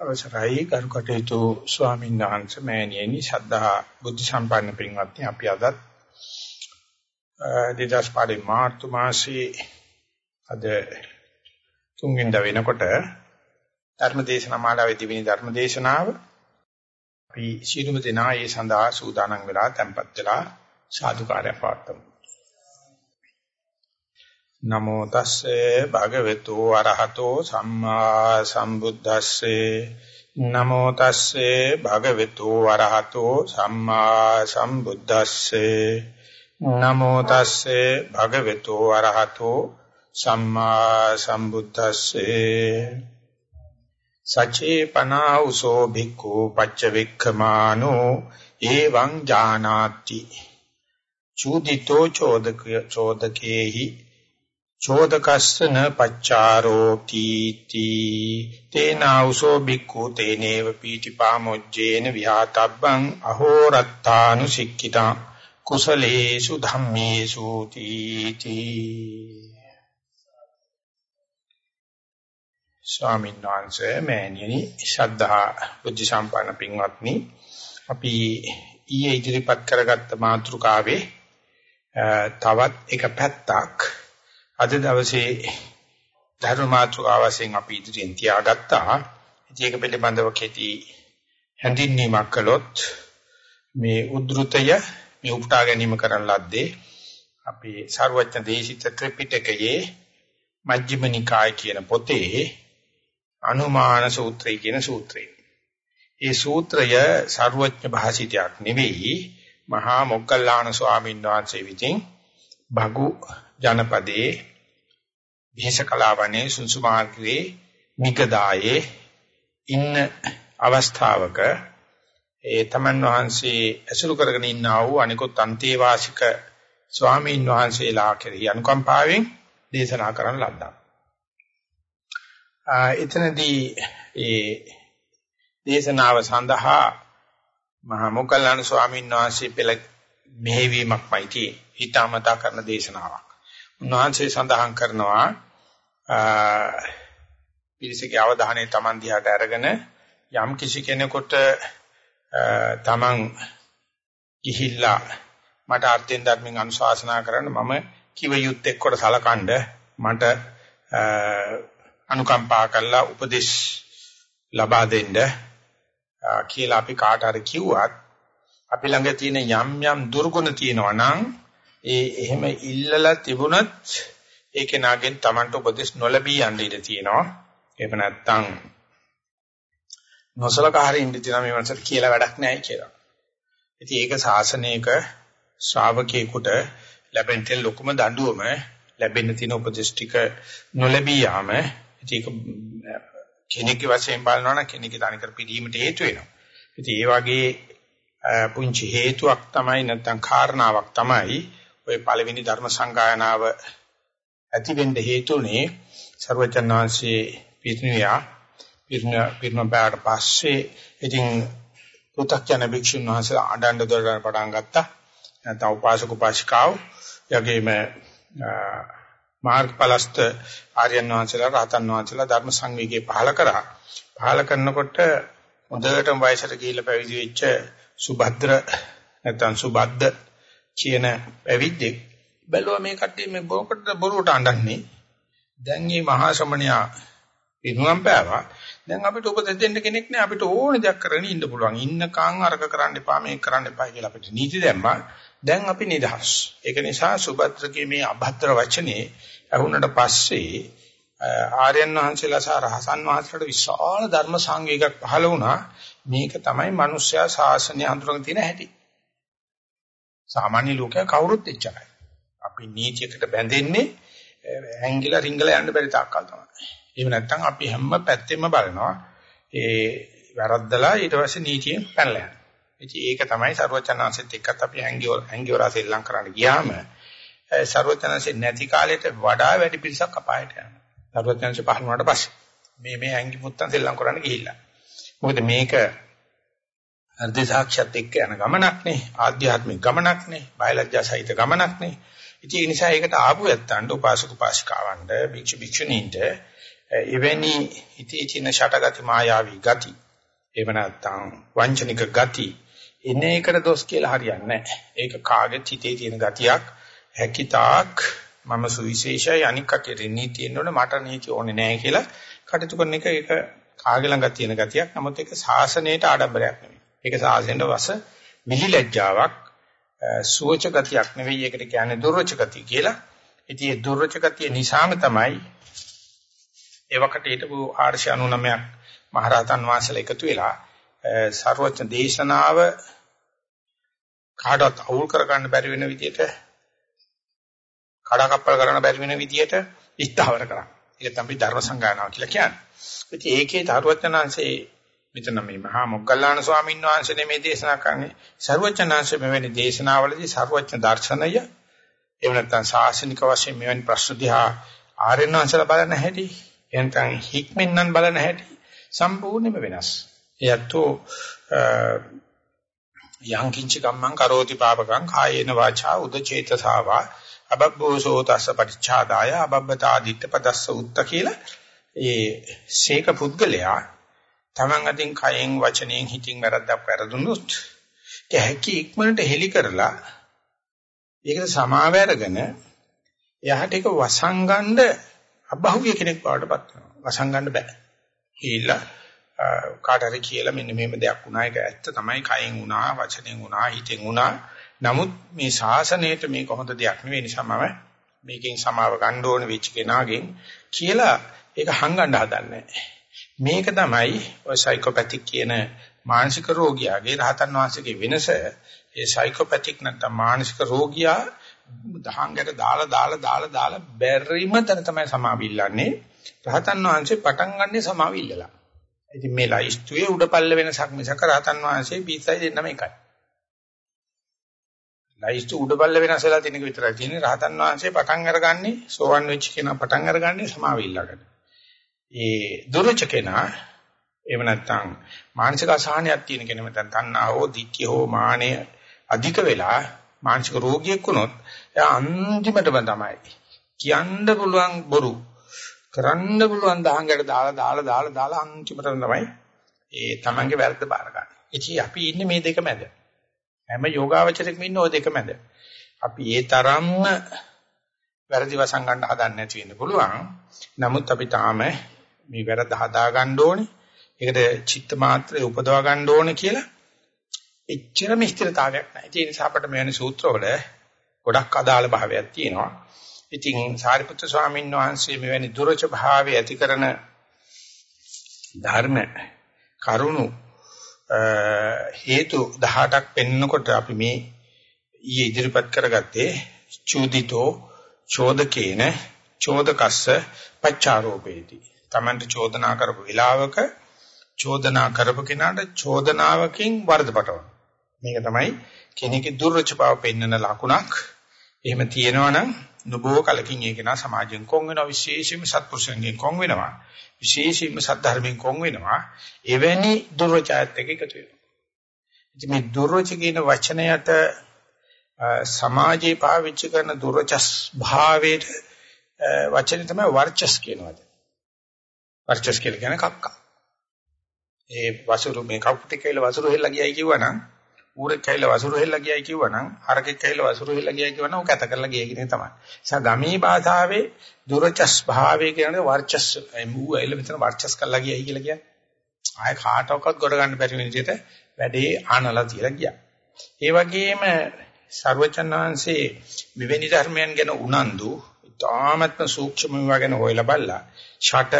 අවසරයි කරුකටේතු ස්වාමීන් වහන්සේ මෑණියනි ශ්‍රද්ධා බුද්ධ සම්පන්න පින්වත්නි අපි අදත් 2005 මාර්තු මාසයේ අද තුන්වෙනිදා වෙනකොට ධර්ම දේශනා මාලාවේ දෙවෙනි ධර්ම දේශනාව අපි ශීලුම දෙනා ඒ සඳහා සූදානම් වෙලා tempත් වෙලා සාදුකාරය පවත්වමු. නමෝ තස්සේ භගවතු අරහතෝ සම්මා සම්බුද්දස්සේ. නමෝ තස්සේ භගවතු අරහතෝ සම්මා සම්බුද්දස්සේ. නමෝ තස්සේ භගවතු අරහතෝ සම්මා සම්බුද්දස්සේ. සචේ පනාඋසෝ භික්ඛු පච්චවික්ඛමානෝ එවං ජානාති. චුදිතෝ චෝදක චෝදකේහි චෝදකස්සන පච්චාරෝති තී තේනාඋසෝ බික්ඛු තේනේව පීතිපාමොජ්ජේන විහාතබ්බං අහෝරත්තානුසික්ඛිතා කුසලේසු ධම්මේසු තීති ස්වාමීන් වහන්සේ මෑණියනි ශ්‍රද්ධා බුද්ධ සම්පන්න පින්වත්නි අපි ඊයේ ඉදිරිපත් කරගත්ත මාතෘකාවේ තවත් එක පැත්තක් අද දවසේ ධර්ම මාතෘකාව වශයෙන් අපි ඉදිරියෙන් තියාගත්තා. ඉතින් ඒක පිළිබඳව කෙටි හැඳින්වීමක් කළොත් මේ උද්ෘතය මේ උපුටා ගැනීම කරන ලද්දේ අපේ සර්වඥ දේශිත ත්‍රිපිටකයේ මජ්ක්‍ධිම නිකාය කියන පොතේ අනුමාන සූත්‍රය කියන සූත්‍රය. ඒ සූත්‍රය සර්වඥ භාෂිතයක් නෙවෙයි මහා මොග්ගල්ලාන ස්වාමීන් වහන්සේ විසින් භගු ජනපදයේ විශේෂකලාවනේ සුසුමාර්ගයේ මිගදායේ ඉන්න අවස්ථාවක ඒ තමන් වහන්සේ ඇසුරු කරගෙන ඉන්නා වූ අනිකුත් අන්තේවාසික ස්වාමීන් වහන්සේලා කෙරෙහි අනුකම්පාවෙන් දේශනා කරන ලද්දා. එතනදී ඒ දේශනාව සඳහා මහා මොග්ගල්ලාන ස්වාමීන් වහන්සේ පෙළ මෙහෙවීමක්මයි තියෙන්නේ. හිතාමතා කරන දේශනාවක්. උන්වහන්සේ සඳහන් කරනවා පිරිසගේ අවධානය Taman දිහාට අරගෙන යම් කිසි කෙනෙකුට Taman ගිහිල්ලා මට අර්ථයෙන් ධර්මෙන් අනුශාසනා කරන්න මම කිව යුත්තේ කොට සලකනද මට අනුකම්පා කළා උපදේශ ලබා දෙන්න කියලා අපි කාට හරි කිව්වත් අපි ළඟ තියෙන යම් යම් දුර්ගුණ තියෙනවා නම් ඒ එහෙම ඉල්ලලා තිබුණත් ඒකේ නාගෙන් Tamanට උපදෙස් නොලැබී යන්න ඉඩ තියෙනවා. එහෙම නැත්නම් නොසලකා හරින්න තියෙනවා මේ මනසට කියලා වැඩක් නැහැ කියලා. ඉතින් ඒක ශාසනයක ශ්‍රාවකයෙකුට ලැබෙන තේ ලොකුම දඬුවම ලැබෙන්න තියෙන උපදෙස් ටික නොලැබී යාම ඉතින් ඒක කෙනෙක්ගේ වශයෙන් බලනවා නම් කෙනෙක්ගේ තනිකර පිළිීමට හේතු වෙනවා. ඉතින් ඒ වගේ පුංචි හේතුවක් තමයි නැත්නම් කාරණාවක් තමයි ওই පළවෙනි ධර්ම සංගායනාව ඇති වෙන්න හේතුනේ ਸਰවචන්නාංශයේ පිරිණියා පිරිණ පිරිණ බාට පස්සේ ඉතින් පු탁ජන භික්ෂුන් වහන්සේලා අඬන්න දොඩන පටන් ගත්තා. නැත්නම් උපාසක උපාසිකාව යගේම මාර්ගපලස්ත ආර්යයන් වහන්සේලා රහතන් වහන්සේලා ධර්ම සංවේගයේ පහල කරා. පහල කරනකොට හොඳටම වයසට ගිහිල්ලා පැවිදි වෙච්ච සුභද්‍ර නැත්නම් සුබද්ද කියන පැවිද්දෙක් බැලුවා මේ කට්ටිය මේ බොකට බොරුවට අඬන්නේ. දැන් මේ මහා ශ්‍රමණයා පිරුණම් පෑවා. දැන් අපිට උපදෙස් දෙන්න කෙනෙක් නෑ අපිට ඕනේ දෙයක් කරගෙන ඉන්න පුළුවන්. ඉන්නකම් අරක කරන්න එපා මේක කරන්න එපා කියලා අපිට නීති දැම්මා. දැන් අපි නිදහස්. ඒක නිසා සුභද්‍රගේ මේ අභද්‍ර වචනේ අහුනට පස්සේ ආර්යයන් වහන්සේලා සහ රහසන් වහන්සේලාට විශාල ධර්ම සංවේගයක් පහළ වුණා. මේක තමයි මිනිස්යා ශාසනය අඳුරගෙන තියෙන හැටි. සාමාන්‍ය ලෝකයා කවුරුත් එච්චරයි. අපි නීතියකට බැඳෙන්නේ ඇංගිලා රිංගලා යන්න බැරි තාක්කල් තමයි. එහෙම නැත්නම් අපි හැම පැත්තෙම බලනවා. ඒ වැරද්දලා ඊට පස්සේ නීතියෙන් පැනලා යනවා. ඉතින් ඒක තමයි ਸਰවචනාංශෙත් එක්කත් අපි ඇංගියෝ ඇංගියෝරා සෙල්ලම් කරන්න ගියාම ਸਰවචනාංශෙ නැති කාලෙට වඩා වැඩි පිරිසක් අපායට යනවා. ਸਰවචනාංශ පහළ වුණාට පස්සේ මේ මේ ඇංගි මුත්තන් සෙල්ලම් කරන්න ගිහිල්ලා. මොකද මේක අර්ධ සාක්ෂාත් එක්ක යන ගමනක් නේ ආධ්‍යාත්මික ගමනක් නේ බයලජ්ජා සහිත ගමනක් නේ ඉතින් ඒ නිසා ඒකට ආපු ඇත්තන්ට උපාසක උපාසිකාවන්ට භික්ෂු භික්ෂුණීන්ට එවැනි හිතේ තියෙන ෂටගති මායාවී ගති එහෙම නැත්නම් වංචනික ගති එන එකට දොස් කියලා හරියන්නේ නැහැ. ඒක කාගෙත් හිතේ තියෙන ගතියක් හැකිතාක් මම සුවිශේෂයි අනික් කටේ නීතිය එන්නොනේ මට නීති ඕනේ නැහැ කියලා කටයුතු කරන එක ඒක කාගේ ළඟ තියෙන ගතියක්. නමුත් ඒක සාසනයට ආඩම්බරයක් නෙවෙයි. ඒක සාසනයට වස මිලිලැජ්ජාවක් සුවච ගතියක් නෙවෙයි. ඒකට කියන්නේ දුර්වච ගතිය කියලා. ඉතින් ඒ දුර්වච ගතිය නිසාම තමයි ඒ වකට හිටපු 499ක් මහරහතන් වහන්සේලා එකතු වෙලා සර්වඥ දේශනාව කාටවත් අවුල් කරගන්න බැරි වෙන විදිහට කඩාකප්පල් කරන්න බැරි වෙන විදිහට ඉස්තහවර කරා. ඒක තමයි ධර්ම සංගායනාව කියලා කියන්නේ. ඉතින් ඒකේ ධර්මචනාංශේ මෙතන මේ මහා මොග්ගල්ලාන ස්වාමීන් වහන්සේ මේ දේශනා කරන්නේ සර්වචනාංශේ මෙවැනි දේශනාවලදී සර්වඥ දර්ශනය එහෙම නැත්නම් ශාසනික වශයෙන් මෙවැනි ප්‍රශ්න දිහා ආර්යනාංශලා බලන හැටි එතන හික්මෙන්නම් බලන හැටි සම්පූර්ණයෙන්ම වෙනස්. එයත්ෝ යං කිංච කම්මං කරෝති පාපකං කායේන වාචා උදචේතසාවා අබබ්බෝසෝ තස්ස පටිච්ඡාදාය අබබ්බතා දිට්ඨ පදස්ස උත්ත කියලා ඒ ශේක පුද්ගලයා තමන් අතින් කයෙන් වචනයෙන් හිතින් වැරද්දක් වැරදුනොත් ඒ හැකි ඉක්මනට හෙලි කරලා ඒකට සමාව අරගෙන එයාට ඒක වසංගණ්ඩ අබහුවිය කෙනෙක් බවට පත් වෙනවා. වසංගණ්ඩ බෑ. ඊළා කාට හරි කියලා මෙන්න මෙහෙම දෙයක් වුණා. ඒක ඇත්ත තමයි. කයෙන් වුණා වචනෙන් වුණා හිතෙන් වුණා. නමුත් මේ ශාසනයට මේක හොඳ දෙයක් නෙවෙයි. නිසා මම මේකෙන් සමාව ගන්න ඕන වෙච්ච කෙනාගෙන් කියලා ඒක හංගන්න හදන්නේ. මේක තමයි ඔය සයිකෝපැතික් කියන මානසික රෝගියාගේ රහතන් වහන්සේගේ වෙනස ඒ සයිකෝපැතික් නැත්නම් මානසික රෝගියා දහංගට දාලා දාලා දාලා දාලා බැරිම තැන තමයි සමාව ඉල්ලන්නේ රහතන් වහන්සේ පටන් ගන්නේ සමාව ඉල්ලලා ඉතින් මේ ලයිස්තුවේ උඩපල්ල වෙනසක් මිසක රහතන් වහන්සේ පිස්සයි දෙන්නම එකයි. ලයිස්තු උඩපල්ල වෙනස් වෙලා තියෙනක විතරයි තියෙන්නේ රහතන් වහන්සේ පටන් අරගන්නේ සෝවන් වෙච්ච කෙනා පටන් අරගන්නේ සමාව ඉල්ලකට. ඒ දුරච කෙනා එහෙම නැත්නම් මානසික අසහනයක් තියෙන කෙනෙක් නැත්නම් තණ්හා හෝ දික්ඛ හෝ මානය අධික වෙලා මානසික රෝගියෙක් වුණොත් එයා අන්තිමටම තමයි කියන්න පුළුවන් බොරු කරන්න පුළුවන් දහංගට දාලා දාලා දාලා දාලා අන්තිමට තමයි ඒ තමන්ගේ වැරද්ද බාර ගන්න. ඉතින් අපි ඉන්නේ මේ දෙක මැද. හැම යෝගාවචරයකම ඉන්නේ ওই දෙක මැද. අපි ඒ තරම්ම වැරදි වසන් ගන්න හදන්නේ නැති වෙන්න පුළුවන්. නමුත් අපි තාම මේ වැරද්ද හදා ගන්න ඕනේ. ඒකට චිත්ත මාත්‍රේ උපදවා ගන්න ඕනේ කියලා එච්චරම ස්ථිරතාවයක් නැහැ. ඒ නිසා අපිට මේ වෙන සූත්‍රවල ගොඩක් අදාළ භාවයක් තියෙනවා. ඉතින් සාරිපුත්‍ර ස්වාමීන් වහන්සේ මෙවැනි දුරච භාවය ඇති කරන ධර්ම කරුණු හේතු 18ක් පෙන්නකොට අපි මේ ඊයේ ඉදිරිපත් කරගත්තේ චූදිතෝ චෝදකේන චෝදකස්ස පච්චාරෝපේති. Tamanට චෝදනා කරපු වෙලාවක චෝදනා කරපු කෙනාට චෝදනාවකින් වර්ධපටවන. මේක තමයි කෙනෙකුගේ දුර්වච බව පෙන්වන ලකුණක්. එහෙම තියෙනවනම් නොබෝ කලකින් ඒක නා සමාජයෙන් කොන් වෙනවා විශේෂයෙන්ම සත්පුරුෂයන්ගෙන් කොන් වෙනවා විශේෂයෙන්ම සද්ධර්මයෙන් කොන් වෙනවා එවැනි දුර්වචයත් එක්ක එකතු වෙනවා ඉතින් මේ දුර්වච කියන වචනයට සමාජයේ පාවිච්චි කරන දුර්වචස් භාවයේ වචනේ තමයි වර්චස් කියනවාද වර්චස් කියලා කියන්නේ කක්කා. ඒ වසුරු මේ කවුටි කියලා වසුරු හෙල්ලා ගියයි කිව්වනම් ඌරෙක් කැවිලා වසුරු හෙල්ලා ගියයි කිව්වනම් හරකෙක් කැවිලා වසුරු හෙල්ලා ගියයි කිව්වනම් ඌ කැත කරලා ගියයි කියන තමයි. නිසා ගමී භාෂාවේ දුරචස් භාවයේ කියන්නේ වර්චස් ඌ ඇවිල්ලා මෙතන වර්චස් කරලා ගියයි කියලා කියන්නේ. ආය කාටවත් ගොඩ ගන්න බැරි වෙන විදිහට වැඩේ ආනලා තියලා ගියා. ඒ වගේම ਸਰවචන්නාංශේ විවෙනි ධර්මයන් ගැන උනන්දු, ඊටාත්ම සූක්ෂම වගේන හොයලා බලලා ෂට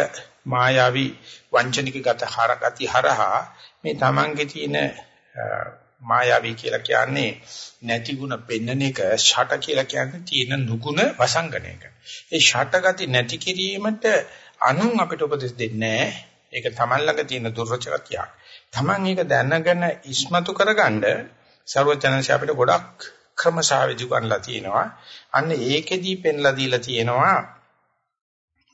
මායාවි වංචනික ගත හරගති හරහා මේ තමන්ගේ තියෙන මායාවි කියලා කියන්නේ නැති ಗುಣ පෙන්නන එක ෂට කියලා කියන්නේ තියෙන නුගුණ වසංගණයක. ඒ ෂටගති නැති කිරීමට අනුන් අපිට උපදෙස් දෙන්නේ ඒක තමන් ළඟ තියෙන දුර්වචකතියක්. තමන් ඒක දැනගෙන ඉස්මතු කරගන්න ਸਰවඥාන්සේ අපිට ගොඩක් ක්‍රමසාවිදි ගන්නලා තියෙනවා. අන්න ඒකෙදී පෙන්ලා දීලා තියෙනවා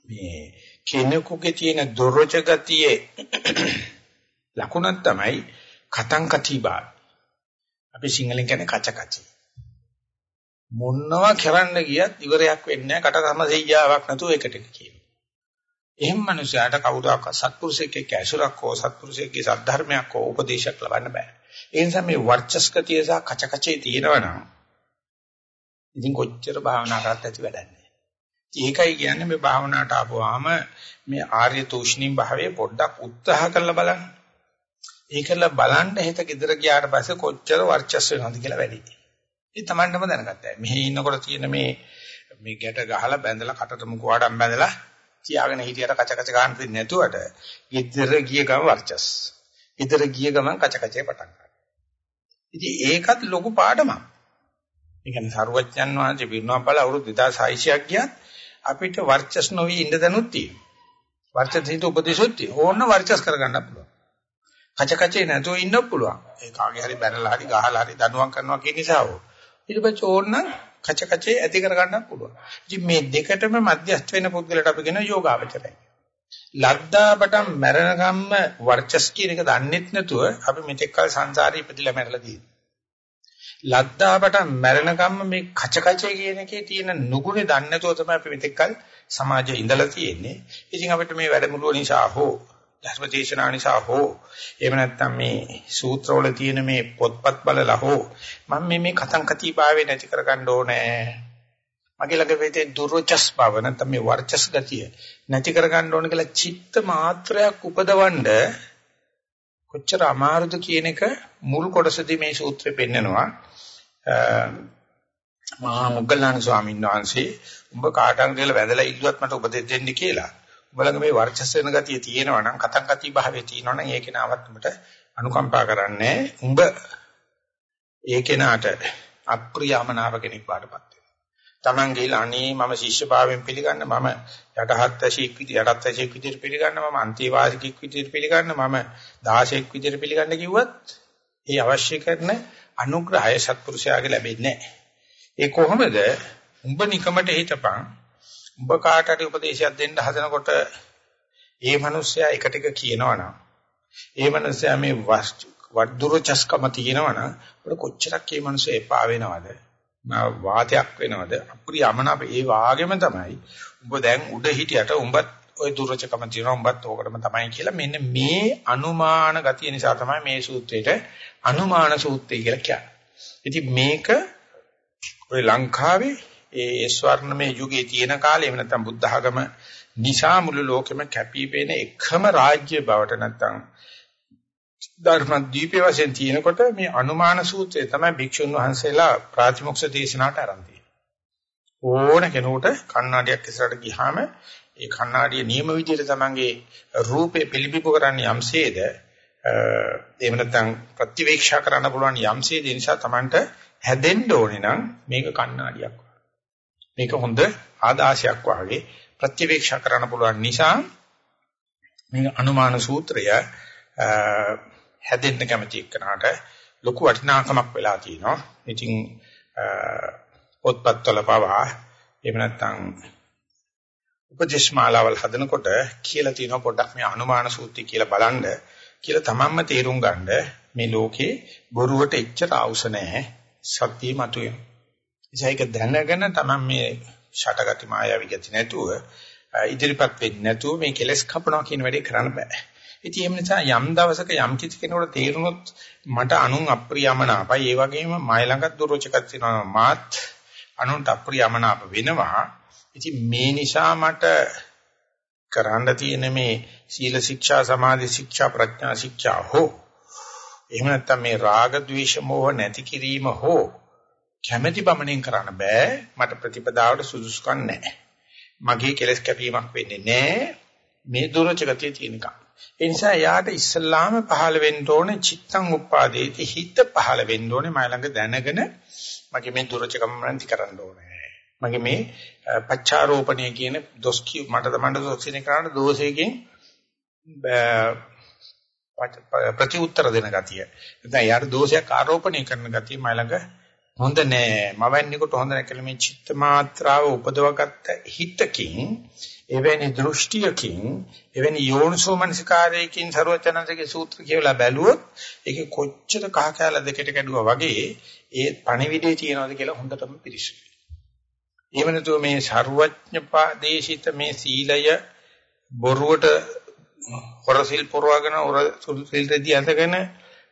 මේ කෙනෙකුගේ තියෙන දුර්වචකතියේ ලකුණක් තමයි කතං කතිබා අපි සිංහලෙන් කියන්නේ කච කචි. මොනවා කරන්න ගියත් ඉවරයක් වෙන්නේ නැහැ. කට තම සෙයියාවක් නැතුව එකට කියනවා. එහෙම මිනිසයාට කවුදාක සත්පුරුෂයෙක් එක්ක ඇසුරක් හෝ සත්පුරුෂයෙක්ගේ සද්ධර්මයක් හෝ උපදේශයක් ලබන්න බෑ. ඒ නිසා මේ වර්චස්කතිය සහ කචකචේ තියෙනවනම් ඉතින් කොච්චර භාවනා කරත් ඇති වැඩක් නෑ. ඒකයි කියන්නේ මේ භාවනාවට ආපුවාම මේ ආර්ය තෝෂ්ණී භාවයේ පොඩ්ඩක් උත්සාහ කරලා බලන්න. ඒකල බලන්න හිත gedera ගියාට පස්සේ කොච්චර වර්චස් වෙනවද කියලා වැඩි. ඒ Tamandම දැනගත්තා. මෙහි ඉන්නකොට තියෙන මේ මේ ගැට ගහලා බැඳලා කටට මුඛ වඩම් බැඳලා තියාගෙන හිටියට කච කච ගන්න දෙන්නේ නැතුවට gedera ගිය ගම වර්චස්. gedera ගිය ගමන් කච කචේ පටන් ගන්නවා. ඉතින් ඒකත් ලොකු පාඩමක්. ඒ කියන්නේ සරුවච්චන් වහන්සේ පිරුණම් බල අවුරුදු 2600ක් ගියත් අපිට වර්චස් නොවි ඉන්න දනුත් තියෙනවා. වර්චස් හිත උපදේශොත් තියෙනවා. ඕන්න වර්චස් කරගන්න පුළුවන්. කච කචේ නැතුව ඉන්න පුළුවන්. ඒ කාගේ හරි බැනලා හරි ගහලා හරි දනුවම් කරනවා කියන නිසා ඕ. ඊට පස්සේ ඕන්න කච කචේ ඇති කරගන්න පුළුවන්. ඉතින් මේ දෙකටම මධ්‍යස්ථ වෙන පුද්ගලට අපි කියන යෝගාවචරයි. ලද්දාපටන් මරණකම්ම වර්චස් කියන එක දන්නෙත් නැතුව අපි මෙතෙක් කල සංසාරේ ඉපදිලා මැරලා තියෙනවා. ලද්දාපටන් මරණකම්ම මේ කච කචේ කියන එකේ තියෙන නුගුණේ දන්නේ නැතුව තමයි අපි මෙතෙක් කල සමාජයේ ඉඳලා තියෙන්නේ. ඉතින් අපිට මේ වැඩමුළුව නිසා හෝ ධර්මදේශනා නිසා හෝ එහෙම නැත්නම් මේ සූත්‍රවල තියෙන මේ පොත්පත් බලලා හෝ මම මේ මේ කතං කති භාවය නැති කරගන්න ඕනේ මගේ ළඟ වේතේ දුර්වචස් භව නැත්නම් මේ වර්චස් ගතිය නැති කරගන්න ඕනේ කියලා චිත්ත මාත්‍රයක් උපදවන්න කොච්චර අමාරුද කියන එක මුල් කොටසදී මේ සූත්‍රය පෙන්නනවා. මහා මොග්ගල්ලාන ස්වාමීන් වහන්සේ උඹ කාටන් කියලා වැඳලා ඉල්ලුවත් මට උපදෙස් දෙන්න කියලා. උඹලගේ මේ වර්චස් වෙන ගතිය තියෙනවා නම් කතං කති භාවයේ තියෙනවා නම් ඒක නාවත් උඹට අනුකම්පා කරන්නේ. උඹ ඒ කෙනාට අප්‍රියමනාව කෙනෙක් වාටපත් වෙනවා. Taman ගිහලා අනේ මම ශිෂ්‍ය භාවයෙන් පිළිගන්න මම යටහත් ඇශීක් විදිහට යටත් ඇශීක් විදිහට පිළිගන්න මම අන්තිවාසිකෙක් විදිහට පිළිගන්න මම 16ක් විදිහට පිළිගන්න කිව්වත් ඒ අවශ්‍ය කරන අනුග්‍රහය සත්පුරුෂයාගේ ලැබෙන්නේ නැහැ. ඒ කොහොමද? උඹ නිකමට හිතපන් උඹ කාට හරි උපදේශයක් දෙන්න හදනකොට ඒ මිනිස්සයා එක ටික කියනවනම් ඒ මිනිස්සයා මේ වඩුරුචස්කම තියෙනවනම් අපිට කොච්චරක් මේ මිනිස්සු එපා වෙනවද වාතයක් වෙනවද අප්‍රියමන අපේ ඒ වාගෙම තමයි උඹ දැන් උඩ හිටියට උඹත් ওই දුර්චකම තියෙනවා උඹත් ඕකටම තමයි කියලා මෙන්න මේ අනුමාන ගතිය නිසා තමයි මේ සූත්‍රයට අනුමාන සූත්‍රය කියලා කියන්නේ. ඉතින් මේක ඔය ලංකාවේ ඒ ස්වර්ණමය යුගයේ තියෙන කාලේ එහෙම නැත්නම් බුද්ධ ආගම නිසා මුළු ලෝකෙම කැපී පෙනෙන එකම රාජ්‍ය බවට නැත්නම් ධර්ම දීපේ වශයෙන් තියෙනකොට මේ අනුමාන සූත්‍රය තමයි භික්ෂුන් වහන්සේලා ප්‍රාතිමොක්ෂ දේශනාවට ආරම්භ ඕන කෙනෙකුට කණ්ණාඩියක් ඉස්සරහට ගියාම ඒ කණ්ණාඩිය නියම විදිහට තමන්ගේ රූපේ පිළිබිඹු කරන්න යම්සේද එහෙම නැත්නම් ප්‍රතිවීක්ෂා කරන්න පුළුවන් යම්සේද නිසා තමන්ට හැදෙන්න ඕනේ නම් මේක කණ්ණාඩියක් මේක හොඳ ආදාසයක් වාගේ ප්‍රතිවීක්ෂා කරන්න පුළුවන් නිසා මේ අනුමාන සූත්‍රය හැදෙන්න කැමති එක්කනට ලොකු වටිනාකමක් වෙලා තියෙනවා. ඉතින් පොත්පත්වල පවා එහෙම නැත්නම් උපදේශමාලාවල් හදනකොට කියලා තියෙනවා පොඩ්ඩක් මේ අනුමාන සූත්‍රය කියලා බලන්න කියලා තමන්ම තේරුම් ගන්න මේ ලෝකේ බොරුවට එච්චර අවශ්‍ය නැහැ සත්‍ය මතුවේ. ඒක දැනගෙන තමයි මේ ෂටගති මායාවි ගති නැතුව ඉදිරිපත් වෙන්නේ නැතුව මේ කෙලස් කපනවා කියන වැඩේ කරන්න බෑ. ඉතින් එහෙම නිසා යම් දවසක යම් කිසි කෙනෙකුට තේරුනොත් මට අනුන් අප්‍රියමනාපයි. ඒ වගේම මයි ළඟත් දුර්වචකක් තියෙනවා මාත් අනුන්ට අප්‍රියමනාප වෙනවා. ඉතින් මේ නිසා මට කරන්න තියෙන මේ සීල ශික්ෂා සමාධි ශික්ෂා ප්‍රඥා ශික්ෂා හෝ එහෙම නැත්නම් මේ රාග ద్వේෂ මෝහ නැති කිරීම හෝ කැමැති බමණෙන් කරන්න බෑ. මට ප්‍රතිපදාවට සුදුසුකම් නැහැ. මගේ කෙලස් කැපීමක් වෙන්නේ නැහැ. මේ දුරචගතිය තියෙනකම් ඒ නිසා යාට ඉස්සල්ලාම පහළ වෙන්න ඕනේ චිත්තං උපාදේති හිත පහළ වෙන්න ඕනේ. මයි ළඟ දැනගෙන මගේ මේ දුරචකම් නැති කරන්න ඕනේ. මගේ මේ පච්චාරෝපණය කියන දොස් කිය මට තමයි දොස් කියන කරාට දෝෂයෙන් ප්‍රති උත්තර දෙන ගතිය. නැත්නම් යාට දෝෂයක් ආරෝපණය කරන ගතිය මයි ළඟ හොඳ නෑ. මවන්නේකට හොඳ නැහැ කියලා මේ චිත්ත මාත්‍රාව උපදවගත්ත හිතකින් එවැනි දෘෂ්ටියකින් එවැනි යෝනිසෝ මනසිකාරයකින් ਸਰවචනන්සේගේ සූත්‍ර කියවලා බැලුවොත් ඒක කොච්චර කහ කැල දෙකට කැඩුවා වගේ ඒ පණිවිඩේ තියනවාද කියලා හොඳටම පිරිසිදු. එහෙම නැතුව මේ ਸਰවඥපාදේශිත මේ සීලය බොරුවට හොරසිල් පොරවගෙන හොර සිල් රෙදි අඳගෙන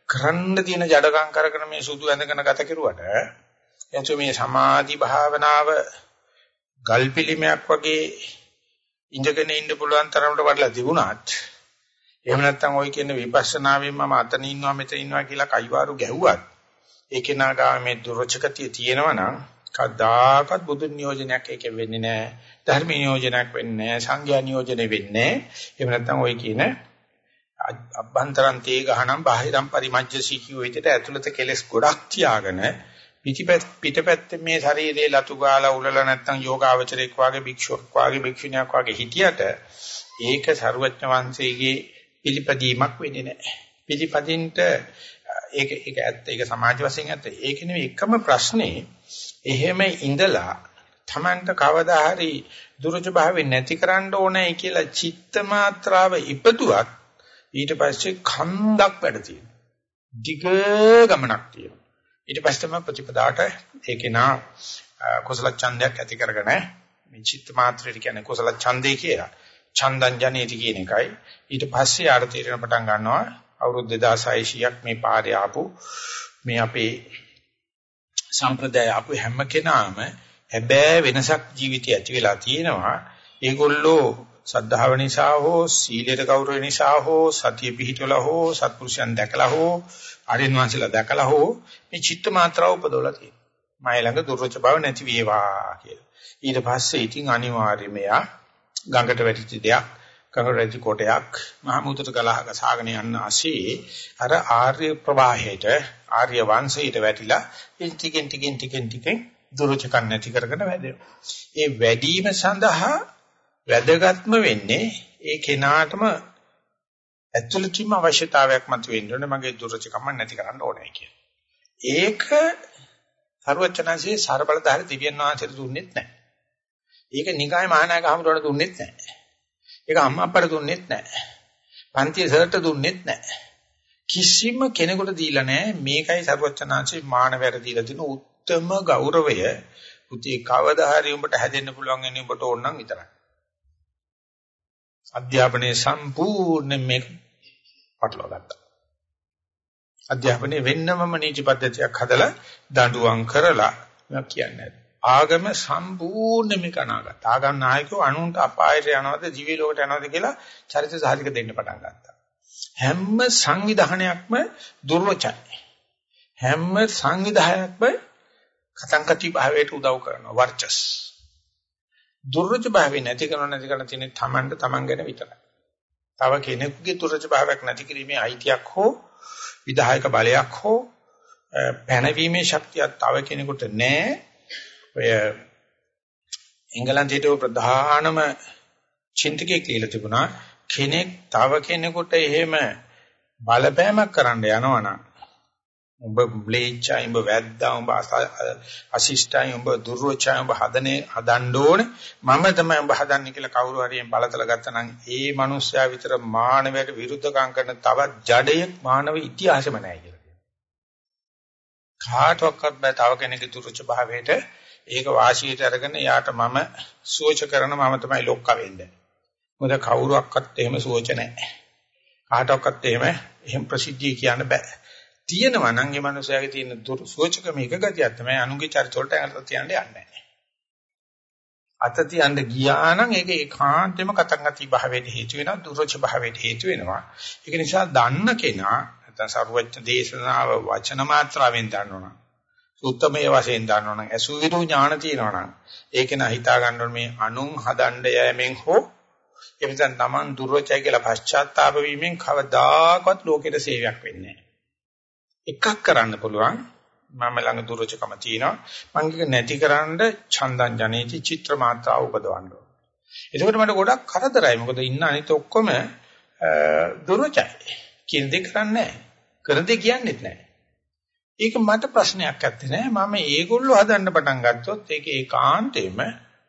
කරන්න තියෙන ජඩකම් කරගෙන මේ සුදු ඇඳගෙන ගත කෙරුවට එතකොට මේ සමාධි භාවනාව ගල්පිලිමයක් වගේ ඉඳගෙන ඉන්න පුළුවන් තරමට වඩලා තිබුණාත් එහෙම නැත්නම් ওই කියන විපස්සනාවෙන් මම අතන ඉන්නවා මෙතන ඉන්නවා කියලා කයිවාරු ගැහුවත් ඒකේ නාගාව මේ දුරචකතිය තියෙනවා නම් කවදාකවත් බුදු නියෝජනයක් ඒකෙන් වෙන්නේ නැහැ. ධර්ම නියෝජනයක් වෙන්නේ නැහැ. සංඝයා නියෝජනෙ වෙන්නේ නැහැ. එහෙම නැත්නම් ওই කියන අභ්‍යන්තරං තේ ගහනම් බාහිරම් පරිමජ්ජසී කියෝ විදිහට ඇතුළත කෙලස් ගොඩක් තියාගෙන පිටිපැත් පිටපැත්තේ මේ ශරීරයේ ලතු ගාලා උලලා නැත්නම් යෝගාවචරයක් වාගේ භික්ෂුවක් වාගේ භික්ෂුණියක් වාගේ හිටියට ඒක ਸਰුවඥ වංශයේගේ පිළිපදීමක් වෙන්නේ නැහැ. පිළිපදින්ට ඒක ඒක ඇත්ත ඒක සමාජ වශයෙන් ඇත්ත. ඒක නෙවෙයි එකම ප්‍රශ්නේ එහෙම ඉඳලා Tamanට කවදා හරි දුරජ භාවය නැති කරන්න ඕනේ කියලා චිත්ත මාත්‍රාව ඉපදුවත් ඊට පස්සේ කන්දක් වැඩ තියෙනවා. ධිග ගමනක් තියෙනවා. ඊට පස්සේ තමයි ප්‍රතිපදාට ඒකේ නා කුසල ඡන්දයක් ඇති කරගෙන මේ චිත්ත මාත්‍රයට කියන්නේ කුසල ඡන්දේ කියලා. ඡන්දං ජනේති කියන එකයි. ඊට පස්සේ ආර තීරණ පටන් ගන්නවා අවුරුදු 2600ක් මේ පාරේ ආපු මේ අපේ සම්ප්‍රදාය ආපු හැම කෙනාම හැබෑ වෙනසක් ජීවිතය ඇති වෙලා තියෙනවා. ඒගොල්ලෝ සද්ධාව නිසා හෝ සීලයට ගෞරව නිසා හෝ සතිය පිහිටවලා හෝ සත්පුරුෂයන් දැකලා හෝ ආර්යයන් වහන්සේලා දැකලා හෝ මේ චිත්ත මාත්‍රාව උපදවලා තියෙනවා. මයි ළඟ දුර්වච බව නැති වේවා කියලා. ඊට පස්සේ ඉතින් අනිවාර්යයෙන්ම ගඟට වැටිච්ච දෙයක් කනරැති කොටයක් මහමුදට ගලහක සාගෙන යන්න ASCII අර ආර්ය ප්‍රවාහයට ආර්ය වංශයට වැටිලා ටිකෙන් ටිකෙන් ටිකෙන් ටිකෙන් දුරුචකන් නැති කරගෙන වැඩෙනවා. ඒ වැඩිම සඳහා වැදගත්ම වෙන්නේ ඒ කෙනාටම ඇතුළතින්ම අවශ්‍යතාවයක් මත වෙන්න ඕනේ මගේ දුරුචකම නැති කරන්න ඕනේ කියලා. ඒක සර්වචනanse ਸਰබලධාරී දිව්‍යන් වහන්සේට දුන්නෙත් නැහැ. ඒක නිකාය මහානායක හමුදුරට දුන්නෙත් නැහැ. ඒක අම්මා අප්පට දුන්නෙත් නැහැ. පන්තියේ සර්ට දුන්නෙත් නැහැ. කිසිම කෙනෙකුට දීලා නැහැ මේකයි සර්වචනාංශේ මානවයට දීලා තියෙන උත්තරම ගෞරවය පුතේ කවදා හරි උඹට හැදෙන්න පුළුවන් වෙන්නේ උඹට ඕන නම් විතරයි. අධ්‍යාපනයේ සම්පූර්ණ මේක පටලවා ගත්තා. අධ්‍යාපනයේ වෙන්නමම නීති පද්ධතියක් හදලා දඬුවම් කරලා මම කියන්නේ. ආගම සම්පූර්ණයෙන්ම කනාගත්තා. ආගම් නායකයෝ අනුන්ට අපායට යනවද ජීවි ලෝකයට යනවද කියලා චරිත සාධක දෙන්න පටන් ගත්තා. හැම සංවිධානයක්ම දුර්වචයි. හැම සංවිධානයක්ම කතංකති භාවයට උදව් කරනවා වර්චස්. දුර්වච භාවය නැති කරන නැති කරන තියෙන තමන්ට තමන් ගැන විතරයි. තව කෙනෙකුගේ දුර්වච භාවයක් නැති කිරීමේ අයිතියක් හෝ විධායක බලයක් හෝ පැනවීමේ ශක්තියක් තව කෙනෙකුට නැහැ. ඔය එංගලන්තයේ ප්‍රධානම චින්තකයෙක් කියලා තිබුණා කෙනෙක් තව කෙනෙකුට එහෙම බලපෑමක් කරන්න යනවනම් උඹ බ්ලේච්චා උඹ වැද්දා උඹ අසිස්ටයි උඹ දුර්වචයි උඹ හදනේ හදන්න ඕනේ මම තමයි උඹ හදන්නේ කියලා කවුරු හරියෙන් බලතල ගත්තා නම් ඒ මනුස්සයා විතර මානවයට විරුද්ධකම් කරන තවත් ජඩයෙක් මානව ඉතිහාසෙම නැහැ කියලා කියනවා කාටවත් බෑ තව කෙනෙකුගේ දුර්වච භාවයට ඒක වාසියට අරගෙන යාට මම සෝච කරන මම තමයි ලොක්ක වෙන්නේ. මොකද කවුරුවක්වත් එහෙම සෝච නැහැ. කාටවත් එහෙම එහෙම ප්‍රසිද්ධිය කියන්න බෑ. තියෙනවා නම් ඒ මනුස්සයාගේ තියෙන දුරු සෝචකම එක ගතියක් තමයි අනුගේ චරිත වලට අත තියන්න යන්නේ නැහැ. අත තියන්න ගියා නම් ඒක ඒකාන්තෙම කතංගති භාවයට හේතු වෙනවා දුර්වච භාවයට හේතු වෙනවා. ඒක නිසා දන්න කෙනා නැත්නම් සරුවච්ච දේශනාව වචන මාත්‍රාවෙන් දන්නවනම් උත්තමයේ වශයෙන් දන්නවනම් අසුවිරු ඥාන තියෙනවනම් ඒක නා හිතා ගන්න මේ අනුන් හදන්න යෑමෙන් හෝ එවිටන් Taman දුර්වචය කියලා පශ්චාත්තාප වීමෙන් කවදාකවත් ලෝකෙට සේවයක් වෙන්නේ එකක් කරන්න පුළුවන් මම ළඟ දුර්වචකම තියෙනවා මම ඒක නැතිකරන්න චන්දං ජනේති චිත්‍ර මාත්‍රාව උපදවන්න ඕන. එතකොට මට ගොඩක් කරදරයි මොකද ඉන්න අනිත ඔක්කොම දුර්වචයි. කියන දේ කරන්නේ නැහැ. කර දෙ කියන්නේත් නැහැ. ඒක මට ප්‍රශ්නයක් නැත්තේ නෑ මම ඒගොල්ලෝ හදන්න පටන් ගත්තොත් ඒක ඒකාන්තයෙන්ම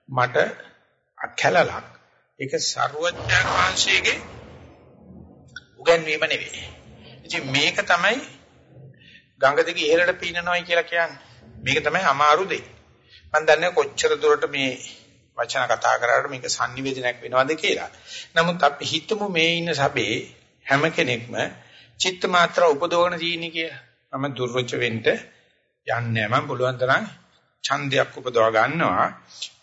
මට අකලලක් ඒක ਸਰුවඥාන් වහන්සේගේ උගන්වීම නෙවෙයි ඉතින් මේක තමයි ගඟ දිගේ ඉහළට පීනනවායි කියලා කියන්නේ මේක තමයි අමාරු දෙය මම දන්නේ කොච්චර දුරට මේ වචන කතා කරාට මේක sannivedanayak වෙනවද කියලා. නමුත් අපි හිතමු මේ ඉන්න සබේ හැම කෙනෙක්ම චිත්ත මාත්‍රා උපදවන ජීනි කියලා. මම දුර්වච වෙන්න යන්නේ මම පුළුවන් තරම් ඡන්දයක් උපදවා ගන්නවා.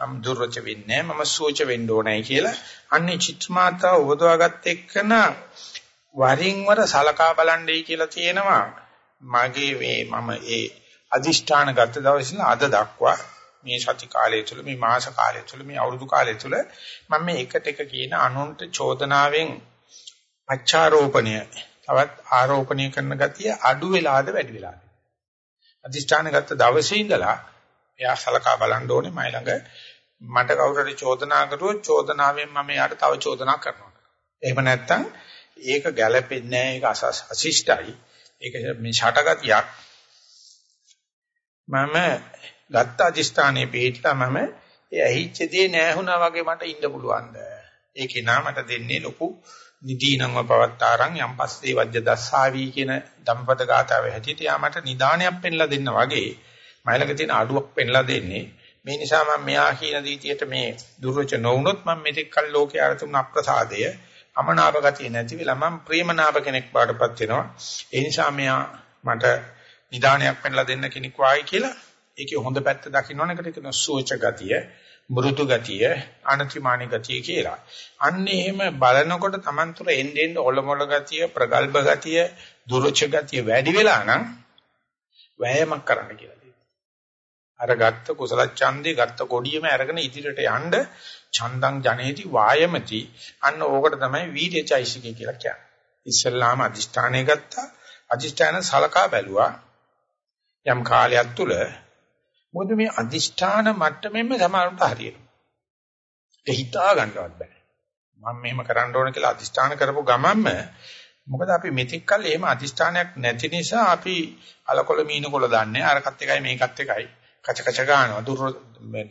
මම දුර්වච වෙන්නේ මම සෝච වෙන්න ඕනයි කියලා. අන්නේ චිත්ත මාත්‍රා උපදවාගත් එක්කන වරින් වර සලකා බලන්නයි කියලා තියෙනවා. මගේ මේ මම ඒ අදිෂ්ඨාන ගත දවසේ අද දක්වා මේ සති කාලය තුළ මේ මාස කාලය තුළ මේ අවුරුදු කාලය තුළ මම මේ එකට එක කියන අනුන්ට චෝදනාවෙන් පච්චාරෝපණය තවත් ආරෝපණය කරන ගතිය අඩු වෙලාද වැඩි වෙලාද? අදිෂ්ඨාන ගත්ත දවසේ ඉඳලා එයා සලකා බලන්න ඕනේ මයි ළඟ මට කවුරු හරි චෝදනා කරුවොත් චෝදනාවෙන් මම එයාට තව චෝදනා කරනවා. එහෙම නැත්නම් ඒක ගැළපෙන්නේ නැහැ ඒක අසිෂ්ටයි ඒක මේ ෂටගතියක් මම ගත්ත අධිෂ්ඨානයේ පිටලා මම ඒ ඇහිච්ච දේ නැහුණා වගේ මට ඉන්න පුළුවන්ද? ඒකේ නාමට දෙන්නේ ලොකු නිදීනංව පවත්තාරං යම් පස්සේ වජ්‍ය දස්සාවි කියන ධම්පද ගාතාවේ හැටියට යා මට නිදානයක් පෙන්ලා දෙන්න වගේ මයිලක තියෙන අඩුවක් පෙන්ලා දෙන්නේ. මේ නිසා මම මෙහා කියන දීතියට මේ දුර්වච නොවුනොත් මම මෙතෙක් කල් ලෝකයේ අරතුන අප්‍රසාදය අමනාප ගතිය නැති වෙලා මම ප්‍රේමනාප කෙනෙක් බාටපත් වෙනවා. ඒ නිසා මෙයා මට නිදානයක් පෙන්ලා දෙන්න කෙනෙක් වායි කියලා ඒකේ හොඳ පැත්ත දකින්නවනේ ඒකට කියන සෝච ගතිය, මෘදු ගතිය, අනතිමානි ගතිය කියලා. අන්න එහෙම බලනකොට Taman තුර එන්නේ ඔලොමොල ගතිය, ප්‍රගල්භ ගතිය, දුරුච ගතිය වැඩි වෙලා නම් වෑයමක් කරන්න කියලා තියෙනවා. අර ගත්ත කුසල ඡන්දේ ගත්ත කොඩියම අරගෙන ඉදිරියට යන්න චන්දං ජනේති වායමති අන්න ඕකට තමයි වීර්යචෛසිකය කියලා කියන්නේ. ඉස්සල්ලාම අදිෂ්ඨානය ගත්තා. අදිෂ්ඨාන සලකා බැලුවා. යම් කාලයක් තුල මොකද මේ අදිෂ්ඨාන මට්ටමෙන්ම සමානට හරියනවා. ඒක හිතා ගන්නවත් බෑ. මම මෙහෙම කරන්න ඕන කියලා අදිෂ්ඨාන කරපු ගමන්ම මොකද අපි මෙතෙක් කල් එහෙම අදිෂ්ඨානයක් නැති නිසා අපි අලකොල මීනකොල දන්නේ අරකට එකයි මේකත් එකයි කච කච ගන්නවා දුර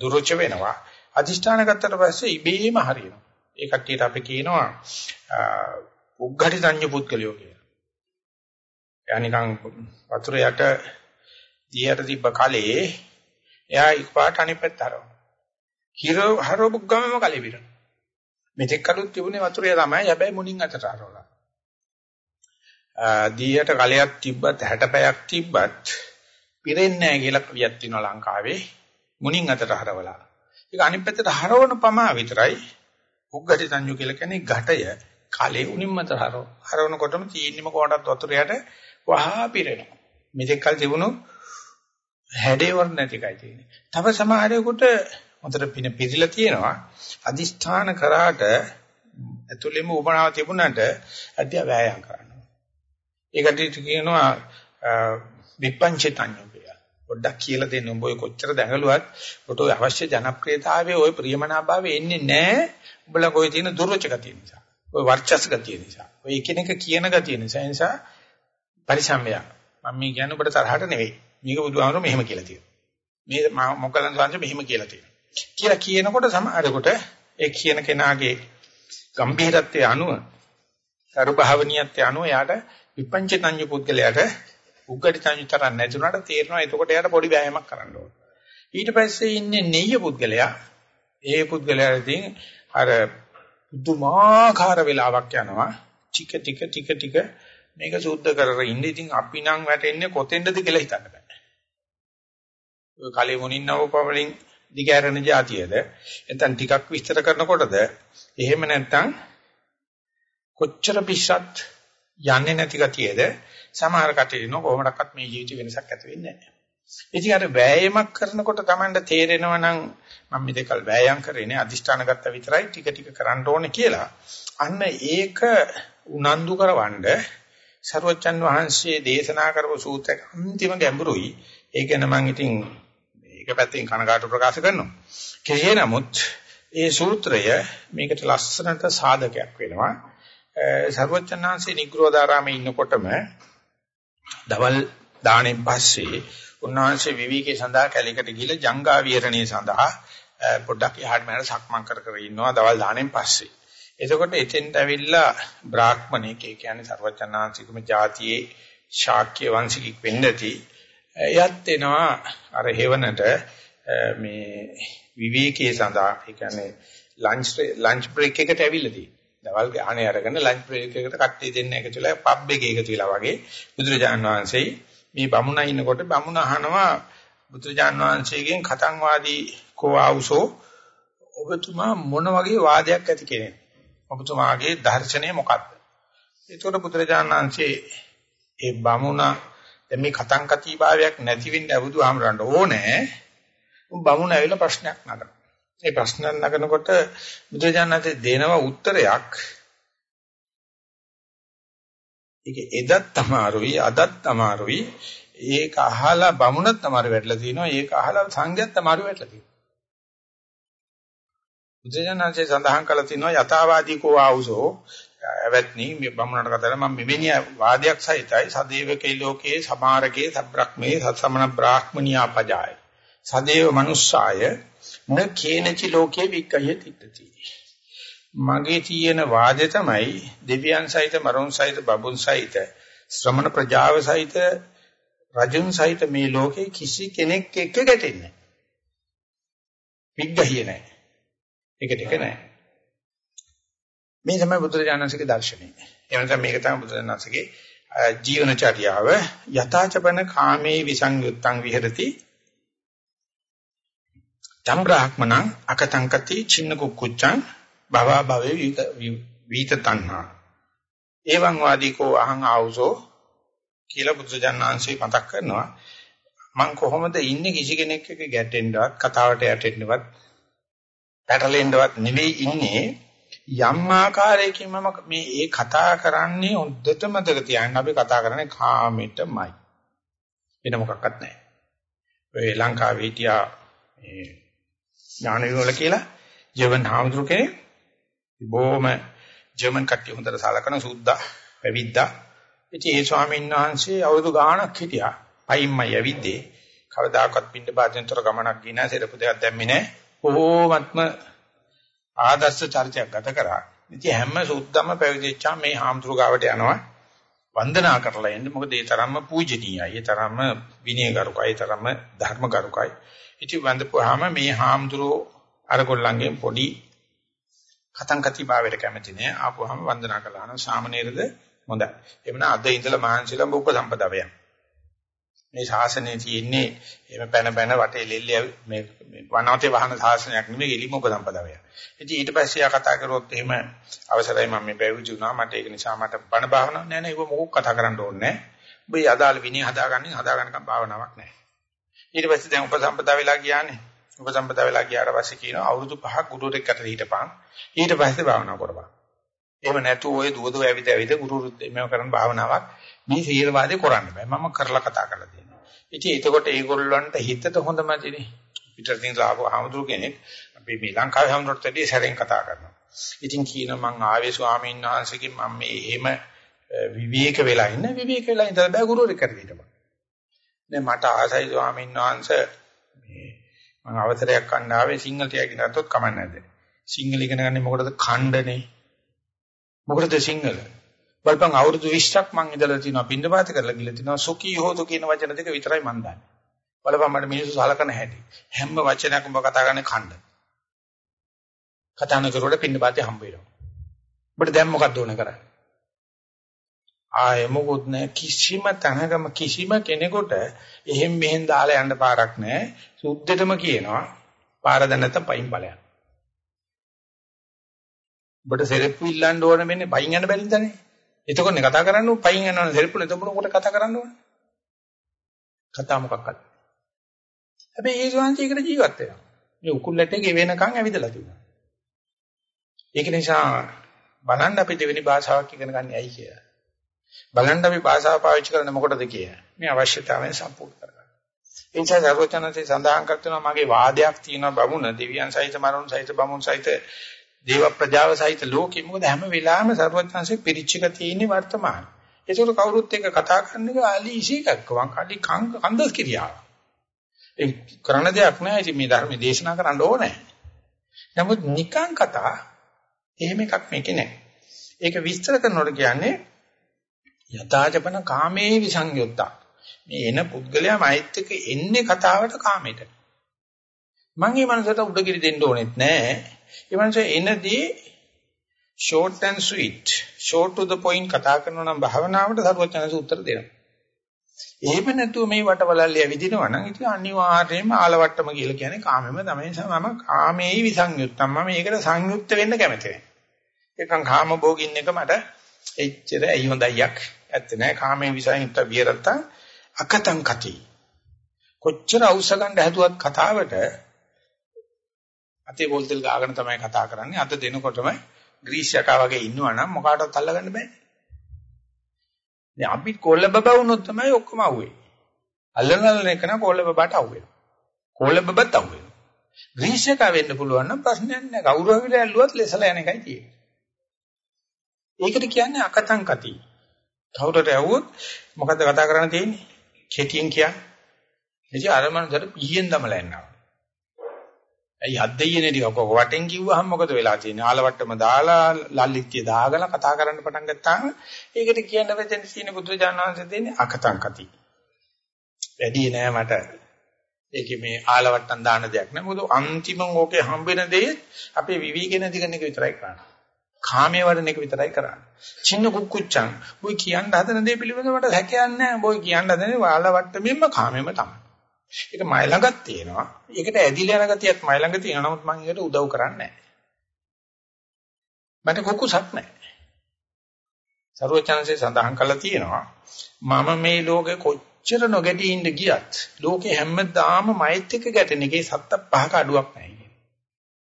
දුරච වෙනවා අදිෂ්ඨාන ගත්තට පස්සේ ඉබේම හරියනවා ඒ කට්ටියට අපි කියනවා උග්ඝටි සංඤ්ඤ පුද්ගලයෝ කියලා. එයා නිකන් වතුර යට දියට තිබ්බ කලේ එයා එකපාරට අනිත් පැත්ත හරවනවා. හිර හරවපු ගමම කලේ විරන. මෙතෙක් කලුත් තිබුණේ වතුරේ තමයි හැබැයි මුණින් අතට හරවලා. දියට කලයක් තිබ්බත් 60 පැයක් තිබ්බත් පිරෙන්නේ නැහැ කියලා කවියක් තියෙනවා ලංකාවේ. මුණින් අතට හරවලා. ඒක අනිත් පැත්තට හරවන පමා විතරයි උග්ගටි සංයු කියලා කියන්නේ ঘাটය කලේ උණින් මත හරව. හරවනකොටම තීන්නෙම කොටත් වතුර යට වහා පිරෙනවා. මෙතෙක් කල තිබුණු හැඩේවර නැති එකයි තියෙන්නේ. තව සමහරෙකුට හොඳට පින පිළිලා තියෙනවා. අදිෂ්ඨාන කරාට ඇතුළෙම උපනාව තිබුණාට අධ්‍ය වෑයම් කරනවා. ඒකට කියනවා විපංචිතඤ්ඤ කියලා. පොඩ්ඩක් කියලා දෙන්න උඹ ඔය කොච්චර දැඟලුවත් ඔට ඔය අවශ්‍ය ජනප්‍රියතාවයේ ඔය ප්‍රියමනාභාවය එන්නේ නැහැ. උඹලා කොයි තියෙන දුර්වච ගතිය නිසා. ඔය වර්චස් ගතිය නිසා. ඔය එකිනෙක කියන ගතිය නිසා. ඒ නිසා පරිසම්ය. මම මේ කියන්නේ ඔබට තරහට නෙවෙයි. මේක බුදුහාමර මෙහෙම කියලා තියෙනවා. මේ මොකලන් සංජ මෙහෙම කියලා තියෙනවා. කියලා කියනකොට සමහරකට ඒ කියන කෙනාගේ ගම්භීරත්වයේ අනුව සරුභාවනියත්වයේ අනුව යාට විපංචතඤ්ඤ පුද්ගලයාට උග්ගටි සංයුතරන් නැති උනට තේරෙනවා එතකොට යාට පොඩි වෑයමක් කරන්න ඕන. ඊට පස්සේ ඉන්නේ නෙయ్య පුද්ගලයා. ඒ පුද්ගලයා ඉතින් අර බුදුමාකාර වෙලාවක් යනවා. ටික ටික ටික ටික මේක සුද්ධ කරගෙන ඉන්න ඉතින් අපි නම් වැටෙන්නේ කොතෙන්ද කියලා හිතන්න බෑ. ඔය කලෙ මොනින්නව පවලින් දිගහැරෙන જાතියද? නැත්නම් ටිකක් විස්තර කරනකොටද? එහෙම නැත්නම් කොච්චර පිස්සත් යන්නේ නැති ගතියද? සමහර කටිනු කොහොමඩක්වත් මේ ජීවිත වෙනසක් ඇති වෙන්නේ නැහැ. ඉතින් අර වෑයමක් කරනකොට Tamanට තේරෙනවා නම් මම මේ දෙකල් වෑයම් කරේනේ අදිෂ්ඨාන ගත්ත විතරයි ටික ටික කරන්න ඕනේ කියලා. අන්න ඒක උනන්දු කරවන්න සරුවච්චන් වහන්සේ දේශනා කරපු සූත්‍රයක අන්තිම ගැඹුරුයි. ඒක ගැන මම ඉතින් ඒක පැත්තෙන් කනකාට ප්‍රකාශ කරනවා. කෙසේ නමුත් ඒ සූත්‍රය මේකට ලස්සනට සාධකයක් වෙනවා. සර්වචන්නාංශේ නිග්‍රෝධාරාමේ ඉන්නකොටම දවල් දාණයෙන් පස්සේ උන්වහන්සේ විවිකේ සඳහා කැලේකට ගිහිල්ලා ජංගා විහරණය සඳහා පොඩ්ඩක් එහාට මෙහාට සක්මන් කර කර ඉන්නවා දවල් දාණයෙන් පස්සේ. එතකොට එතෙන්ට ඇවිල්ලා බ්‍රාහ්මණෙක් ඒ කියන්නේ ਸਰවචන්නාංශිකම જાතියේ ශාක්‍ය වංශිකෙක් වෙන්න ඇති. එයත් එනවා අර හේවනට මේ විවිකේ සඳහා ඒ කියන්නේ ලන්ච් ලන්ච් බ්‍රේක් එකට ඇවිල්ලාදී. දවල් ගානේ අරගෙන ලන්ච් බ්‍රේක් එකට කට්ටිය දෙන්න එකතු වෙලා පබ් එකේ එකතු වෙලා වගේ බුදුරජාණන් වහන්සේ මේ බමුණා ඉන්නකොට බමුණ අහනවා බුදුරජාණන් වහන්සේගෙන් කතං වාදී කෝ ආවුසෝ ඔබතුමා මොන වගේ වාදයක් ඇති කෙනෙක්? ඔබතුමාගේ දර්ශනය මොකක්ද? ඒතකොට බුදුරජාණන් වහන්සේ ඒ බමුණ දැන් මේ කතං කති භාවයක් නැති වෙන්න බුදුහාමරන්න ඕනේ. බමුණ ඇවිල්ලා ප්‍රශ්නයක් නගනවා. මේ ප්‍රශ්න නගනකොට බුදුජානකේ දෙනව උත්තරයක්. ඒක එදත් අමාරුයි අදත් අමාරුයි. ඒක අහලා බමුණත් අමාරු වෙట్లా තිනවා ඒක අහලා සංඝයත් අමාරු වෙట్లా තිනවා බුදුජානකේ සඳහන් කළා තිනවා යථාවාදී කෝ ආවුසෝ. එවත්නි මේ බමුණට කතර මම මෙවැනි වාදයක් සහිතයි. සදේවකේ ලෝකේ සමාරකේ සබ්‍රක්මේ සත්සමන බ්‍රාහ්මනියා පජාය. සදේව මනුස්සාය. න කේනචි ලෝකේ වික්කය තිටති මගේ තියෙන වාදය තමයි දෙවියන් සහිත මරුන් සහිත බබුන් සහිත ශ්‍රමණ ප්‍රජාව සහිත රජුන් සහිත මේ ලෝකේ කිසි කෙනෙක් එක්ක ගැටෙන්නේ විග්ගහිය නැහැ. එකට එක නැහැ. මේ තමයි බුදුරජාණන්සේගේ දර්ශනය. ඒ නිසා මේක තමයි බුදුරජාණන්සේගේ ජීවනචර්යාව. යථාචපන කාමේ විසංයුත්තං විහෙරති. තම් බ්‍රාහ්මණං අකතංකති චින්න කුක්කුච්චං භවා භවේ වීත තණ්හා. එවං වාදීකෝ අහං ආවුසෝ කියලා බුදුජානනාංශي මතක් කරනවා. මං කොහොමද ඉන්නේ කිසි කෙනෙක් එක්ක ගැටෙන්නවත් කතාවට යටෙන්නවත් පැටලෙන්නවත් නෙවෙයි ඉන්නේ. යම් ආකාරයකින් මම මේ ඒ කතා කරන්නේ හොද්දට මතක තියාගන්න. අපි කතා කරන්නේ කාමෙටමයි. වෙන මොකක්වත් නැහැ. ඔය ලංකාවේ හිටියා මේ ඥාන විමල කියලා ජර්මන් හාමුදුරු කෙනෙක් බොහොම ජර්මන් කට්ටිය හොඳට සලකන සුද්දා පැවිද්දා ඉතින් ඒ ස්වාමීන් වහන්සේ අවුරුදු ගාණක් හිටියා පයින්මයි ඇවිද්දේ කවදාකවත් පින්න පාදෙන්තර ගමනක් ගියේ නැහැ සෙරපු දෙකක් දැම්මේ නැහැ කොහොමත්ම ආදර්ශ චරිතයක් ගත කරා. ඉතින් හැම සුද්ධම පැවිදිච්චා මේ හාමුදුරු ගාවට යනවා වන්දනා කරලා එන්න. මොකද ඒ තරම්ම පූජනීයයි. ඒ තරම්ම විනයගරුකයි. ඒ තරම්ම ධර්මගරුකයි. ඉතින් වන්දපුවාම මේ හාමුදුරු අරගොල්ලන්ගෙන් පොඩි කතංකති භාවයට කැමති නෑ. ආපුවාම වන්දනා කළා නම් සාමනීරද හොඳයි. එමුනා අද ඉඳලා මහන්සියලම උපසම්පදාවයක්. මේ ශාසනයේ තියෙන්නේ එහෙම පැන පැන වටේ ලෙල්ල මේ වනාතේ වහන ශාසනයක් නෙමෙයි එලිම උපසම්පදාවය. ඉතින් ඊට පස්සේ ආ කතා කරුවොත් එහෙම අවසරයි මම මේ පැවිදි වුණා මට ඒක නිසා මට බණ භාවනාවක් නෑ නෑ ඒක මොකක් කතා කරන්න ඕනේ නෑ. ඔබ මේ අදාළ විනය හදාගන්නේ හදාගන්නකම් භාවනාවක් නෑ. ඊට පස්සේ දැන් උපසම්පදා වෙලා ගියානේ. උපසම්පදා වෙලා ගියාට පස්සේ කියනවා අවුරුදු 5ක් ගුරුවරයෙක්ට හිටපන්. ඊට පස්සේ භාවනා කරපන්. එහෙම නැතු ඔය දුව දුව ඇවිද ඇවිද ගුරුරුත් මේව කරන භාවනාවක් මේ සීලවාදේ කරන්න බෑ. මම කරලා කතා කරලා දෙනවා. ඉතින් එතකොට ඒගොල්ලන්ට හිතට හොඳමදිනේ. පිටරටින් ආපු ආමතුරු කෙනෙක් අපි මේ ලංකාවේ හැමෝටත් වැඩි සැරෙන් කතා කරනවා. ඉතින් කියන මං ආවේ ස්වාමීන් වහන්සේගෙන් මම මේ එහෙම විවේක වෙලා ඉන්න විවේක වෙලා ඉඳලා බෑ ගුරුවරයෙක් කරගෙන ඉන්න. දැන් මට ආසයි ස්වාමීන් වහන්සේ මේ මම අවසරයක් ගන්න ආවේ සිංහල ටිකක් ඉඳන්තොත් කමක් නැද්ද? සිංහල ඉගෙන ගන්නේ මොකටද? ඛණ්ඩනේ. මොකටද සිංහල? බලපන් අවුරුදු 20ක් මං ඉඳලා තිනවා පින්නපාත කරලා ගිහලා තිනවා සුඛී හෝතු කියන වචන දෙක විතරයි මං දන්නේ. බලපන් මට මිනිස්සු සලකන හැටි. හැම වචනයක්ම ඔබ කතා කරන්නේ ඛණ්ඩ. කතා නොකරුවට පින්නපාතේ හම්බ වෙනවා. ඔබට දැන් මොකක්ද ඕන කරන්නේ? ආයේ මොකොත් නැහැ කිසිම තැනකම කිසිම කෙනෙකුට එහෙම් මෙහෙන් දාලා යන්න පාරක් නැහැ. සුද්ධෙටම කියනවා පාර දැන නැත්නම් පයින් ඵලයක්. ඔබට සෙරෙප්පු ඉල්ලන්න ඕන වෙන්නේ පයින් යන්න බැරිද නේ? එතකොටනේ කතා කරන්න ඕන පයින් යනවනේ සෙරෙප්පු නැතකොට කොට කතා කරන්න ඕන. කතා මොකක්ද? හැබැයි ඒ ශාන්තියකට ජීවත් වෙනවා. මේ උකුල්ලට ගෙවෙනකන් ඇවිදලා තිබුණා. ඒක නිසා බලන්න අපි දෙවෙනි භාෂාවක් ඉගෙන ගන්න ඇයි කියලා. බලන්න අපි භාෂාව පාවිච්චි කරන්නේ මොකටද කියලා. මේ අවශ්‍යතාවයෙන් සම්පූර්ණ කරගන්න. ඒ නිසා සර්වචනන්සේ සඳහන් කරනවා මගේ වාදයක් තියෙනවා බමුණ දෙවියන් සහිත මරුන් සහිත බමුණු සහිත දේව ප්‍රජාව සහිත ලෝකෙ මොකද හැම වෙලාවෙම සර්වඥාන්සේ පිරිච්චක තියෙන්නේ වර්තමාන. ඒකට කවුරුත් එක්ක කතා කරන එක අලි ඉසිකක් වන් කඩි කන්දස් කිරියාව. ඒ කරන දෙයක් නෑ ඉතින් මේ ධර්ම දේශනා කරන්න ඕනේ. නමුත් නිකං කතා එහෙම එකක් මේකේ නෑ. ඒක විස්තර කරනකොට කියන්නේ යථාජපන කාමේ විසංයුක්තා. මේ එන පුද්ගලයා මෛත්‍රික එන්නේ කතාවට කාමයට. මම මේ මනසට උඩගිරි දෙන්න ඕනෙත් නෑ. ඒ මනස එනදී short and sweet, short to the point කතා කරනවා නම් භාවනාවට සරුවචනස උත්තර දෙනවා. එහෙම නැතුව මේ වටවලල්ලිය විදිනවා නම් ඉතින් අනිවාර්යයෙන්ම ආලවට්ටම කියලා කියන්නේ කාමෙම තමයි මම කාමේයි විසංයුත්තම් මම මේකට සංයුක්ත වෙන්න කැමති නැහැ. ඒකම් කාම භෝගින් එක මට එච්චර ඇයි හොඳයියක් ඇත්ත නෑ කාමයේ විසංයුක්ත විරත්ත අකතං කති. කොච්චර අවශ්‍ය ගන්න හැදුවත් කතාවට අතේ බෝල්තල් ගාගෙන තමයි කතා කරන්නේ. අත දෙනකොටම ග්‍රීස් යකා වගේ ඉන්නවා නම් මොකාටවත් අල්ලගන්න බෑ. දැන් අපි කොල්ල බබා වුණොත් තමයි ඔක්කොම අහුවේ. අල්ලනල්න එක නම් කොල්ල බබාට අහුවෙනවා. කොල්ල බබත් අහුවෙනවා. ග්‍රීස් යකා වෙන්න පුළුවන් නම් ප්‍රශ්නයක් නෑ. කවුරු හරි ඇල්ලුවත් ලෙසලා යන එකයි තියෙන්නේ. ඒකට කියන්නේ අකතං කති. කවුරුට ඇහුවොත් මොකද්ද කතා කරන්න තියෙන්නේ? කෙටියෙන් කියන්නේ. එනිසා අර මනසට පිහියෙන් දමලා යනවා. ඇයි හද්දෙයිනේ ටික ඔක වටෙන් කිව්වහම මොකද වෙලා තියෙන්නේ? ආලවට්ටම දාලා ලල්ලිත්‍ය දාගලා කතා කරන්න පටන් ගත්තාම ඒකට කියන්න වෙදෙන සීන බුදුරජාණන් වහන්සේ දෙන්නේ අකතං කති. වැඩි නෑ මට. ඒකේ මේ ආලවට්ටම් දාන දෙයක් නෑ. මොකද අන්තිමම ඕකේ හම්බෙන දේ අපේ විවිකෙන දිගන එක විතරයි කරන්නේ. කාමයේ වඩන එක විතරයි කරන්නේ. චින්න කුක්කුච්චං. බොයි කියන්න හදන දේ පිළිබඳව මට හැකියාවක් නෑ. බොයි කියන්න හදනේ ආලවට්ටමෙන්ම කාමෙම තමයි. ඒක මයි ළඟක් තියෙනවා. ඒකට ඇදිලා යන ගතියක් මයි ළඟ තියෙනවා. නමුත් මම ඒකට උදව් කරන්නේ නැහැ. මට කුකුසක් නැහැ. සරුවචනසේ සඳහන් කළා තියෙනවා. මම මේ ලෝකේ කොච්චර නොගැටී ඉඳ ගියත් ලෝකේ හැමදාම මයිත් එක්ක ගැටෙන එකේ සත්ත පහක අඩුවක් නැහැ කියන්නේ.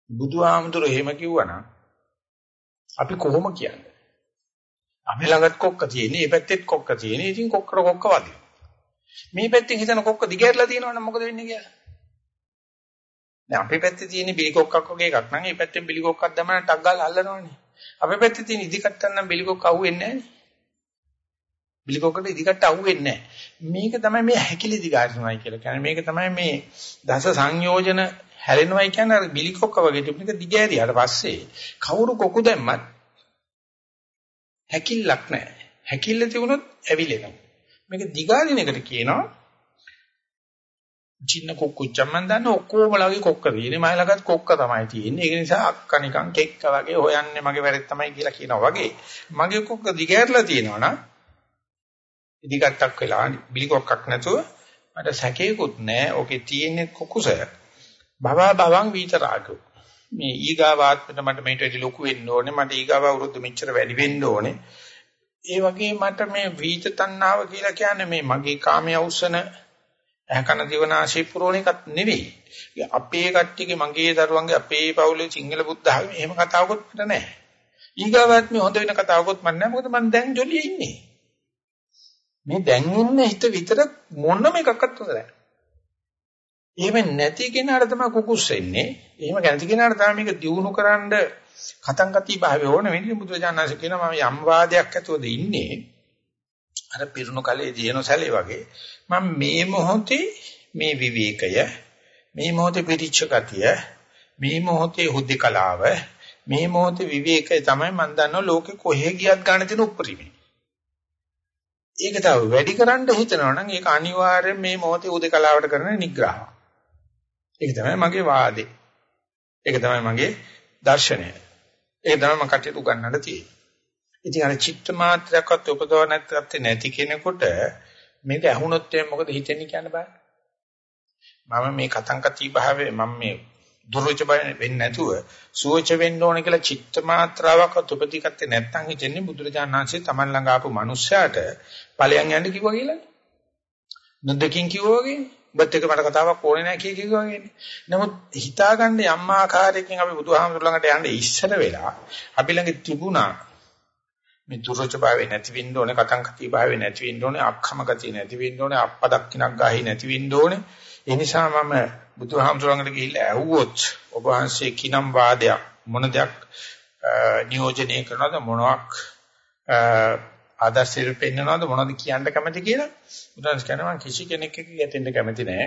බුදුහාමුදුර එහෙම කිව්වනම් අපි කොහොම කියන්නේ? අපි ළඟත් කොක්ක තියෙන්නේ, මේ පැත්තෙත් කොක්ක තියෙන්නේ. ඉතින් කොක්කර කොක්ක වදින. මේ පැත්තෙන් හිතන කොක්ක දිගහැරලා තියෙනවනම් මොකද වෙන්නේ කියලා? දැන් අපේ පැත්තේ තියෙන බිලි කොක්කක් වගේ එකක් නම් මේ පැත්තෙන් බිලි කොක්කක් දැම්මම ටක් ගාලා අල්ලනවනේ. අපේ පැත්තේ තියෙන ඉදිකට්ටක් නම් බිලි කොක්ක අහුවෙන්නේ නැහනේ. බිලි කොක්කට ඉදිකට්ට අහුවෙන්නේ නැහැ. මේක තමයි මේ හැකිලි දිගාරිනවයි කියලා කියන්නේ. මේක තමයි මේ දස සංයෝජන හැලෙනවයි කියන්නේ අර බිලි කොක්ක වගේ තිබුණක දිගෑරියාට පස්සේ කවුරු කොකු දැම්මත් හැකිල්ලක් නැහැ. හැකිල්ල තිබුණොත් ඇවිලෙනවා. මේක දිගාරින එකට කියනවා චින්න කුක්කුච්චම් මන් දන්න ඔක්කොමලගේ කොක්ක තියෙන්නේ. මම ළඟත් කොක්ක තමයි තියෙන්නේ. ඒක නිසා අක්ක නිකන් කෙක්ක වගේ හොයන්නේ මගේ වැරද්ද තමයි කියලා කියනවා වගේ. මගේ කොක්ක දිගහැරලා තියෙනවනම් ඉදිකටක් වෙලා බිලි කොක්කක් නැතුව මට සැකේකුත් නැහැ. ඕකේ තියෙන්නේ කුකුස භවා භවං විතරාගෝ මේ ඊගාවාත්මට මට මේට වැඩි ලොකු වෙන්න ඕනේ මට ඊගාව අවුරුද්ද මෙච්චර වැඩි වෙන්න ඕනේ ඒ වගේ මට මේ වීත තණ්හාව කියලා කියන්නේ මේ මගේ කාමයේ අවසන ඇකන දිවනාශී පුරෝණ එකක් නෙවෙයි. අපේ කට්ටියගේ මගේ දරුවන්ගේ අපේ පවුලේ සිංහල බුද්ධ ආගම එහෙම කතාවකුත් මට නැහැ. ඊගාවත් මේ හොඳ වෙන කතාවකුත් මට නැහැ. මොකද මම දැන් ජොලියේ ඉන්නේ. මේ දැන් ඉන්න හිත විතර මොනම එකක්වත් හොඳ නැහැ. එහෙම නැති කෙනාට තමයි කුකුස් වෙන්නේ. එහෙම නැති කෙනාට තමයි මේක දියුණු කරන්න කතං ගති භාවය ඕන වෙන්නේ බුදුරජාණන්සේ කියනවා මම යම් වාදයක් ඇතුවද ඉන්නේ අර පිරුණු කලේ දිනන සැලේ වගේ මම මේ මොහොතේ මේ විවේකය මේ මොහොතේ පිරිච්ච ගතිය මේ මොහොතේ හුද්ධකලාව මේ මොහොතේ විවේකය තමයි මම දන්නවා ලෝකෙ කොහේ ගියත් ගන්න තියෙන උපරිමයි ඒක තව වැඩි කරන්න හිතනවා නම් ඒක අනිවාර්යෙන් මේ මොහොතේ උදේකලාවට කරන නිග්‍රහය. ඒක තමයි මගේ වාදේ. ඒක තමයි මගේ දර්ශනය. ඒක තමයි මම කටියට උගන්වන්න තියෙන්නේ. ඉතින් අර චිත්ත මාත්‍රයක්වත් උපදව නැත්නම් නැති කෙනෙකුට මේක ඇහුනොත් එම් මොකද හිතෙන්නේ කියන බෑ. මම මේ කතංකති භාවයේ මම මේ දුර්වච වෙන්නේ නැතුව සුවච වෙන්න ඕන කියලා චිත්ත මාත්‍රාවක්වත් උපදීකත්තේ නැත්නම් හිතෙන්නේ බුදුරජාණන් වහන්සේ Taman ළඟ ආපු මිනිස්සයාට ඵලයන් යන්න කිව්වා කියලා. නොදකින් කිව්වා වගේ. ඔබත් එක මට කතාවක් ඕනේ නැහැ කිය කිව්වා වගේ. නමුත් හිතාගන්න යම් ආකාරයකින් අපි බුදුහාමුදුර ළඟට යන්න ඉස්සර වෙලා අපි ළඟ තිබුණා මේ දුර්වච භාවය නැති වෙන්න ඕනේ, කතං කති භාවය නැති වෙන්න ඕනේ, අක්ඛම ගතිය නැති වෙන්න ඕනේ, අප්පදක්කිනක් ගාහි නැති වෙන්න ඕනේ. ඒ නිසා මම බුදුහාමුදුර ළඟට ගිහිල්ලා ඇහුවොත් ඔබ වහන්සේ කිනම් වාදයක් මොන දෙයක් නියෝජනය කරනවද මොනවක් ආදර්ශයට පෙන්නනවද මොනවද කියන්න කැමති කියලා? බුදුන්ස් කියනවා මම කිසි කෙනෙක් එක්ක ගැටෙන්න කැමති නෑ.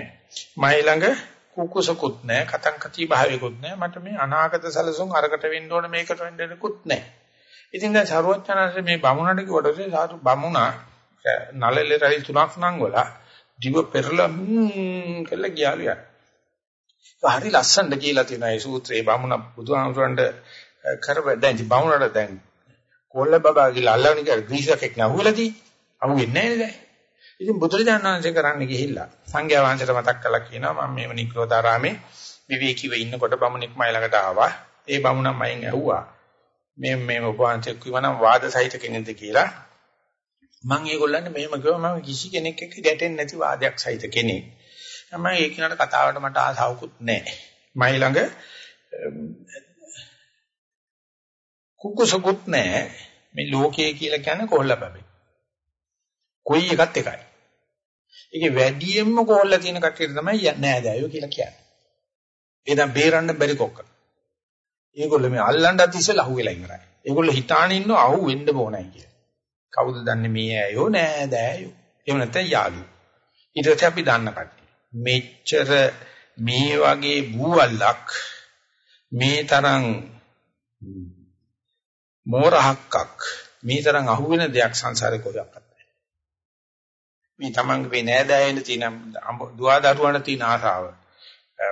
මයි ළඟ කුකුසකුත් නෑ කතං කති භාවයකුත් නෑ. මට මේ අනාගත සැලසුම් අරකට වෙන්න ඕන මේකට වෙන්න දෙනකුත් නෑ. ඉතින් දැන් සරුවචනanse මේ බමුණට කිව්වට සාතු බමුණා නලලේ රයි තුනක් නම් වල දිව පෙරලා හ්ම් කියලා ගියාලු යන ඒක හරි ලස්සනට කියලා තියෙනවා මේ සූත්‍රයේ. බමුණ බුදුහාමුදුරන්ට කරව දැන් බමුණට දැන් කොල්ල බබා කියලා අල්ලගෙන ඉතින් ග්‍රීසකෙක් නහුවලදී අහුවෙන්නේ නැහැ නේද? ඉතින් බුදුරජාණන් වහන්සේ කරන්නේ ගිහිල්ලා සංඝයා වහන්සේට මතක් කළා කියනවා මම මේව නික්‍රෝධාරාමේ විවේකීව ඉන්නකොට බමුණෙක් මයි ළඟට ආවා. ඒ බමුණන් මයින් ඇහුවා මේ මේ උපවාසයේ කිව්වනම් වාද සහිත කෙනෙක්ද කියලා. මම ඒගොල්ලන්ට මෙහෙම කිව්වා මම කිසි කෙනෙක් එක්ක ගැටෙන්නේ නැති වාදයක් සහිත කෙනෙක්. මම ඒ කෙනාට කතාවට මට ආසාවකුත් නැහැ. මයි ළඟ කුකුසකුත් නැහැ. මේ ලෝකයේ කියලා කියන්නේ කොල්ල බබේ. කොයි එකත් එකයි. ඒකේ වැඩියෙන්ම කොල්ල තියෙන කට්ටියට තමයි නෑදෑයෝ කියලා කියන්නේ. ඒ දැන් බේරන්න බැරි කොක්ක. ඒගොල්ලෝ මේ අල්ලන්නත් ඉස්සෙල්ලා අහුවෙලා ඉවරයි. ඒගොල්ලෝ හිතාන ඉන්නව අහු වෙන්න ඕනයි කියලා. කවුද දන්නේ මේ ඇයෝ නෑදෑයෝ. එහෙම නැත්නම් යාළුවෝ. ඊට පස්සේ අපි දන්න කට්ටිය. මෙච්චර මේ වගේ බූවල්ලක් මේ තරම් මෝරහක්ක් මේ තරම් අහුවෙන දෙයක් සංසාරේ කොහෙවත් නැහැ. මේ තමන්ගේ මේ නෑදෑයන තියෙන දුවා දරුවන තියෙන ආසාව.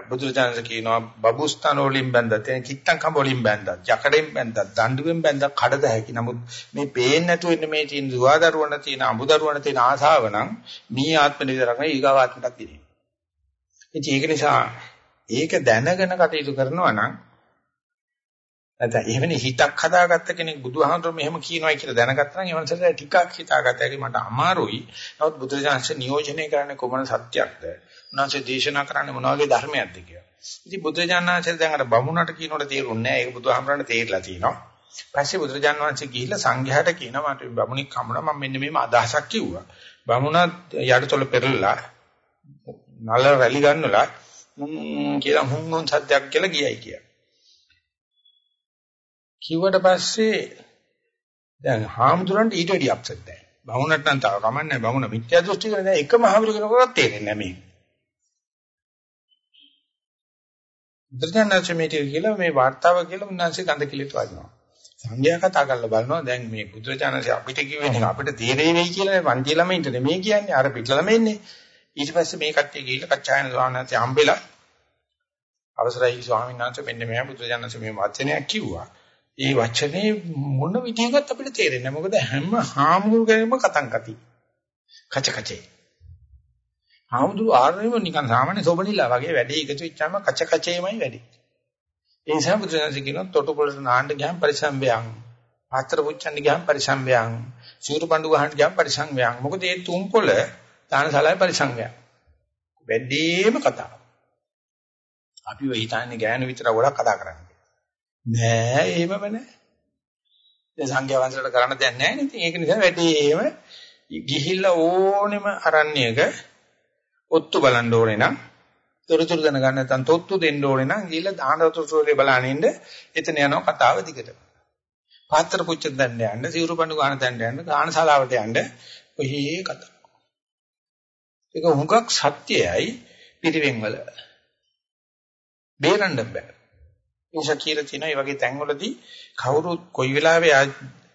බුදුරජාණන් කියනවා බබුස්තන වලින් බැඳලා තියෙන කිත්තම් කඹ වලින් බැඳලා ජකඩෙන් බැඳලා දඬුවෙන් බැඳලා කඩද හැකි. නමුත් මේ පේන්නේ නැතුව ඉන්න මේ තියෙන දුවා දරුවන තියෙන අඹ දරුවන තියෙන ආසාව නම් මේ ආත්ම නිතරම ඊගාව ආත්මයක් දිනේ. ඉතින් ඒක නිසා ඒක දැනගෙන කටයුතු කරනවා නම් නැත්නම් එහෙමනේ හිතක් හදාගත්ත කෙනෙක් බුදුහාමුදුරුවෝ මෙහෙම කියනවා කියලා දැනගත්තා නම් ඒ මනසට ටිකක් හිතාගත හැකි මට අමාරුයි. නමුත් බුදුරජාණන්සේ නියෝජනය කරන්නේ කොමන සත්‍යයක්ද? උන්වහන්සේ දේශනා කරන්නේ මොන වගේ ධර්මයක්ද කියලා. ඉතින් බුදුරජාණන්සේ දැන් අර බමුණට කියනකොට තේරුන්නේ නැහැ. ඒක බුදුහාමුදුරන්ට තේරිලා තියෙනවා. පස්සේ බුදුරජාණන් වහන්සේ ගිහිල්ලා සංඝයාට කියනවා මට බමුණෙක් හම්බුණා මම මෙන්න මේම අදහසක් කිව්වා. බමුණා යඩතොල පෙරලලා නල රැලි ගන්නලා කියලා හුම් හුම් සද්දයක් කියලා ගියයි කියලා. කිව්වට පස්සේ දැන් හාමුදුරන්ට ඊට වැඩි අප්සෙට් දැන්. බමුණට නම් තව කමක් නැහැ. බමුණ මිත්‍යා දෘෂ්ටි කරන දැන් එකම හාමුදුර කෙනෙකුට තේරෙන්නේ නැහැ මේ. බුදුරජාණන්සේමීටි කියලා මේ වார்த்தාව කියලා උන්වහන්සේ ගඳ කිලිට වදිනවා. සංඝයා කතා කරලා බලනවා දැන් මේ බුදුරජාණන්සේ අපිට කිව්වේ අපිට තේරෙන්නේ නැහැ කියලා මේ පන්ති ළමයින්ට මේ කියන්නේ අර පිට ළමයින්නේ. ඊට පස්සේ මේ කට්ටිය ගිහිල්ලා කච්චායන ස්වාමීන් වහන්සේ හම්බෙලා අවසරයි ස්වාමීන් වහන්සේ මෙන්න මේ බුදුරජාණන්සේ මේ වචනයක් කිව්වා. ඒ වචනේ මොන විදිහකට අපිට තේරෙන්නේ නැහැ. මොකද හැම හාමුදුරුවෝ කතං කති. කච කචේ. හාමුදුරු ආරණෙම නිකන් සාමාන්‍ය සෝබනිලා වගේ වැඩේ එකතු වෙච්චාම කච කචේමයි වැඩි. ඒ නිසා බුදුසසුන කියනවා තොටුපොළට නාන්න ගියාම පරිසම්බයං. පාත්‍ර පුච්චන්න ගියාම පරිසම්බයං. සූරු පඬු ගහන්න ගියාම පරිසම්බයං. මොකද මේ තුම්කොළ දානශාලාවේ පරිසම්බයං. වැඩිම කතාව. අපි වෙ හිතන්නේ ගෑනු විතර ගොඩක් කතා කරන්නේ. නෑ එහෙමම නෑ. දැන් සංඝයා වහන්සේලාට කරන්න දෙයක් නෑ නේද? ඒක නිසා වැඩිම ගිහිල්ලා ඕනෙම අරණ්‍යයක ඔත්තු බලන්න ඕනේ නම් තොරතුරු දැනගන්න නැත්නම් තොත්තු දෙන්න ඕනේ නම් ගිහිල්ලා දාන තොරතුරු බලන්න ඉන්න එතන යනවා කතාව දිගට. පාත්‍ර පුච්ච දන්න යන්න, සිවුරු පඬු ගන්න දන්න යන්න, ගානශාලාවට යන්න ඔහි කතාව. ඒක හුඟක් සත්‍යයයි පිරිවෙන් වල. බේරන්න බෑ. නිසා කියලා තියෙනවා මේ වගේ තැන්වලදී කවුරුත් කොයි වෙලාවෙ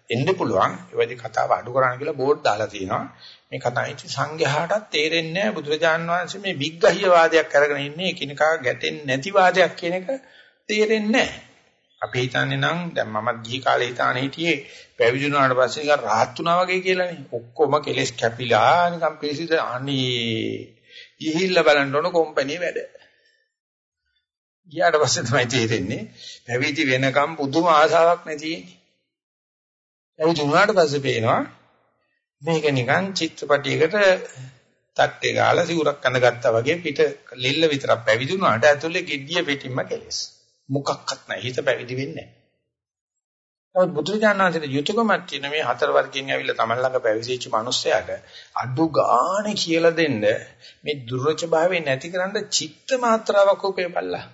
එන්න පුළුවන් ඒ වගේ කතාව අඩු කරන්න කියලා බෝඩ් දාලා තියෙනවා මේ කතාවෙච්ච සංඝයාටත් තේරෙන්නේ නැහැ. බුදුරජාන් වහන්සේ මේ විග්ගහිය වාදයක් අරගෙන ඉන්නේ. එකිනෙකා ගැටෙන්නේ නැති වාදයක් කියන එක තේරෙන්නේ නැහැ. අපි හිතන්නේ නම් දැන් මමත් ගිහි කාලේ හිතානේ හිටියේ පැවිදි වුණාට පස්සේ නිකන් rahat වුණා වගේ කියලානේ. ඔක්කොම කෙලස් කැපිලා නිකන් පිළිසිද අනේ. ගිහිල්ලා බලන්න ඕන කොම්පැනි වැඩ. ගියාට පස්සේ තමයි තේරෙන්නේ පැවිදි වෙනකම් පුදුම ආසාවක් නැති. පැවිදි වුණාට පස්සේ පේනවා මේක නිකන් චිත්‍රපටයකට තට්ටේ ගාලා සිවුරක් අඳගත්තා වගේ පිට ලෙල්ල විතරක් පැවිදි වුණාට ඇතුලේ gediya පිටින්ම කෙලස්. මොකක්වත් නැහැ. හිත පැවිදි වෙන්නේ නැහැ. නමුත් බුදුරජාණන්සේ යුතුයකමක් තියෙන මේ හතර වර්ගයෙන් ඇවිල්ලා Taman ළඟ පැවිදිච්ච මිනිස්සයාට අඩු ගානේ කියලා දෙන්න මේ දුර්වච භාවය නැතිකරන්න චිත්ත මාත්‍රාවක් උපයපල්ලා.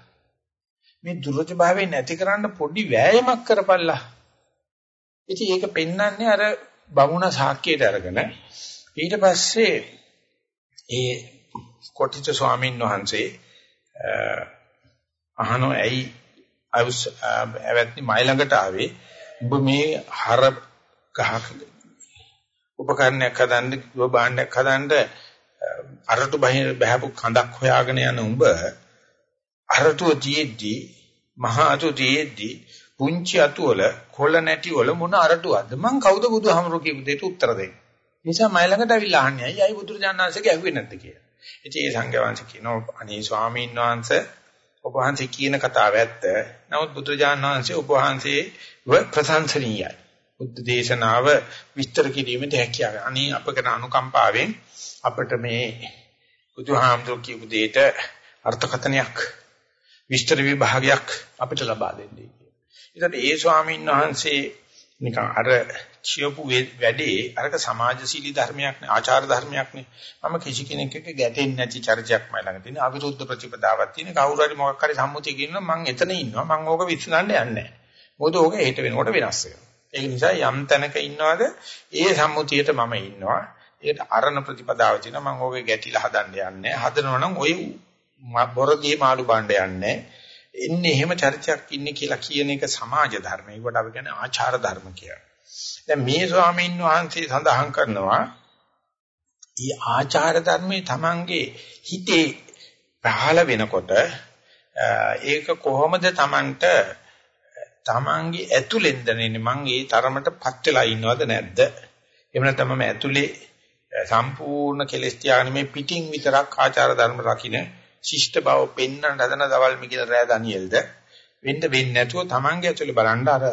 මේ දුර්වච භාවය නැති කරන්න පොඩි වෑයමක් කරපල්ලා. ඉතින් ඒක පෙන්වන්නේ අර බමුණ සාක්කියට අරගෙන ඊට පස්සේ ඒ කොටිච්ච ස්වාමීන් වහන්සේ අහනෝ ඇයි අවුස් ඇවැත්නි මයි ළඟට ආවේ ඔබ මේ හර ගහක උපකරණයක් හදන්න ඔබ භාණ්ඩයක් හදන්න අරටු බහපු කඳක් හොයාගෙන යන උඹ අරටුව තියෙද්දි මහා අතු තියෙද්දි පුංචි අතු වල කොළ නැටි වල මොන අරටුවක්ද? මං කවුද බුදුහාමුදුරු කියපු දෙයට උත්තර දෙන්නේ? නිසා මයි ළඟට අවිල්ලා අහන්නේ අයියි අයි බුදුරජාණන් වහන්සේගේ ඇහුවේ නැද්ද? කියලා. ඉතින් ඒ සංඝ වංශ කියනවා අනේ ස්වාමීන් වහන්සේ ඔබ වහන්සේ කියන කතාව ඇත්ත. නමුත් බුදුරජාණන් වහන්සේ ඔබ වහන්සේ ප්‍රශංසනීයයි. බුද්ධ දේශනාව විස්තර කිරීමේ හැකියාව. අනේ අපකට අනුකම්පාවෙන් අපිට මේ බුදුහාමුදුරු කියපු දෙයට අර්ථකථනයක් විස්තර විභාගයක් අපිට ලබා දෙන්නේ කියලා. ඒකට ඒ ස්වාමීන් වහන්සේ නිකන් අර කියපු වැඩේ අරක සමාජශීලී ධර්මයක් නේ ආචාර ධර්මයක් නේ. මම කිසි කෙනෙක් එක්ක ගැටෙන්නේ නැති චර්චයක් මයි ළඟ තියෙන අවිරුද්ධ ප්‍රතිපදාවක් තියෙන කවුරු හරි මොකක් හරි සම්මුතිය කියනවා මම එතන ඉන්නවා මම ඕක විශ්ලන්න යන්නේ නැහැ. මොකද ඕක හෙට වෙනකොට වෙනස් වෙනවා. ඒක නිසා යම් තැනක ඉන්නවද ඒ සම්මුතියට මම ඉන්නවා. ඒකට අරණ ප්‍රතිපදාව තියෙනවා මම ඕකේ ගැටිලා හදන්න යන්නේ. හදනවා නම් ඔය බොරදී මාළු බණ්ඩ යන්නේ. එන්නේ එහෙම චරිතයක් ඉන්නේ කියලා කියන එක සමාජ ධර්ම. ඒකට අපි කියන්නේ ආචාර ධර්ම කියලා. දැන් මේ ස්වාමීන් වහන්සේ සඳහන් කරනවා ඊ ආචාර ධර්මයේ Tamange හිතේ පහළ වෙනකොට ඒක කොහොමද Tamanට Tamange ඇතුලෙන් දැනෙන්නේ මං ඒ තරමටපත් වෙලා ඉන්නවද නැද්ද එහෙම නැත්නම් මම ඇතුලේ සම්පූර්ණ කෙලස් තියාගෙන මේ පිටින් විතරක් ආචාර ධර්ම රකින්න ශිෂ්ට බව පෙන්වන්න හදන දවල් මිගිල රෑ ඩැනියෙල්ද? වෙන්න වෙන්නේ නැතුව Tamange ඇතුලේ බලන්න අර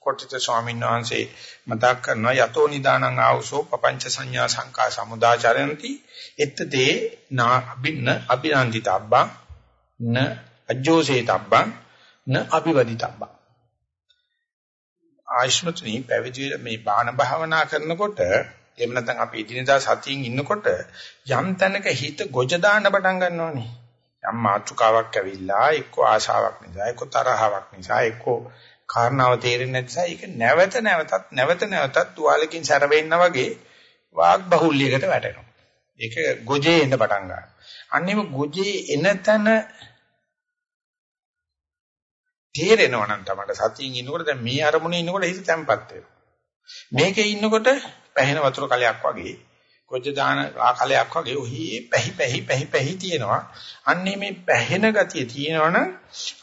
කොටිත ස්වාමීන් වහන්සේ මතක් කරනවා යතෝ නිදානං ආවසෝ පపంచ සංඥා සංකා සමුදාචරಂತಿ එත්තේ නා අබින්න අබිනන්දිතබ්බං න අජෝසේතබ්බං න අභිවදිතබ්බං. ආයෂ්මතුනි පැවිදි මේ බාන භාවනා කරනකොට එහෙම නැත්නම් අපි එදිනදා සතියින් ඉන්නකොට යම් තැනක හිත ගොජ දාන්න පටන් ගන්නෝනේ යම් මාතෘකාවක් ඇවිල්ලා එක්ක ආශාවක් නිසා එක්ක තරහාවක් නිසා එක්ක කාරණාව තේරෙන්නේ නැති නිසා ඒක නැවත නැවතත් නැවත නැවතත් තුවාලකින් සැරවෙන්න වගේ වාග් බහුල්‍යයකට වැටෙනවා. ඒක ගොජේ එන්න පටන් ගන්නවා. අන්නේම ගොජේ එන තැන තේරෙනවා නම් තමයි සතියින් ඉන්නකොට දැන් මේ අරමුණේ ඉන්නකොට හිත තැම්පත් වෙනවා. මේකේ ඉන්නකොට පැහෙන වතුර කලයක් වගේ කොච්ච දාන ආකලයක් වගේ ඔහි පැහි පැහි පැහි පැහි තියෙනවා. අන්නේ මේ පැහෙන ගතිය තියෙනවනම්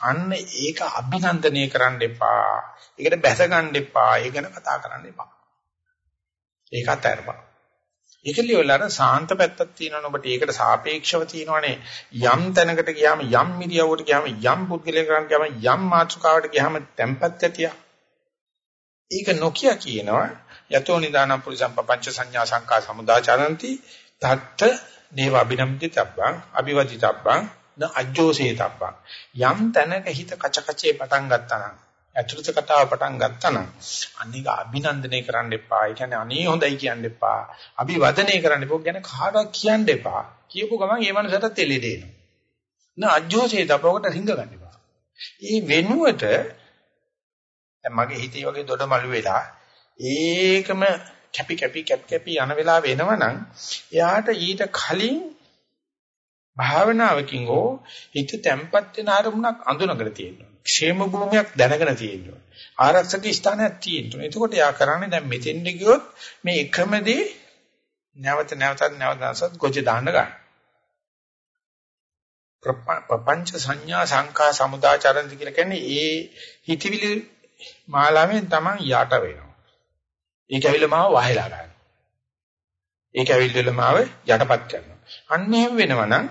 අන්න ඒක අභිනන්දනය කරන්න එපා. ඒකට බැස ගන්න එපා. ඒ ගැන කතා කරන්න එපා. ඒකත් අරපා. ඒකලිය වල අර සාන්ත පැත්තක් තියෙනවනේ ඔබට ඒකට සාපේක්ෂව තියෙනවනේ යම් තැනකට ගියාම යම් මිදියවට ගියාම යම් පුද්ගලයකට ගියාම යම් මාතෘකාවට ගියාම tempat ඇතිය. ඒක නොකිය කියනවා යතෝ නිදානම් පුරිසම් පංච සංඥා සංකා සමුදාචරಂತಿ තත්ත දේව අබිනම්ති තබ්බං අ비වදි තබ්බං න අජ්ජෝසේ තබ්බං යම් තැනක හිත කචකචේ පටන් ගත්තා නම් අතුරුත කතාව පටන් ගත්තා නම් අනික අභිනන්දනය කරන්න එපා. ඒ කියන්නේ අනේ හොඳයි කියන්න එපා. අභිවදනය කරන්න එපා. ගැන කාටවත් කියන්න එපා. කියපු ගමන් ඒ මනසට තෙලෙ දෙනවා. න අජ්ජෝසේ තබ්බකට රිංග ගන්න එපා. ඒ වෙනුවට මගේ හිතේ වගේ දොඩමළු වෙලා ඒකම කැපි කැපි කැපි කැපි යන වෙලාව එනවනම් එයාට ඊට කලින් භාවනාවකින් හෝ හිත තැම්පත් වෙන අරමුණක් අඳුනගෙන තියෙනවා. ക്ഷേම භූමියක් දැනගෙන තියෙනවා. ආරක්ෂක ස්ථානයක් තියෙනවා. එතකොට යා කරන්නේ දැන් මෙතෙන්ද ගියොත් මේ එකම දේ නැවත නැවතත් නැවත නැවතත් ගොජ දාන්න ගන්න. ප්‍රපංච සංඥා සංකා සමුදාචරන්ති කියලා කියන්නේ ඒ හිතවිලි මාලාවෙන් Taman යට වෙනවා. ඒක ඇවිල්ලා මාව වහලා ගන්නවා. ඒක ඇවිල්ලා මාව යටපත් කරනවා. අන්න එහෙම වෙනවනම්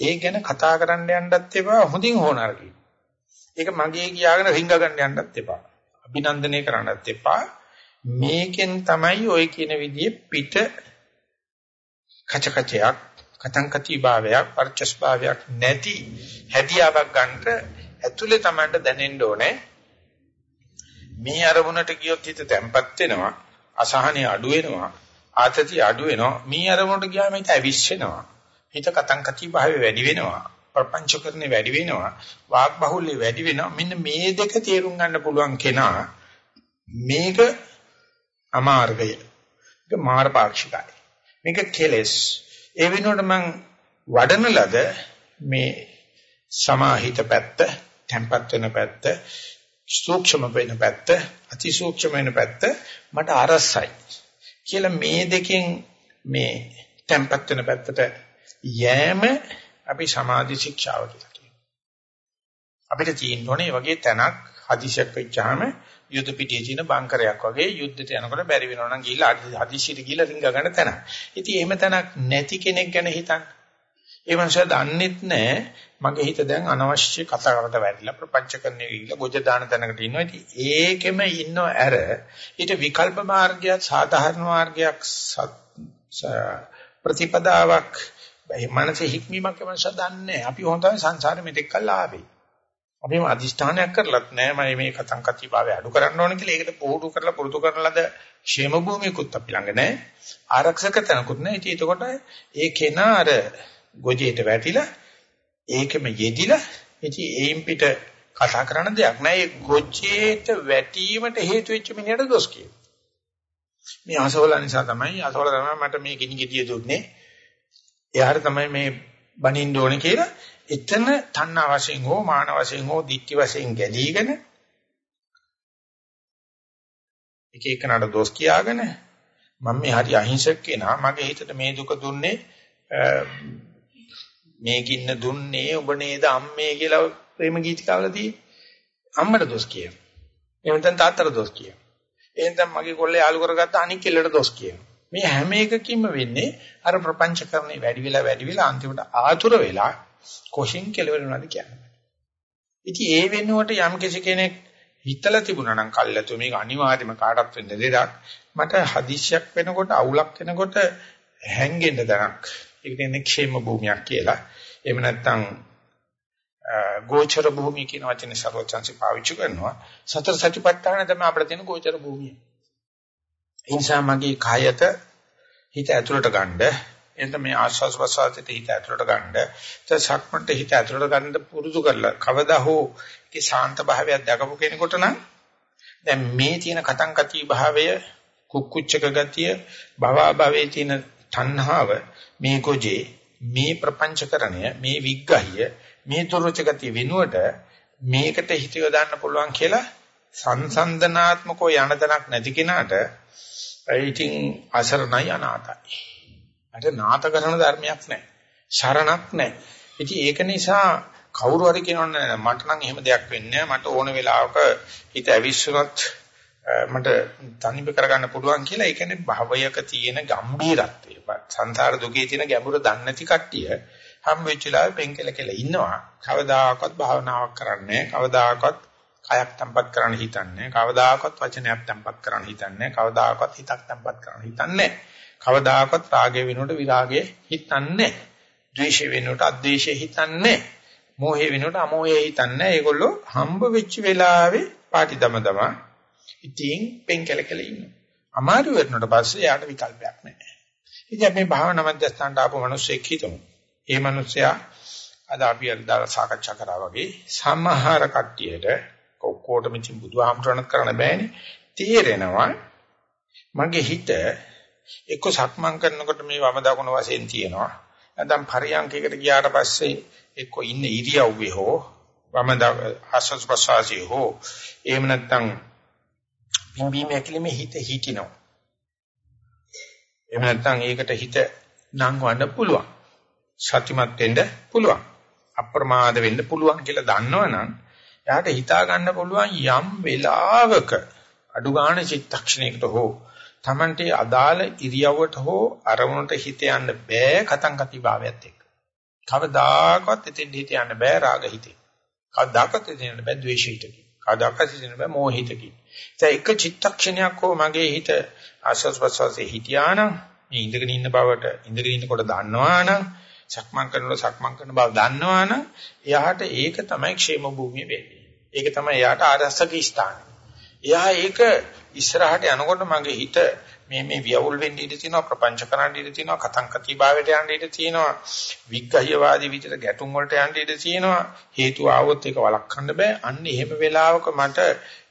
ඒ ගැන කතා කරන්න යන්නත් එපා හොඳින් හොනර කියන. ඒක මගේ කියාගෙන රිංග ගන්න යන්නත් එපා. අභිනන්දනය කරන්නත් එපා. මේකෙන් තමයි ওই කියන විදිහේ පිට කචකචයක් කතංකති භාවයක් පර්චස් භාවයක් නැති හැදියාවක් ගන්නට ඇතුලේ Tamanට දැනෙන්න ඕනේ මේ අරමුණට ගියොත් හිත තැම්පත් වෙනවා අසහනෙ අඩු වෙනවා ආතතිය අඩු වෙනවා. මේ අරමුණට ගියාම හිත ඇවිස්සෙනවා. හිත කතං කති භාවය වැඩි වෙනවා. ප්‍රපංචකරණේ වැඩි වෙනවා. වාග් බහුල්‍ය වැඩි වෙනවා. මෙන්න මේ දෙක තේරුම් ගන්න පුළුවන් කෙනා මේක අමාර්ගය. මේක මාර්ගපාක්ෂිකයි. මේක කෙලස්. ඒ වෙනුවට මම වඩන ලද මේ සමාහිත පැත්ත tempat වෙන පැත්ත සූක්ෂම වෙන පැත්ත අති සූක්ෂම වෙන පැත්ත මට අරසයි කියලා මේ දෙකෙන් මේ tempat වෙන පැත්තට යෑම අපි සමාධි ශික්ෂාව කියලා කියනවා. අපිට තියෙන්න ඕනේ මේ වගේ තැනක් හදිසියක් වෙච්චාම යුද පිටියේ තියෙන බංකරයක් වගේ යුද්ධයට යනකොට බැරි වෙනවා නම් ගිහිල්ලා හදිසියට ගිහිල්ලා රිංග ගන්න තැන. ඉතින් එහෙම තැනක් නැති කෙනෙක් ගැන හිතන්න. ඒ මනුස්සයා දන්නෙත් නැහැ මගේ හිත දැන් අනවශ්‍ය කතාවකට වැටිලා ප්‍රපංච කරන්නේ කියලා ගොජ දාන තැනකට ඉන්නවා. ඉතින් ඒකෙම ඉන්නව ඇර ඊට විකල්ප මාර්ගයක් සාධාරණ මාර්ගයක් ප්‍රතිපදාවක් මනසේ හික්මීමක් වෙනස දන්නේ අපි හොඳයි සංසාරෙ මෙතෙක් කල් ආවේ. අපි මේ අදිෂ්ඨානයක් කරලත් නෑ මම මේ කතං කති භාවය අඩු කරන්න ඕන කියලා ඒකට පුහුණු කරලා පුරුදු කරන ලද ക്ഷേම භූමියකුත් අපි ළඟ නෑ. ආරක්ෂක තැනකුත් නෑ. ඉතින් එතකොට ඒ කෙනා අර ගොජේට වැටිලා ඒකෙම යෙදිලා ඉතින් ඒන් පිට කතා කරන දෙයක් නෑ. ඒ ගොජේට වැටීමට හේතු වෙච්ච මිනිහට දොස් කියනවා. මේ අසවල නිසා තමයි අසවල තමයි මට මේ ගිනි ගෙඩිය දුන්නේ. එයාට තමයි මේ බනින්න ඕනේ කියලා එතන තණ්හා වශයෙන් හෝ මාන වශයෙන් හෝ දික්ටි වශයෙන් ගැලීගෙන එක එකනට දොස් කියාගෙන මම මේ හරි අහිංසක කෙනා මගේ හිතට මේ දුක දුන්නේ මේ කින්න දුන්නේ ඔබ නේද අම්මේ කියලා ප්‍රේම ගීතිකාවල තියෙන්නේ අම්මට දොස් කියන. එහෙම නැත්නම් තාත්තට දොස් කියන. එහෙනම් මගේ කොල්ලේ යාළු කරගත්ත අනික් කෙල්ලට දොස් කියනවා. මේ හැම එකකින්ම වෙන්නේ අර ප්‍රපංචකරණේ වැඩි වෙලා වැඩි වෙලා අන්තිමට ආතුර වෙලා කොෂින් කෙලවර වෙනවාද කියන්නේ. ඉතින් ඒ වෙනුවට යම් කෙනෙක් හිතලා තිබුණා නම් කල්ලාතු මේක අනිවාර්යයෙන්ම කාටවත් වෙන්න දෙයක්. මට හදිස්සියක් වෙනකොට අවුලක් වෙනකොට හැංගෙන්න දණක්. ඒක කියන්නේ ക്ഷേම භූමියක් කියලා. එහෙම නැත්නම් ගෝචර භූමිය කියන වචනේ සර්වචන්සි පාවිච්චි කරනවා. සතර සතිපට්ඨාන තමයි අපිට තියෙන ගෝචර භූමිය. ඒ නිසා මගේ කායත හිත ඇතුළට ගන්න එතන මේ ආශ්වාස ප්‍රශ්වාසයට හිත ඇතුළට ගන්න ඊට සක්මන්ට හිත ඇතුළට ගන්න පුරුදු කරලා කවදා හෝ ඒකේ ශාන්ත භාවයක් දකපු කෙනෙකුට නම් දැන් මේ තියෙන කතං කති භාවය කුක්කුච්චක ගතිය භවා භවයේ තියෙන තණ්හාව මේ ගොජේ මේ ප්‍රපංචකරණය මේ විග්ගහය මේ තොරච ගතිය වෙනුවට මේකට හිත යොදන්න පුළුවන් කියලා සංසන්දනාත්මකව යන තැනක් නැති කෙනාට ඉතින් අසරණයි අනාතයි. අර නාත කරන ධර්මයක් නැහැ. සරණක් නැහැ. ඉතින් ඒක නිසා කවුරු හරි කියනවනේ මට නම් එහෙම දෙයක් වෙන්නේ නැහැ. මට ඕන වෙලාවක හිත ඇවිස්සුනොත් මට තනිප කරගන්න පුළුවන් කියලා. ඒ කියන්නේ භවයක තියෙන ගැඹීරත්වය. සංසාර දුකේ තියෙන ගැඹුර දන්නේ නැති කට්ටිය හම් වෙච්ච වෙලාවෙ පෙන්කල කියලා ඉන්නවා. කවදාකවත් භාවනාවක් කරන්නේ කවදාකවත් කයක් තැම්පත් කරන්න හිතන්නේ කවදාකවත් වචනයක් තැම්පත් කරන්න හිතන්නේ කවදාකවත් හිතක් තැම්පත් කරන්න හිතන්නේ කවදාකවත් රාගය වෙනුවට විරාගය හිතන්නේ ද්වේෂය වෙනුවට අද්වේෂය හිතන්නේ මෝහය වෙනුවට අමෝහය හිතන්නේ ඒගොල්ලෝ හම්බ වෙච්ච වෙලාවේ පාටි දම දම ඉතින් පෙන්කලකල ඉන්නවා අමාරු වෙනකොට පස්සේ යාට විකල්පයක් නැහැ ඉතින් අපි භාවනා මධ්‍යස්ථානට ආපු මිනිස්සෙක් හිතමු ඒ මිනිස්සයා අද අපි අද සාකච්ඡා කරා වගේ සමහර කට්ටියට ඔක්කොටම ඉතින් බුදුහාමුදුරණත් කරන්න බෑනේ. තේරෙනවා මගේ හිත එක්ක සක්මන් කරනකොට මේ වම දකුණ වශයෙන් තියෙනවා. නැත්නම් පරියන්කයකට ගියාට පස්සේ එක්ක ඉන්න ඉරියව්වේ හෝ වම ආස්වාස් ප්‍රසවාසී හෝ එහෙම නැත්නම් පිම්බීම ඇකිලිමේ හිත හිටිනවා. එහෙම නැත්නම් ඒකට හිත නංවන්න පුළුවන්. සතිමත් වෙන්න පුළුවන්. අප්‍රමාද වෙන්න පුළුවන් කියලා දන්නවනම් එයාට හිතා ගන්න පුළුවන් යම් වෙලාවක අඩු ගන්න චිත්තක්ෂණයකට හෝ Tamante අදාළ ඉරියව්වට හෝ අරමුණට හිත යන්න බෑ කතං කති භාවයත් එක්ක. කවදාකවත් එතෙන් හිත යන්න බෑ රාග හිතේ. කවදාකවත් එතෙන් යන්න බෑ ද්වේෂ හිතේ. කවදාකවත් එතෙන් යන්න බෑ මෝහ හිතේ. ඒ එක චිත්තක්ෂණයක් හෝ මගේ හිත ආස්වාස් ප්‍රසවාසයේ හිටියානම් මේ ඉඳගෙන ඉන්න බවට ඉඳගෙන ඉන්නකොට දන්නවානම් සක්මන් කරනකොට සක්මන් කරන බව දන්නවනම් එයාට ඒක තමයි ക്ഷേම භූමිය වෙන්නේ. ඒක තමයි එයාට ආරස්සක ස්ථානය. එයා ඒක ඉස්සරහට යනකොට මගේ හිත මේ මේ වියවුල් වෙන්න ඉඩ තියෙනවා ප්‍රපංච කරන්න ඉඩ තියෙනවා කතංකති භාවයට යන්න ඉඩ තියෙනවා විග්ඝහ්‍යවාදී විදිහට ගැටුම් වලට යන්න ඉඩ තියෙනවා හේතු ආවොත් ඒක වළක්වන්න බෑ අන්න එහෙම වෙලාවක මට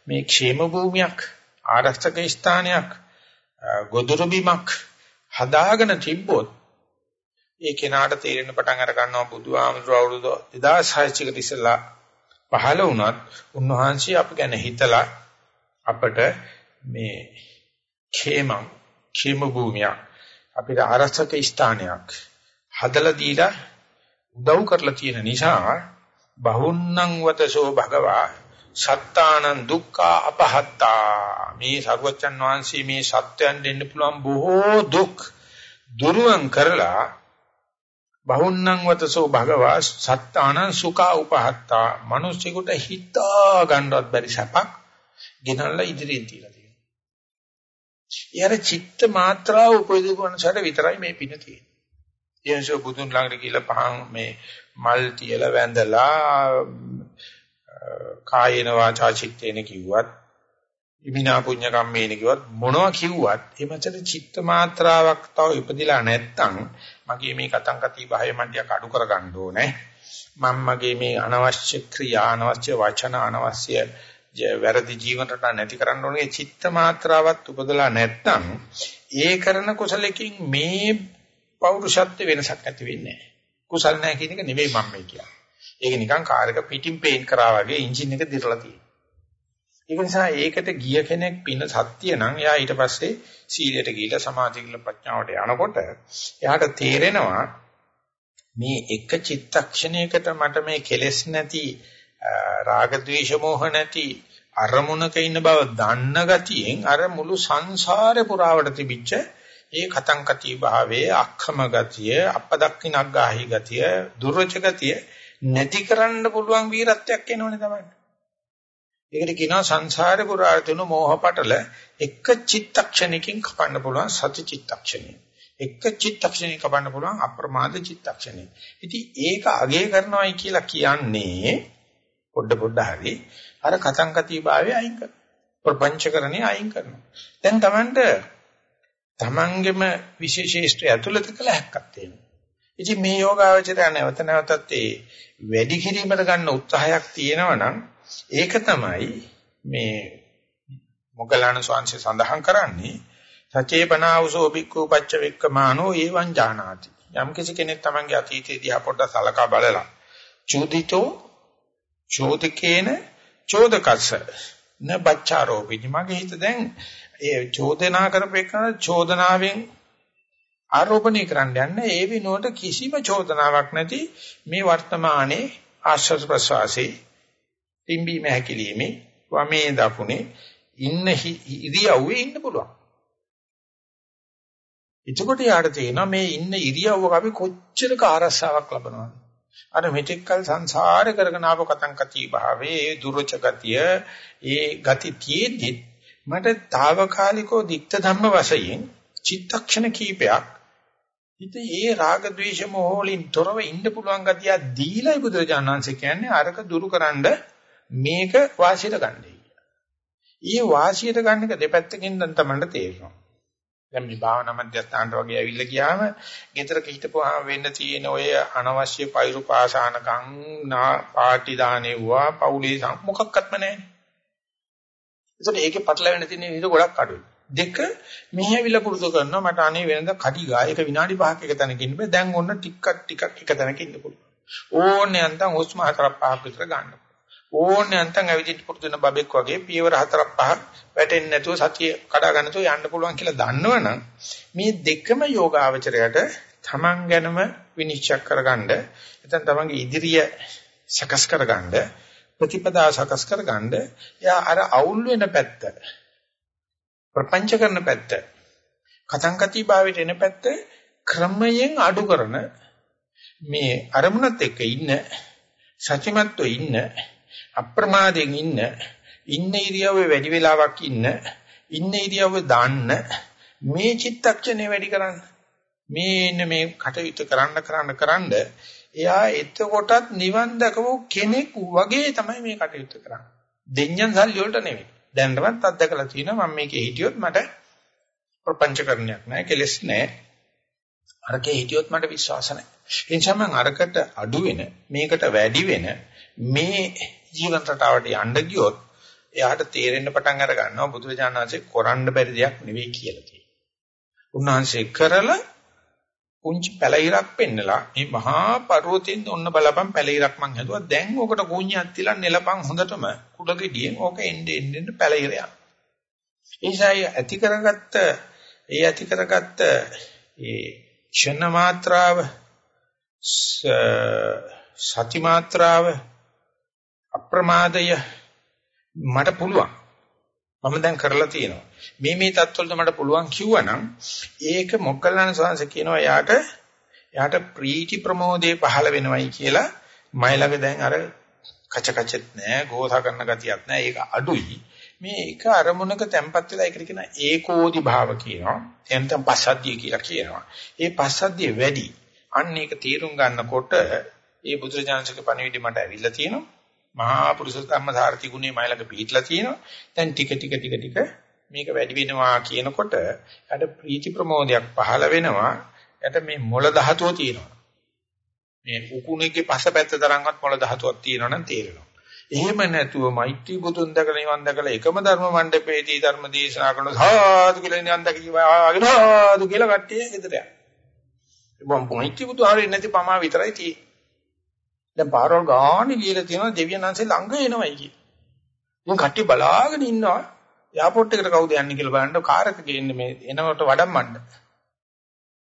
මේ ക്ഷേම භූමියක් ආරක්ෂක ස්ථානයක් ගොදුරු බිමක් හදාගෙන තිබ්බොත් ඒ කෙනාට තේරෙන පටන් අර ගන්නවා බුදුහාමුදුරුවෝ අවුරුදු 2600 කට ඉස්සෙල්ලා පහළ වුණත් උන්වහන්සේ අප ගැන හිතලා අපට මේ ඛේමං ඛේම භූමිය අපිට ආරක්ෂක ස්ථානයක් හදලා දීලා උදව් කරලා තියෙන නිසා බහුන්නං වතසෝ භගවා සත්තානං දුක්ඛා අපහත්තා මේ සරුවච්චන් වහන්සේ මේ සත්‍යයන් දෙන්න පුළුවන් බොහෝ දුක් දුරුවන් කරලා බහුන්නං වතසෝ භගවා සත්තානං සුඛා උපහත්තා මිනිස්සුන්ට හිතා ගන්නවත් බැරි සපක් ගෙනල්ලා ඉදිරියෙන් තියලා තියෙනවා. ඊයර චිත්ත මාත්‍රාව උපයෝගවනසට විතරයි මේ පින තියෙන්නේ. ඊයන්සෝ බුදුන් ළඟට ගිහිල්ලා පහන් මේ මල් තියලා වැඳලා කායේන වාචා චිත්තේන කිව්වත් ඉමිනා පුඤ්ඤ කම්මේන කිව්වත් මොනවා කිව්වත් ඒ මචං චිත්ත මාත්‍රාවක් තව ඉපදිලා නැත්තම් මගේ මේ කතං කති භාය මණ්ඩියක් අඩු කර ගන්න ඕනේ. මම මගේ මේ අනවශ්‍ය ක්‍රියා අනවශ්‍ය වචන අනවශ්‍ය වැරදි ජීවිතයට නැති කරන්න ඕනේ. චිත්ත මාත්‍රාවක් උපදලා නැත්තම් ඒ කරන කුසලකින් මේ පෞරුෂත්ව වෙනසක් ඇති වෙන්නේ නැහැ. කුසල නැහැ කියන එක නෙවෙයි මම මේ කියන්නේ. ඒක නිකන් කාර් එක පිටින් පේන්ට් කරා වගේ එන්ජින් එක දිරලා තියෙනවා. ඒක නිසා ඒකට ගිය කෙනෙක් පින සත්‍ය නම් එයා ඊට පස්සේ සීලයට ගිහිලා සමාධිය කියලා ප්‍රඥාවට යනකොට එයාට තේරෙනවා මේ එක චිත්තක්ෂණයකට මට මේ කෙලෙස් නැති රාග ద్వේෂ මෝහ නැති අරමුණක ඉන්න බව දන්න ගතියෙන් අර මුළු සංසාරේ පුරාවට තිබිච්ච ඒ කතං කති භාවයේ අක්ඛම ගතිය අපදක්ඛිනක් ගාහි ගතිය දුර්වච ගතිය නැති කරන්න පුළුවන් වීරත්වයක් එනවනේ තමයි. ඒකට කියනවා සංසාරේ පුරා තුණු මෝහ පටල එක චිත්තක්ෂණයකින් කපන්න පුළුවන් සති චිත්තක්ෂණය. එක චිත්තක්ෂණයකින් කපන්න පුළුවන් අප්‍රමාද චිත්තක්ෂණය. ඉතින් ඒක අගය කරනවායි කියලා කියන්නේ පොඩ පොඩ හරි අර කතංකති භාවය අයින් කරනවා. ප්‍රපංචකරණේ අයින් කරනවා. දැන් Tamanට තමන්ගෙම විශේෂේෂ්ත්‍රය ඇතුළත කළ හැක්කක් තියෙනවා. ඉතින් මේ යෝගාවචරය නැවත නැවතත් ඒ වැඩි කිරීමට ගන්න උත්සාහයක් තියෙනවා නම් ඒක තමයි මේ මොග්ගලණ ස්වාංශය සඳහන් කරන්නේ සචේපනාවසෝ බික්ඛු පච්ච වෙක්කමානෝ ඒවං ජානාති. යම් කිසි කෙනෙක් තමන්ගේ අතීතයේ දිහා පොඩ්ඩක් සලකා බලලා චෝදිතෝ චෝදකේන චෝදකස්ස. න බච්චාරෝපිනි මගේ හිත දැන් ඒ චෝදනා කරපේකන චෝදනාවෙන් ආරෝපණය කරන්න යන්නේ ඒ විනෝඩ කිසිම චෝදනාවක් නැති මේ වර්තමානයේ ආශ්වාස ප්‍රශ්වාසයේ පිම්බීම හැකිලිමේ වමේ දකුණේ ඉන්න ඉරියව්වේ ඉන්න පුළුවන්. එතකොට යාට තේනවා මේ ඉන්න ඉරියව්වක අපි කොච්චරක ආරස්සාවක් ලබනවද? අර මෙතෙක්කල් සංසාරේ කරගෙන ආපු කතං කති භාවයේ ඒ දුර්ච ගතිය ඒ ගති තියෙද්දි මට తాවකාලිකව දික්ත ධම්ම වශයෙන් චිත්තක්ෂණ කීපයක් හිත ඒ රාග ద్వේෂ මොහ වලින් තොරව ඉන්න පුළුවන් ගතිය දීලයි බුදුරජාණන්සේ කියන්නේ අරක දුරුකරනද මේක වාසියට ගන්නයි. ඊ වාසියට ගන්න එක දෙපැත්තකින් දැන් තමයි තේරෙනවා. දැන් මේ භාවනා මධ්‍යස්ථානට වගේ ඇවිල්ලා ගියාම ගෙදරක හිටපුවාම වෙන්න තියෙන ඔය අනවශ්‍ය පෛරු පාසානකම් නා පාටි දානෙව්වා පවුලේ මොකක්වත්ම නැහැ. ඒසොට ඒකේ පටලැවෙන්න තියෙන විදිහ ගොඩක් අඩුයි. දෙක මෙහෙවිලා පුරුදු කරනවා. මට අනේ වෙනද කඩි ගා ඒක විනාඩි 5ක එක තැනක ඉන්න බෑ. දැන් ඔන්න ටිකක් ටිකක් එක තැනක ඉන්න පුළුවන්. ඕනේ නැන්තම් හුස්ම හතරක් පහක් විතර ගන්න ඕනේ නැන්තම් ඇවිදින්න පුරුදු වෙන බබෙක් වගේ පියවර හතරක් පහක් වැටෙන්නේ නැතුව සතිය කඩා ගන්න තුො යන්න පුළුවන් කියලා දන්නවනම් මේ දෙකම යෝගාවචරයට තමන් ගැනම විනිශ්චය කරගන්න එතන තමන්ගේ ඉදිරිය සකස් කරගන්න ප්‍රතිපදා සකස් කරගන්න එයා අර අවුල් වෙන පැත්ත ප්‍රපංච කරන පැත්ත කතංකති භාවයට එන පැත්ත ක්‍රමයෙන් අඩු කරන මේ අරමුණත් එක්ක ඉන්න සත්‍යමත්ව ඉන්න අප්‍රමාදයෙන් ඉන්න ඉන්න ඉරියව්වේ වැඩි වෙලාවක් ඉන්න ඉන්න ඉරියව්වේ දාන්න මේ චිත්තක්ෂණය වැඩි කරන්න. මේ ඉන්න මේ කටයුතු කරන්න කරන්න කරන්න එයා එතකොටත් නිවන් දකපු කෙනෙක් වගේ තමයි මේ කටයුතු කරන්නේ. දෙඤ්ඤන් සල්ලි වලට නෙවෙයි දැනටමත් අත්දකලා තියෙනවා. මම මේකේ හිටියොත් මට ප්‍රපංචකරණයක් නැහැ කෙලස් නැහැ අරකේ හිටියොත් මට විශ්වාස නැහැ ඒ නිසා මම අරකට අඩු වෙන මේකට වැඩි වෙන මේ ජීවන රටාවට යන්න ගියොත් එයාට තේරෙන්න පටන් අර ගන්නවා බුදුරජාණන් වහන්සේ කරන්න බැරි දෙයක් නෙවෙයි කියලා තියෙනවා. උන්වහන්සේ කරලා පුංචි පැලිරක් පෙන්නලා මේ මහා පර්වතෙන් ඔන්න බලපන් පැලිරක් මං හැදුවා. දැන් ඔකට කුණ්‍යයක් තියලා නෙලපන් හොඳටම. කුඩ ගෙඩියෙන් ඕක එන්නේ එන්නේ පැලිර යන ඒසයි ඇති කරගත්ත ඒ ඇති කරගත්ත ඒ ක්ෂණ මාත්‍රාව සති මාත්‍රාව අප්‍රමාදය මට පුළුවන්. මම දැන් කරලා තියෙනවා. මේ මේ தත්වලට මට පුළුවන් කිව්වනම් ඒක මොග්ගල්ලාන සංස කියනවා යාට යාට ප්‍රීති ප්‍රමෝදේ පහළ වෙනවයි කියලා මයිලඟ දැන් අර කච කචෙත් නෑ ගෝසා කරන ගතියක් නෑ ඒක අඩුයි. මේ එක අරමුණක තැම්පත් වෙලා ඒකට කියන ඒකෝදි භාව කියනවා. එතන පස්සද්ධිය කියලා කියනවා. ඒ පස්සද්ධිය වැඩි. අන්න ඒක තීරුම් ගන්නකොට ඒ බුදුරජාණන්සේක පණිවිඩය මට ඇවිල්ලා තියෙනවා. මහා පුරුෂ ධම්මසාරති ගුණේ මයිලක පිළිట్లా තියෙනවා. දැන් ටික ටික ටික ටික මේක වැඩි වෙනවා කියනකොට යට ප්‍රීති ප්‍රමෝදයක් පහළ වෙනවා. යට මේ මොළ ධාතුව තියෙනවා. මේ උකුණේගේ පසපැත්ත තරංගවත් මොළ ධාතුවක් තියෙනවා නම් තේරෙනවා. එහෙම නැතුව මෛත්‍රී බුදුන් දැකලා නිවන් දැකලා එකම ධර්ම මණ්ඩපේදී ධර්ම දේශනා කරන සාදු කියලා නිවන් දැකීවාගෙන සාදු කියලා කට්ටිය ගෙදර යනවා. මම මෛත්‍රී බුදු ආරෙන්නේ නැති පමා විතරයි තියෙන්නේ. දැන් පාරවල් ගානේ කියලා තියෙනවා දෙවියන්න්සේ ළඟ එනවයි කිය. මම කට්ටිය බලාගෙන ඉන්නවා. එයාපෝට් එකට කවුද යන්නේ කියලා බලන්න කාර් එක ගේන්නේ මේ එනකොට වඩම්මන්න.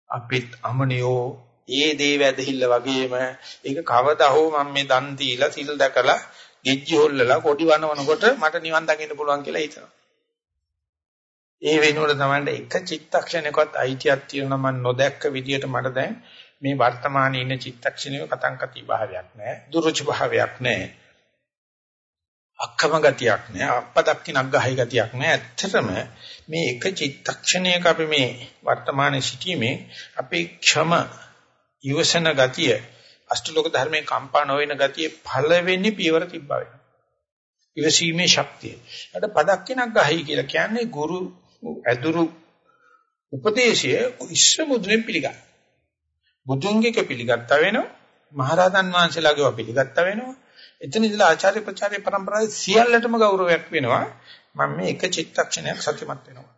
අපිත් අමනියෝ ඒ දේ වැදහිල්ල වගේම ඒක කවදා හෝ මම මේ දන් දීලා සිල් දැකලා ගෙජ්ජි හොල්ලලා කොටි වනවනකොට මට නිවන් දකින්න පුළුවන් කියලා හිතනවා. ඒ වෙනුවට තමයි එක චිත්තක්ෂණයකවත් අයිතියක් තියෙනවා මම නොදැක්ක විදියට මට දැන් මේ වර්තමානයේ ඉන්න චිත්තක්ෂණයක කතංකති භාවයක් නැහැ දුරුචි භාවයක් නැහැ අක්කම ගතියක් නැහැ අපදක්කිනග්ගහයි ගතියක් නැහැ ඇත්තටම මේ එක චිත්තක්ෂණයක අපි මේ වර්තමානයේ සිටීමේ අපේ ක්ෂම ඉවසන ගතිය අෂ්ටලෝක ධර්මයේ කම්පා නොවන ගතිය පළවෙනි පියවර තිබ්බා වෙනවා. ඉවසීමේ ශක්තිය. අද පදක්කිනක් ගහයි කියලා කියන්නේ ගුරු ඇදුරු උපදේශය ඉස්ස මුද්‍රෙන් පිළිගන්න. බුදුන්ගේක පිළිගත්තා වෙනවා. මහරහතන් වහන්සේලාගේව පිළිගත්තා වෙනවා. එතන ඉඳලා ආචාර්ය ප්‍රචාරය પરම්පරාවේ සියල්ලටම ගෞරවයක් වෙනවා. මම මේ එක චිත්තක්ෂණයක් සත්‍යමත් වෙනවා.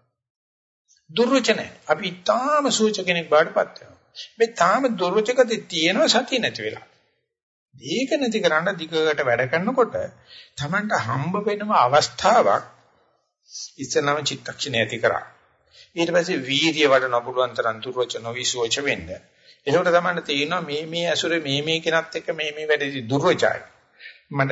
දුර්වචනයි. අපි ඊටාම සූචක කෙනෙක් බාටපත් වෙනවා. මේ තාම දුර්වචකති තියෙනවා සතිය නැති වෙලා. ඒක නැති කරන්න දිගට වැඩ කරනකොට Tamanට හම්බ වෙනම අවස්ථාවක් ඉස්සෙල්ලාම චිත්තක්ෂණය ඇති කරා. ඊට පස්සේ වීර්ය වඩ නොබුලුවන් තරම් දුර්වචන විසෝච වෙන්න. ඒකට තමයි තේරෙනවා මේ මේ ඇසුරේ මේ මේ කෙනත් එක්ක මේ මේ වැඩේදී දුර්වචයි. මට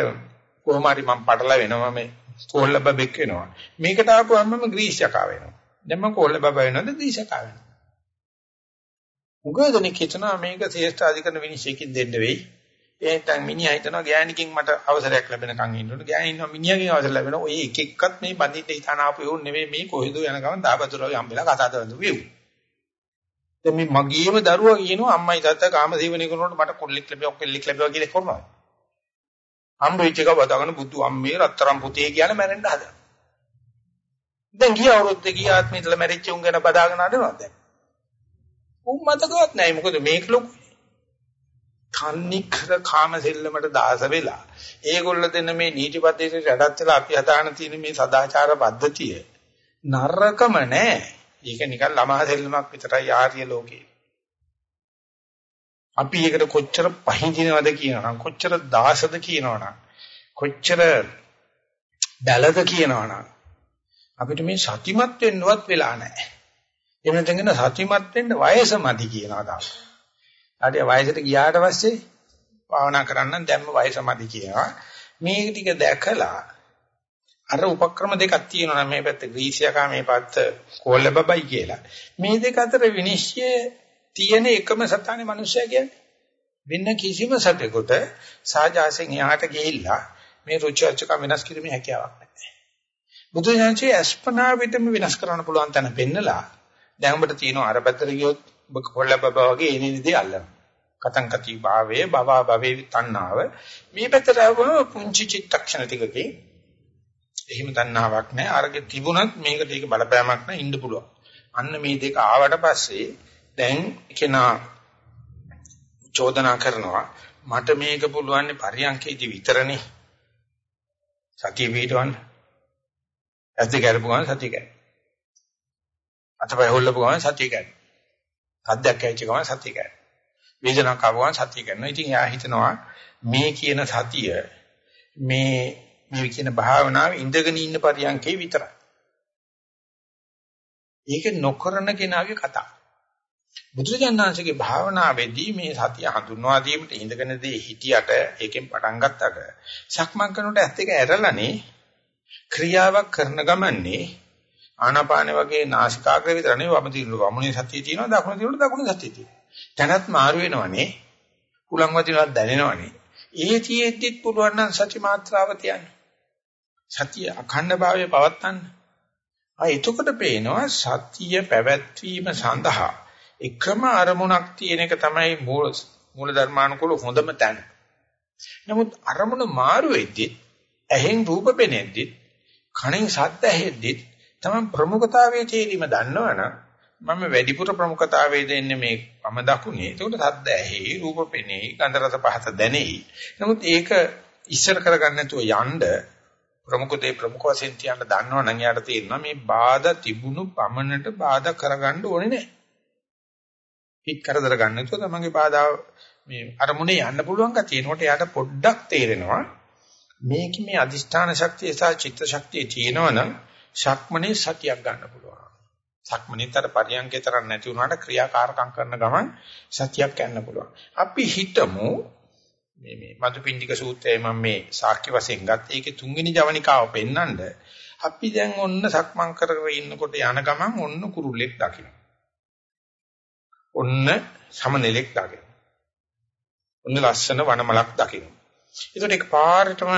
කොහොම හරි මම පටල වෙනවා මේ කොල්ල බබෙක් වෙනවා. මේකට ආපුවම මම ග්‍රීස් යකා වෙනවා. දැන් මම කොල්ල බබ වෙනවද ග්‍රීස් යකා වෙනවා. උගදෙනෙක් හිතනවා මේක ශ්‍රේෂ්ඨ අධිකරණ විනිශ්චයකින් දෙන්න වෙයි. ඒ නැත්නම් මිනිහා හිතනවා ගෑණිකින් මට අවසරයක් ලැබෙනකන් ඉන්න ඕනේ. ගෑණි ඉන්නවා මිනිහාගෙන් අවසර ලැබෙනවා. ඔය එක එක්කත් මේ බඳින්න හිතාන ආපු යෝන් නෙවෙයි මේ කොහෙද යන ගමන් දාපතුරාවේ හම්බෙලා කතා කරන වෙව්. දැන් මේ මගේම දරුවා කියනවා අම්මයි තාත්තා කාම සේවනය කරනකොට මට කොල්ලෙක් ලැබෙවා කෙල්ලෙක් ලැබෙවා කියලා කරනවා. හම්බ වෙච්ච එක වදාගෙන බුදු අම්මේ රත්තරන් පුතේ කියන මැරෙන්න හදනවා. දැන් ගිය අවුරුද්දේ ගිය ආත්මේ ඉඳලා මැරිච්ච උන් ගැන බදාගෙන අඬනවා දැන්. උන් මතකවත් නැහැ මොකද මේක ලොකු කන්නිකර කාම සෙල්ලමට දාස වෙලා ඒගොල්ල දෙන මේ නීතිපද්ධතියට යටත් වෙලා අපි හදාන තියෙන මේ සදාචාර පද්ධතිය නරකම නෑ ඒක නිකන් ළමා සෙල්ලමක් විතරයි ආර්ය ලෝකේ අපි ඒකට කොච්චර පහඳිනවද කියනනම් කොච්චර දාසද කියනවනම් කොච්චර බැලද කියනවනම් අපිට මේ සතිමත් වෙන්නවත් වෙලා නැහැ එහෙම නැත්නම් සතිමත් වෙන්න වයස මදි කියනවා තමයි. ආදී වයසට ගියාට පස්සේ භාවනා කරන්න දැම්ම වයස මදි කියනවා. මේ ටික දැකලා අර උපක්‍රම දෙකක් තියෙනවා මේ පැත්ත ග්‍රීසියාකා මේ පැත්ත කෝල්ල බබයි කියලා. මේ දෙක අතර විනිශ්චය තියෙන එකම සතානේ මිනිස්සයා කියන්නේ. වෙන කිසිම සතෙකුට සාජාසෙන් එහාට ගිහිල්ලා මේ රුචි අරුචිකම් වෙනස් කිරීමේ හැකියාවක් නැහැ. බුදු දහමේ අස්පනා විතම වෙනස් කරන්න පුළුවන් තැන පෙන්නලා දැන් ඔබට තියෙනවා අර පැත්තට ගියොත් ඔබ කොල්ලබබ වගේ එනිනි දේ අල්ලනවා. කතං කති භාවයේ බවා භවේ තණ්හාව මේ පැත්තට ආවම පුංචි චිත්තක්ෂණ ටිකකින් එහෙම තණ්හාවක් නැහැ. අරගේ තිබුණත් මේකට ඒක බලපෑමක් නැහැ ඉන්න පුළුවන්. අන්න මේ දෙක ආවට පස්සේ දැන් කෙනා චෝදනා කරනවා මට මේක පුළුවන් පරියන්කේදී විතරනේ සතිය පිටවන්න ඇද්ද කරපුවාම සතිය කැඩෙනවා අතපය හොල්ලපු ගමන් සතිය කැඩෙනවා. සද්දයක් ඇවිච්ච ගමන් සතිය කැඩෙනවා. වේදනාවක් ආව ගමන් සතිය කැඩෙනවා. ඉතින් එයා හිතනවා මේ කියන සතිය මේ මේ කියන භාවනාව ඉඳගෙන ඉන්න පරියන්කේ විතරයි. ඒක නොකරන කෙනාගේ කතාව. බුදුජානනාංශගේ භාවනාවේදී මේ සතිය හඳුන්වා දීමට ඉඳගෙන දී හිටියට ඒකෙන් පටන් ගත්තට සක්මන් කරනකොට ඇත්ත එක ඇරලානේ ක්‍රියාවක් කරන ගමන්නේ ආනාපාන වගේ නාසිකාග්‍රේ විතර නෙවෙයි වම දිනු වමුනේ සතිය තියෙනවා දකුණ දිනුට දකුණ සතිය තියෙනවා. තනත් මාරු වෙනවනේ. උලන් වදිනවත් දැනෙනවනේ. ඒ තියෙද්දිත් පුළුවන් නම් සති මාත්‍රාව තියන්න. සතිය අඛණ්ඩ භාවය පවත්තන්න. ආ එතකොට පේනවා සතිය පැවැත්වීම සඳහා එකම අරමුණක් තියෙන එක තමයි මූල මූල ධර්මානුකූල හොඳම තැන. නමුත් අරමුණ මාරු වෙද්දි ඇහෙන් රූප පෙනෙද්දි කණෙන් ශබ්ද ඇහෙද්දි තමයි ප්‍රමුඛතාවයේ තේරීම දන්නවනම් මම වැඩිපුර ප්‍රමුඛතාවයේ දෙන්නේ මේ වම දකුණේ. ඒකට ශබ්ද ඇහි, රූප පෙනේ, ගන්ධ රස පහත දැනේ. නමුත් ඒක ඉස්සර කරගන්න නැතුව යන්න ප්‍රමුඛතේ ප්‍රමුඛ වශයෙන් තියන්න දන්නවනම් යාට තේරෙනවා මේ බාධා තිබුණු පමණට බාධා කරගන්න ඕනේ නැහැ. හිත කරදර ගන්න නැතුව තමන්ගේ බාධා මේ අරමුණේ යන්න පුළුවන් කතියනකොට යාට පොඩ්ඩක් තේරෙනවා මේක මේ අදිෂ්ඨාන ශක්තිය සහ චිත්ත ශක්තිය තියෙනවනම් ශක්මනේ සතියක් ගන්න පුළුවන්. සක්මනේතර පරියන්කේ තරම් නැති වුණාට ක්‍රියාකාරකම් කරන ගමන් සතියක් යන්න පුළුවන්. අපි හිතමු මේ මේ මදුපිණ්ඩික සූත්‍රයේ මම මේ සාක්ෂි වශයෙන් ගත්ත ඒකේ තුන්වෙනි ජවනිකාව පෙන්නඳ අපි දැන් ඔන්න සක්මන් කරගෙන ඉන්නකොට යන ගමන් ඔන්න කුරුල්ලෙක් දකින්න. ඔන්න සමනෙලෙක් දකින්න. ඔන්න ලස්සන වනමලක් දකින්න. ඒකට එකපාරටම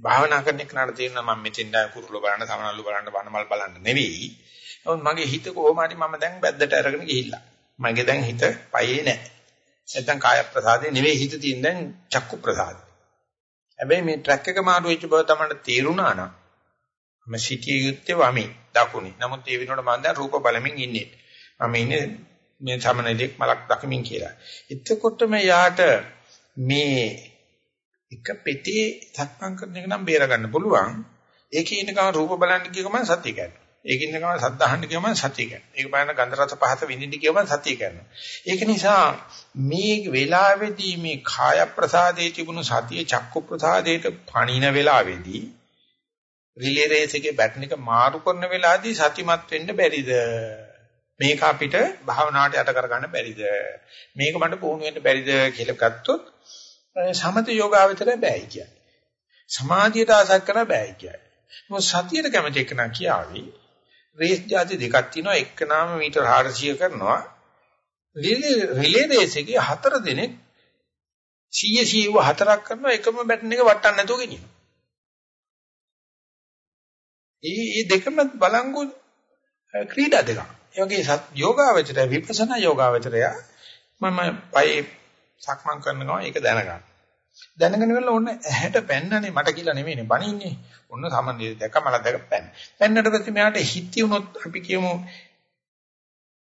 භාවනා කරන කෙනාට තේරෙනවා මම මෙතෙන් දැන් කුරුල්ල බලන්න, සමනල්ලු බලන්න, වනමල් බලන්න නෙවෙයි. නමුත් මගේ හිත කොහොම හරි මම දැන් බැද්දට අරගෙන ගිහිල්ලා. මගේ දැන් හිත පයේ නැහැ. නැත්තම් කාය ප්‍රසාදේ නෙවෙයි හිත තියෙන දැන් චක්කු ප්‍රසාදේ. හැබැයි මේ ට්‍රැක් එක මාරු වෙච්ච බව තමයි තේරුණා නම් මම සිටිය යුත්තේ වමේ දකුණේ. නමුත් ඒ වෙනකොට මම දැන් රූප බලමින් ඉන්නේ. මම ඉන්නේ මේ සමනලෙක් මලක් දකිමින් කියලා. එතකොටම යාට මේ එක පෙතේ සක්මන් කරන එක නම් බේර ගන්න පුළුවන්. ඒකේ ඉන්න ගමන් රූප බලන්න කිය ගමන් සතිය ගන්න. ඒකේ ඉන්න ගමන් සද්ද අහන්න කිය ගමන් සතිය ගන්න. ඒක බලන ගන්ධ රස පහත විඳින්න කිය ගමන් සතිය ගන්නවා. ඒක නිසා මේ වෙලාවේදී මේ කාය ප්‍රසාදයේ තිබුණු සතිය චක්කු ප්‍රසාදයට පණින වෙලාවේදී රිලේ රේස් එකේ බැටන් එක මාරු කරන වෙලාවේදී සතිමත් වෙන්න බැරිද? මේක අපිට භාවනාවට යට කරගන්න බැරිද? මේක මට පුහුණු වෙන්න බැරිද කියලා ගත්තොත් සමත යෝගාවචරය බෑයි කියන්නේ. සමාධියට ආසක් කරන බෑයි කියන්නේ. මොකද සතියට කැමති එක නම් කියාවි. රේස් જાති දෙකක් තියෙනවා එක්කනාම මීටර 400 කරනවා. රිලේ රේස් එකේ හතර දිනක් 100 100 හතරක් කරනවා එකම බැටන් එක වටන්න නැතුව ගෙනියනවා. ඒ මේ දෙකම බලංගු ක්‍රීඩා දෙකක්. ඒ වගේ යෝගාවචරය විපස්සනා යෝගාවචරය මම පයි සක්මන් කරනවා ඒක දැනගන්න. දැනගෙන ඉවරලා ඔන්න ඇහැට පැන්නනේ මට කියලා නෙමෙයිනේ බණින්නේ. ඔන්න සමන්දිය දැක මල දැක පැන්න. පැන්නට පස්සේ මෙයාට හිති වුණොත් අපි කියමු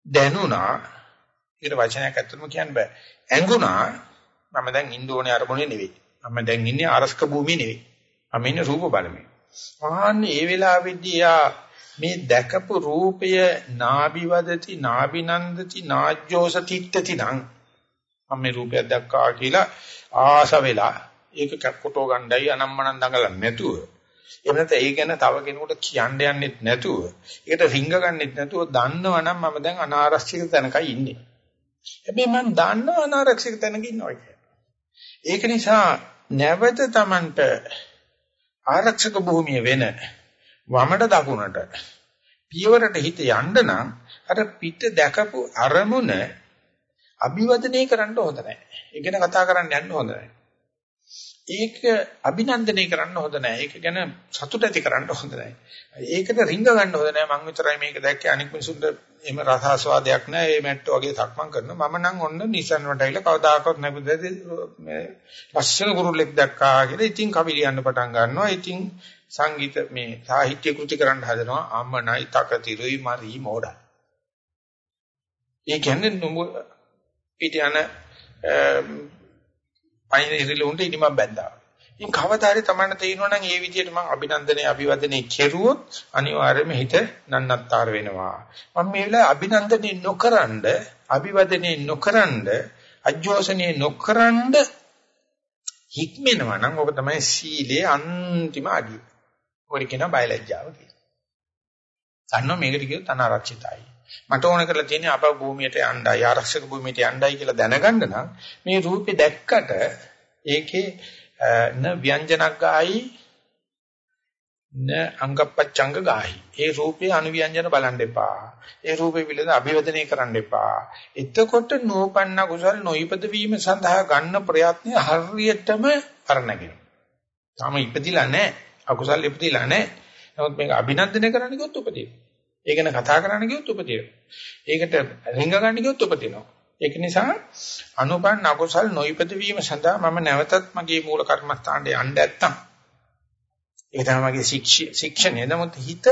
දැනුණා. ඊට වචනයක් ඇත්තටම කියන්න බෑ. ඇඟුණා මම දැන් ඉන්න ඕනේ අරමුණේ නෙවෙයි. මම දැන් ඉන්නේ ආරස්ක භූමියේ නෙවෙයි. මම ඉන්නේ රූප බලමේ. ආන්නේ ඒ වෙලාවෙදී යා මේ දැකපු රූපය නාභිවදති නාභිනන්දති නාජ්ජෝස තිට්ඨති නං මම මේ රූපයක් දැක්කා කියලා ආස වෙලා ඒක ෆොටෝ ගන්නයි අනම්මනම් දඟලන්නේ නැතුව. එහෙම නැත්නම් ඒ ගැන තව කෙනෙකුට කියන්න යන්නෙත් නැතුව ඒකට රිංග ගන්නෙත් නැතුව දන්නවනම් මම දැන් අනාරක්ෂිත තැනකයි ඉන්නේ. හැබැයි මම දන්නව අනාරක්ෂිත තැනක ඉන්නවා කියලා. ඒක නිසා නැවත Tamanට ආරක්ෂක භූමිය වෙන වමට දකුණට පියවරට හිත යන්න නම් අර පිට දැකපු අරමුණ අභිවදනය කරන්න හොඳ නැහැ. ඒ ගැන කතා කරන්න යන්න හොඳ නැහැ. ඒක අභිනන්දනය කරන්න හොඳ නැහැ. ඒක ගැන සතුට ඇති කරන්න හොඳ නැහැ. ඒකට රිංග ගන්න හොඳ නැහැ. මං විතරයි මේක දැක්කේ අනික් මිනිසුන්ට එහෙම රසාස්වාදයක් නැහැ. මේ මැට්ටෝ වගේ සක්මන් කරනවා. මම නම් ඔන්න නිසන් වලට ඇවිල්ලා කවදාකවත් නැබුද මේ ලස්සන කුරුල්ලෙක් දැක්කා කියලා ඉතින් කවි ලියන්න පටන් ගන්නවා. ඉතින් සංගීත මේ සාහිත්‍ය කෘති කරන්න හදනවා. අම්මනයි තකතිරුයි මරි මොඩයි. ඒ කියන්නේ ඊට යන පයින් ඉරිලුන්ට ඉනිමක් බැඳා. ඉතින් කවදා හරි තමන්න තේරෙනවා නම් ඒ විදිහට මම අභිනන්දනයේ අභිවදනයේ කෙරුවොත් අනිවාර්යයෙන්ම හිත නන්නත්තර වෙනවා. මම මේ වෙලාවේ අභිනන්දනයේ නොකරනද අභිවදනයේ නොකරනද අජෝසනයේ නොකරනද හික්මෙනවා නම් ඔබ තමයි සීලේ අන්තිම අඩිය. ඔය කියන බයලජ්ජාව කියලා. දන්නව මේකට කියොත් අනාරක්ෂිතයි. මට ඕන කරලා තියෙන්නේ අප භූමියට යණ්ඩයි ආරක්ෂක භූමියට යණ්ඩයි කියලා දැනගන්න නම් මේ රූපේ දැක්කට ඒකේ න ව්‍යංජනක් ගායි න අංගපච්චංග ගායි. ඒ රූපේ අනුව්‍යංජන බලන්න එපා. ඒ රූපේ පිළිබඳ අභිවදනය කරන්න එපා. එතකොට නෝපන්න කුසල නොයිපද වීම සඳහා ගන්න ප්‍රයත්නය හරියටම පරණගෙන. තාම ඉපදිලා නැහැ. අකුසල් ඉපදිලා නැහැ. නමුත් මේක අභිනන්දනය කරන්න ගියොත් උපදිනවා. ඒක ගැන කතා කරන්න ගියොත් උපදිනවා. ඒකට රිංග ගන්න ගියොත් උපදිනවා. ඒක නිසා අනුපන්න අකුසල් නොයිපද වීම සඳහා මම නැවතත් මගේ මූල කර්මස්ථානට යන්න නැත්තම් ඒක තමයි මගේ ශික්ෂණය. නමුත් හිත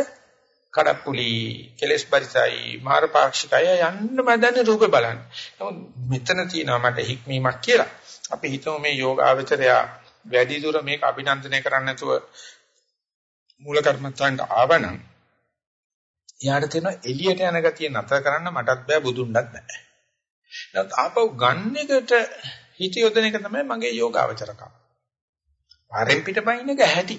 කඩප්පුලි කෙලස් පරිසයි මාරපාක්ෂිකය යන්න බදන්නේ රූපේ බලන්න. නමුත් මෙතන තියෙනවා මට හික්මීමක් කියලා. අපි හිතමු මේ යෝගාවචරය වැඩි දුර මේක අභිනන්දනය කරන්න නැතුව මූල කර්මස්ථානට ආවනම් එයාට තියෙන එළියට යන ගතිය නැතර කරන්න මටත් බෑ බුදුන්වත් බෑ. නමුත් ආපහු ගන්න එකට හිත යොදන එක තමයි මගේ යෝගාවචරකම්. පාරෙන් පිටපයින් එක ඇහැටි.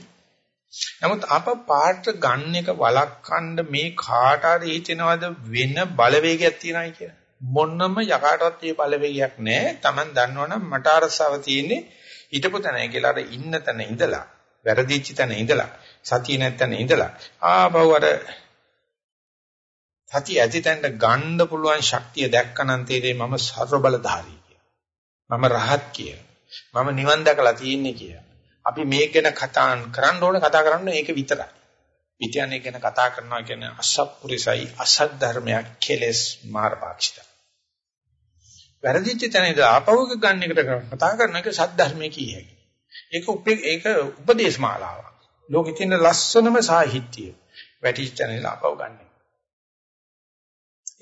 නමුත් අප පාට ගන්න එක වළක්වන්න මේ කාට හරි හිතෙනවද වෙන බලවේගයක් තියනයි කියලා. මොන්නම යකාටවත් මේ බලවේගයක් නැහැ. Taman දන්නවනම් මට අරසාව තියෙන්නේ හිටපු තැන කියලා අර ඉන්න තැන ඉඳලා වැරදිච්ච තැන ඉඳලා සතිය නැත්තැන ඉඳලා ආපහු අර සතිය ඇති තැනට ගන්න පුළුවන් ශක්තිය දැක්කනම් තේරෙයි මම ਸਰව බලධාරී කියලා. මම රහත් කියලා. මම නිවන් දැකලා තියෙන්නේ කියලා. අපි මේක ගැන කතා කරන්න ඕනේ කතා කරන්න ඒක විතරයි. පිටියන්නේ ගැන කතා කරනවා කියන්නේ අසත්පුරිසයි අසත් ධර්මයක් කෙලස් මාර්ගාක්ෂිත. වැරදිච්ච තැන ඉඳලා ආපහුක ගන්න එකට කතා කරන එක සත් ධර්මයේ කිය හැකියි. ඒක ඒක උපදේශ මාලාවක්. ලෝකෙ තියෙන ලස්සනම සාහිත්‍යය. වැටිච්ච තැන ඉඳලා ආපහු ගන්න.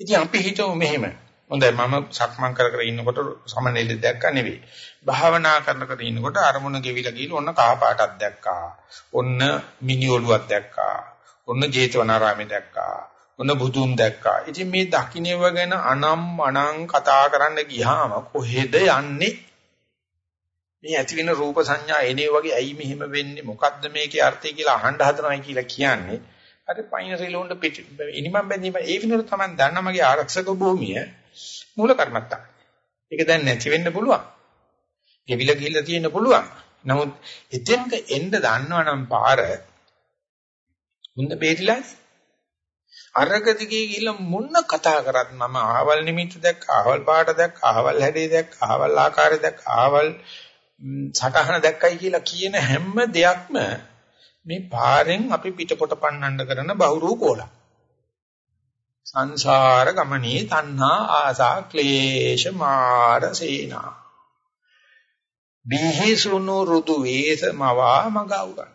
ඉතින් අපි හිතුව මෙහෙම. හොඳයි මම සක්මන් කර කර ඉන්නකොට සමනලෙ දැක්කා නෙවෙයි. භාවනා කරන කර ඉන්නකොට අරමුණ ගෙවිලා ගිහලා ඔන්න කහ පාටක් දැක්කා. ඔන්න මිනි ඔළුවක් දැක්කා. ඔන්න ජේතවනාරාමේ දැක්කා. ඔන්න බුදුන් දැක්කා. ඉතින් මේ දකින්නව ගැන අනම් අනං කතා කරන්න ගියාම කොහෙද යන්නේ? මේ ඇති වෙන රූප සංඥා එනේ වගේ ඇයි මෙහෙම වෙන්නේ? මොකද්ද මේකේ අර්ථය කියලා අහන්න හදනවයි කියලා කියන්නේ. අර පයින් රිලොන්ඩ පිට ඉනිමම් බැඳීම ඒ විනෝද තමයි දන්න මගේ ආරක්ෂක භූමිය මූල කර්මත්තා. ඒක දැන් නැති වෙන්න පුළුවන්. ගෙවිලා ගිහිල්ලා තියෙන්න පුළුවන්. නමුත් එතෙන්ක එන්න දන්නවනම් පාර මුන්ද බේරිලා අරක දිගේ ගිහිල්ලා මොන කතා කරත් මම ආවල් නිමිත්ත දැක්ක ආවල් පාට දැක්ක ආවල් හැඩේ දැක්ක ආවල් ආකාරය දැක්ක ආවල් සටහන දැක්කයි කියලා කියන හැම දෙයක්ම මේ පාරෙන් අපි පිටපොට පන්නන්න කරන බහුරූ කෝලක්. සංසාර ගමනේ තණ්හා ආසා ක්ලේශ මාර සේනා. බිහිසුණු රුදු වේසමවා මගවුරන්.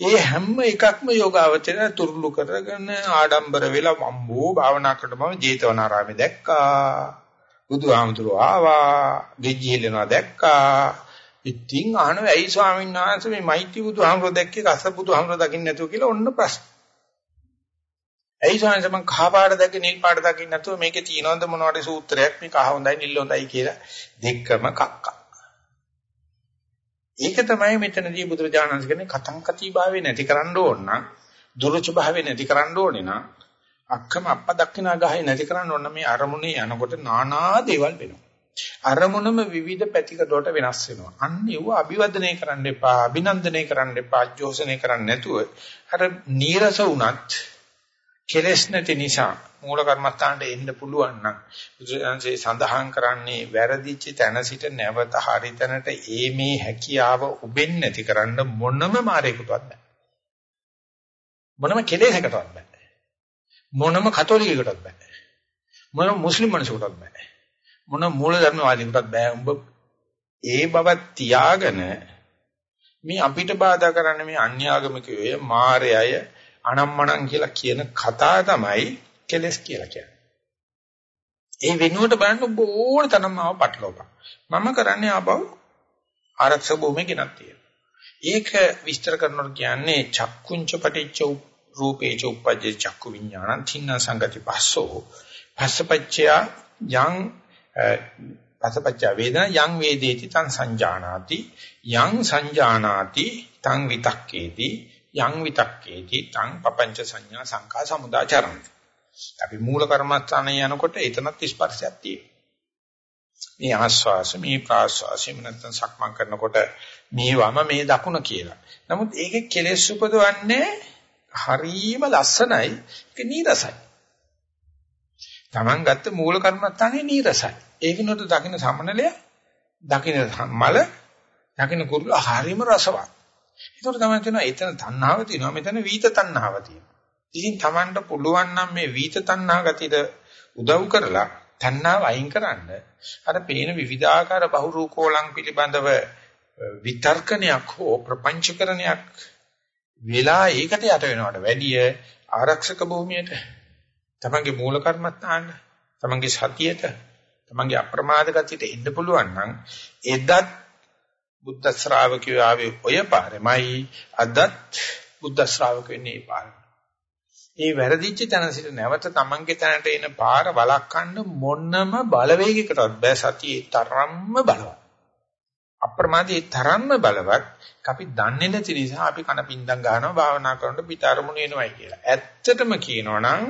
ඒ හැම එකක්ම යෝගාවචරය තුරුළු කරගෙන ආඩම්බර වෙලා මම්බෝ භාවනා කරනම ජේතවනාරාමේ දැක්කා. බුදුහාමුදුරුවෝ ආවා, ගෙජ්ජිහෙලනවා දැක්කා. ඉතින් අහනවා ඇයි ස්වාමීන් වහන්සේ මේ මෛත්‍රී බුදුහාමුදුරුවෝ දැක්කේ කස බුදුහාමුදුරුවෝ දකින්න නැතුව කියලා ඔන්න ප්‍රශ්න. ඇයි ස්වාමීන් වහන්සේ මං කහ පාට දැක්කේ නිල් පාට දකින්න නැතුව මේකේ තියෙනවද මොනවද සූත්‍රයක් මේ කහ හොඳයි නිල් හොඳයි කියලා දෙකම කක්කා. ඒක තමයි මෙතනදී බුදුරජාණන් වහන්සේ කියන්නේ කතං කති භාවේ නැති කරන්න ඕන නම් දුරුච භාවේ නැති කරන්න ඕනේ නම් අක්කම අප්ප දක්ිනා ගහේ නැති කරන්න ඕන මේ අරමුණේ යනකොට নানা දේවල් වෙනවා. අරමුණම විවිධ පැතිකඩවලට වෙනස් වෙනවා. අන්න ඒව අභිවදනය කරන්න එපා, අභිනන්දනය කරන්න එපා, ජෝසනය කරන්න නැතුව අර නීරස වුණත් කෙලස් නැති නිසා මූල කර්මස්ථානට එන්න පුළුවන් නම් බුදුසසුනේ සඳහන් කරන්නේ වැරදිච්ච තැන සිට නැවත හරි තැනට ඒමේ හැකියාව උබෙන් නැති කරන්න මොනම මාරේකටවත් බෑ. මොනම කෙලෙසකටවත් බෑ. මොනම කතෝලිකයකටවත් බෑ. මොනම මුස්ලිම් මිනිසෙකුටවත් බෑ. මොන මූල ධර්මවාදීකටත් බෑ උඹ ඒ බව තියාගෙන මේ අපිට බාධා කරන්න මේ අන්‍යාගමිකයෝ මායය අනම්මනම් කියලා කියන කතා තමයි කෙලස් කියලා කියන්නේ. ඒ වෙනුවට බලන්න ඕන තරම් ආව පටලවපන්. මම කරන්නේ ආබව ආරක්ෂක භූමිය ගෙනත් තියෙනවා. ඒක විස්තර කරනකොට කියන්නේ චක්කුංච පටිච්ච රූපේච උපජ්ජේ චක්කු විඥානං තින්න සංගති පස්සෝ පස්සපච්චය යං පසපච්ච වේදනා යං වේදේති තං සංජානාති යං සංජානාති තං විතක්කේති යං විතක්කේති තං පపంచ සංඥා සංකා සමුදාචරණති අපි මූල කර්මස්ථානය යනකොට එතනත් ස්පර්ශයක් තියෙනවා මේ ආස්වාස මේ ප්‍රාස්වාස එහෙම නැත්නම් සක්මන් කරනකොට මේ වම මේ දකුණ කියලා. නමුත් ඒකේ කෙලෙස් උපදවන්නේ හරීම ලස්සනයි ඒක නීරසයි. Taman ගත්ත මූල කර්මස්ථානේ නීරසයි. ඒක නොට දකින්න සමනලය දකින්න මල දකින්න කුරුල හරීම රසවත්. ඒකට තමයි කියනවා එතන තණ්හාව තියෙනවා මෙතන වීත තණ්හාව තියෙනවා. ඉතින් Tamanට පුළුවන් නම් මේ වීත තණ්හා ගතියට උදව් කරලා තණ්හාව අයින් කරන්න අර පේන විවිධාකාර බහුරූපෝලං පිළිබඳව විතර්කණයක් හෝ ප්‍රපංචකරණයක් වෙලා ඒකට යට වෙනවට වැඩිය ආරක්ෂක භූමියට තමන්ගේ මූල කර්මස්ථාන තමන්ගේ සතියට තමන්ගේ අප්‍රමාද ගතියට එන්න පුළුවන් නම් එදත් බුද්ධ ශ්‍රාවකයෝ ආවේ ඔය පාරෙමයි අදත් බුද්ධ ශ්‍රාවක වෙන්නේ පාරේ ඒ වැරදිච්ච තැන සිට නැවත තමන්ගේ තැනට එන පාර වළක්වන්න මොනම බලවේගයකටවත් බෑ සතියේ තරම්ම බලවත්. අප්‍රමාදී තරම්ම බලවත් අපි දන්නේ නැති නිසා අපි කන පින්දම් ගන්නවා භාවනා කරනකොට පිට අරමුණු එනවයි කියලා. ඇත්තටම කියනවනම්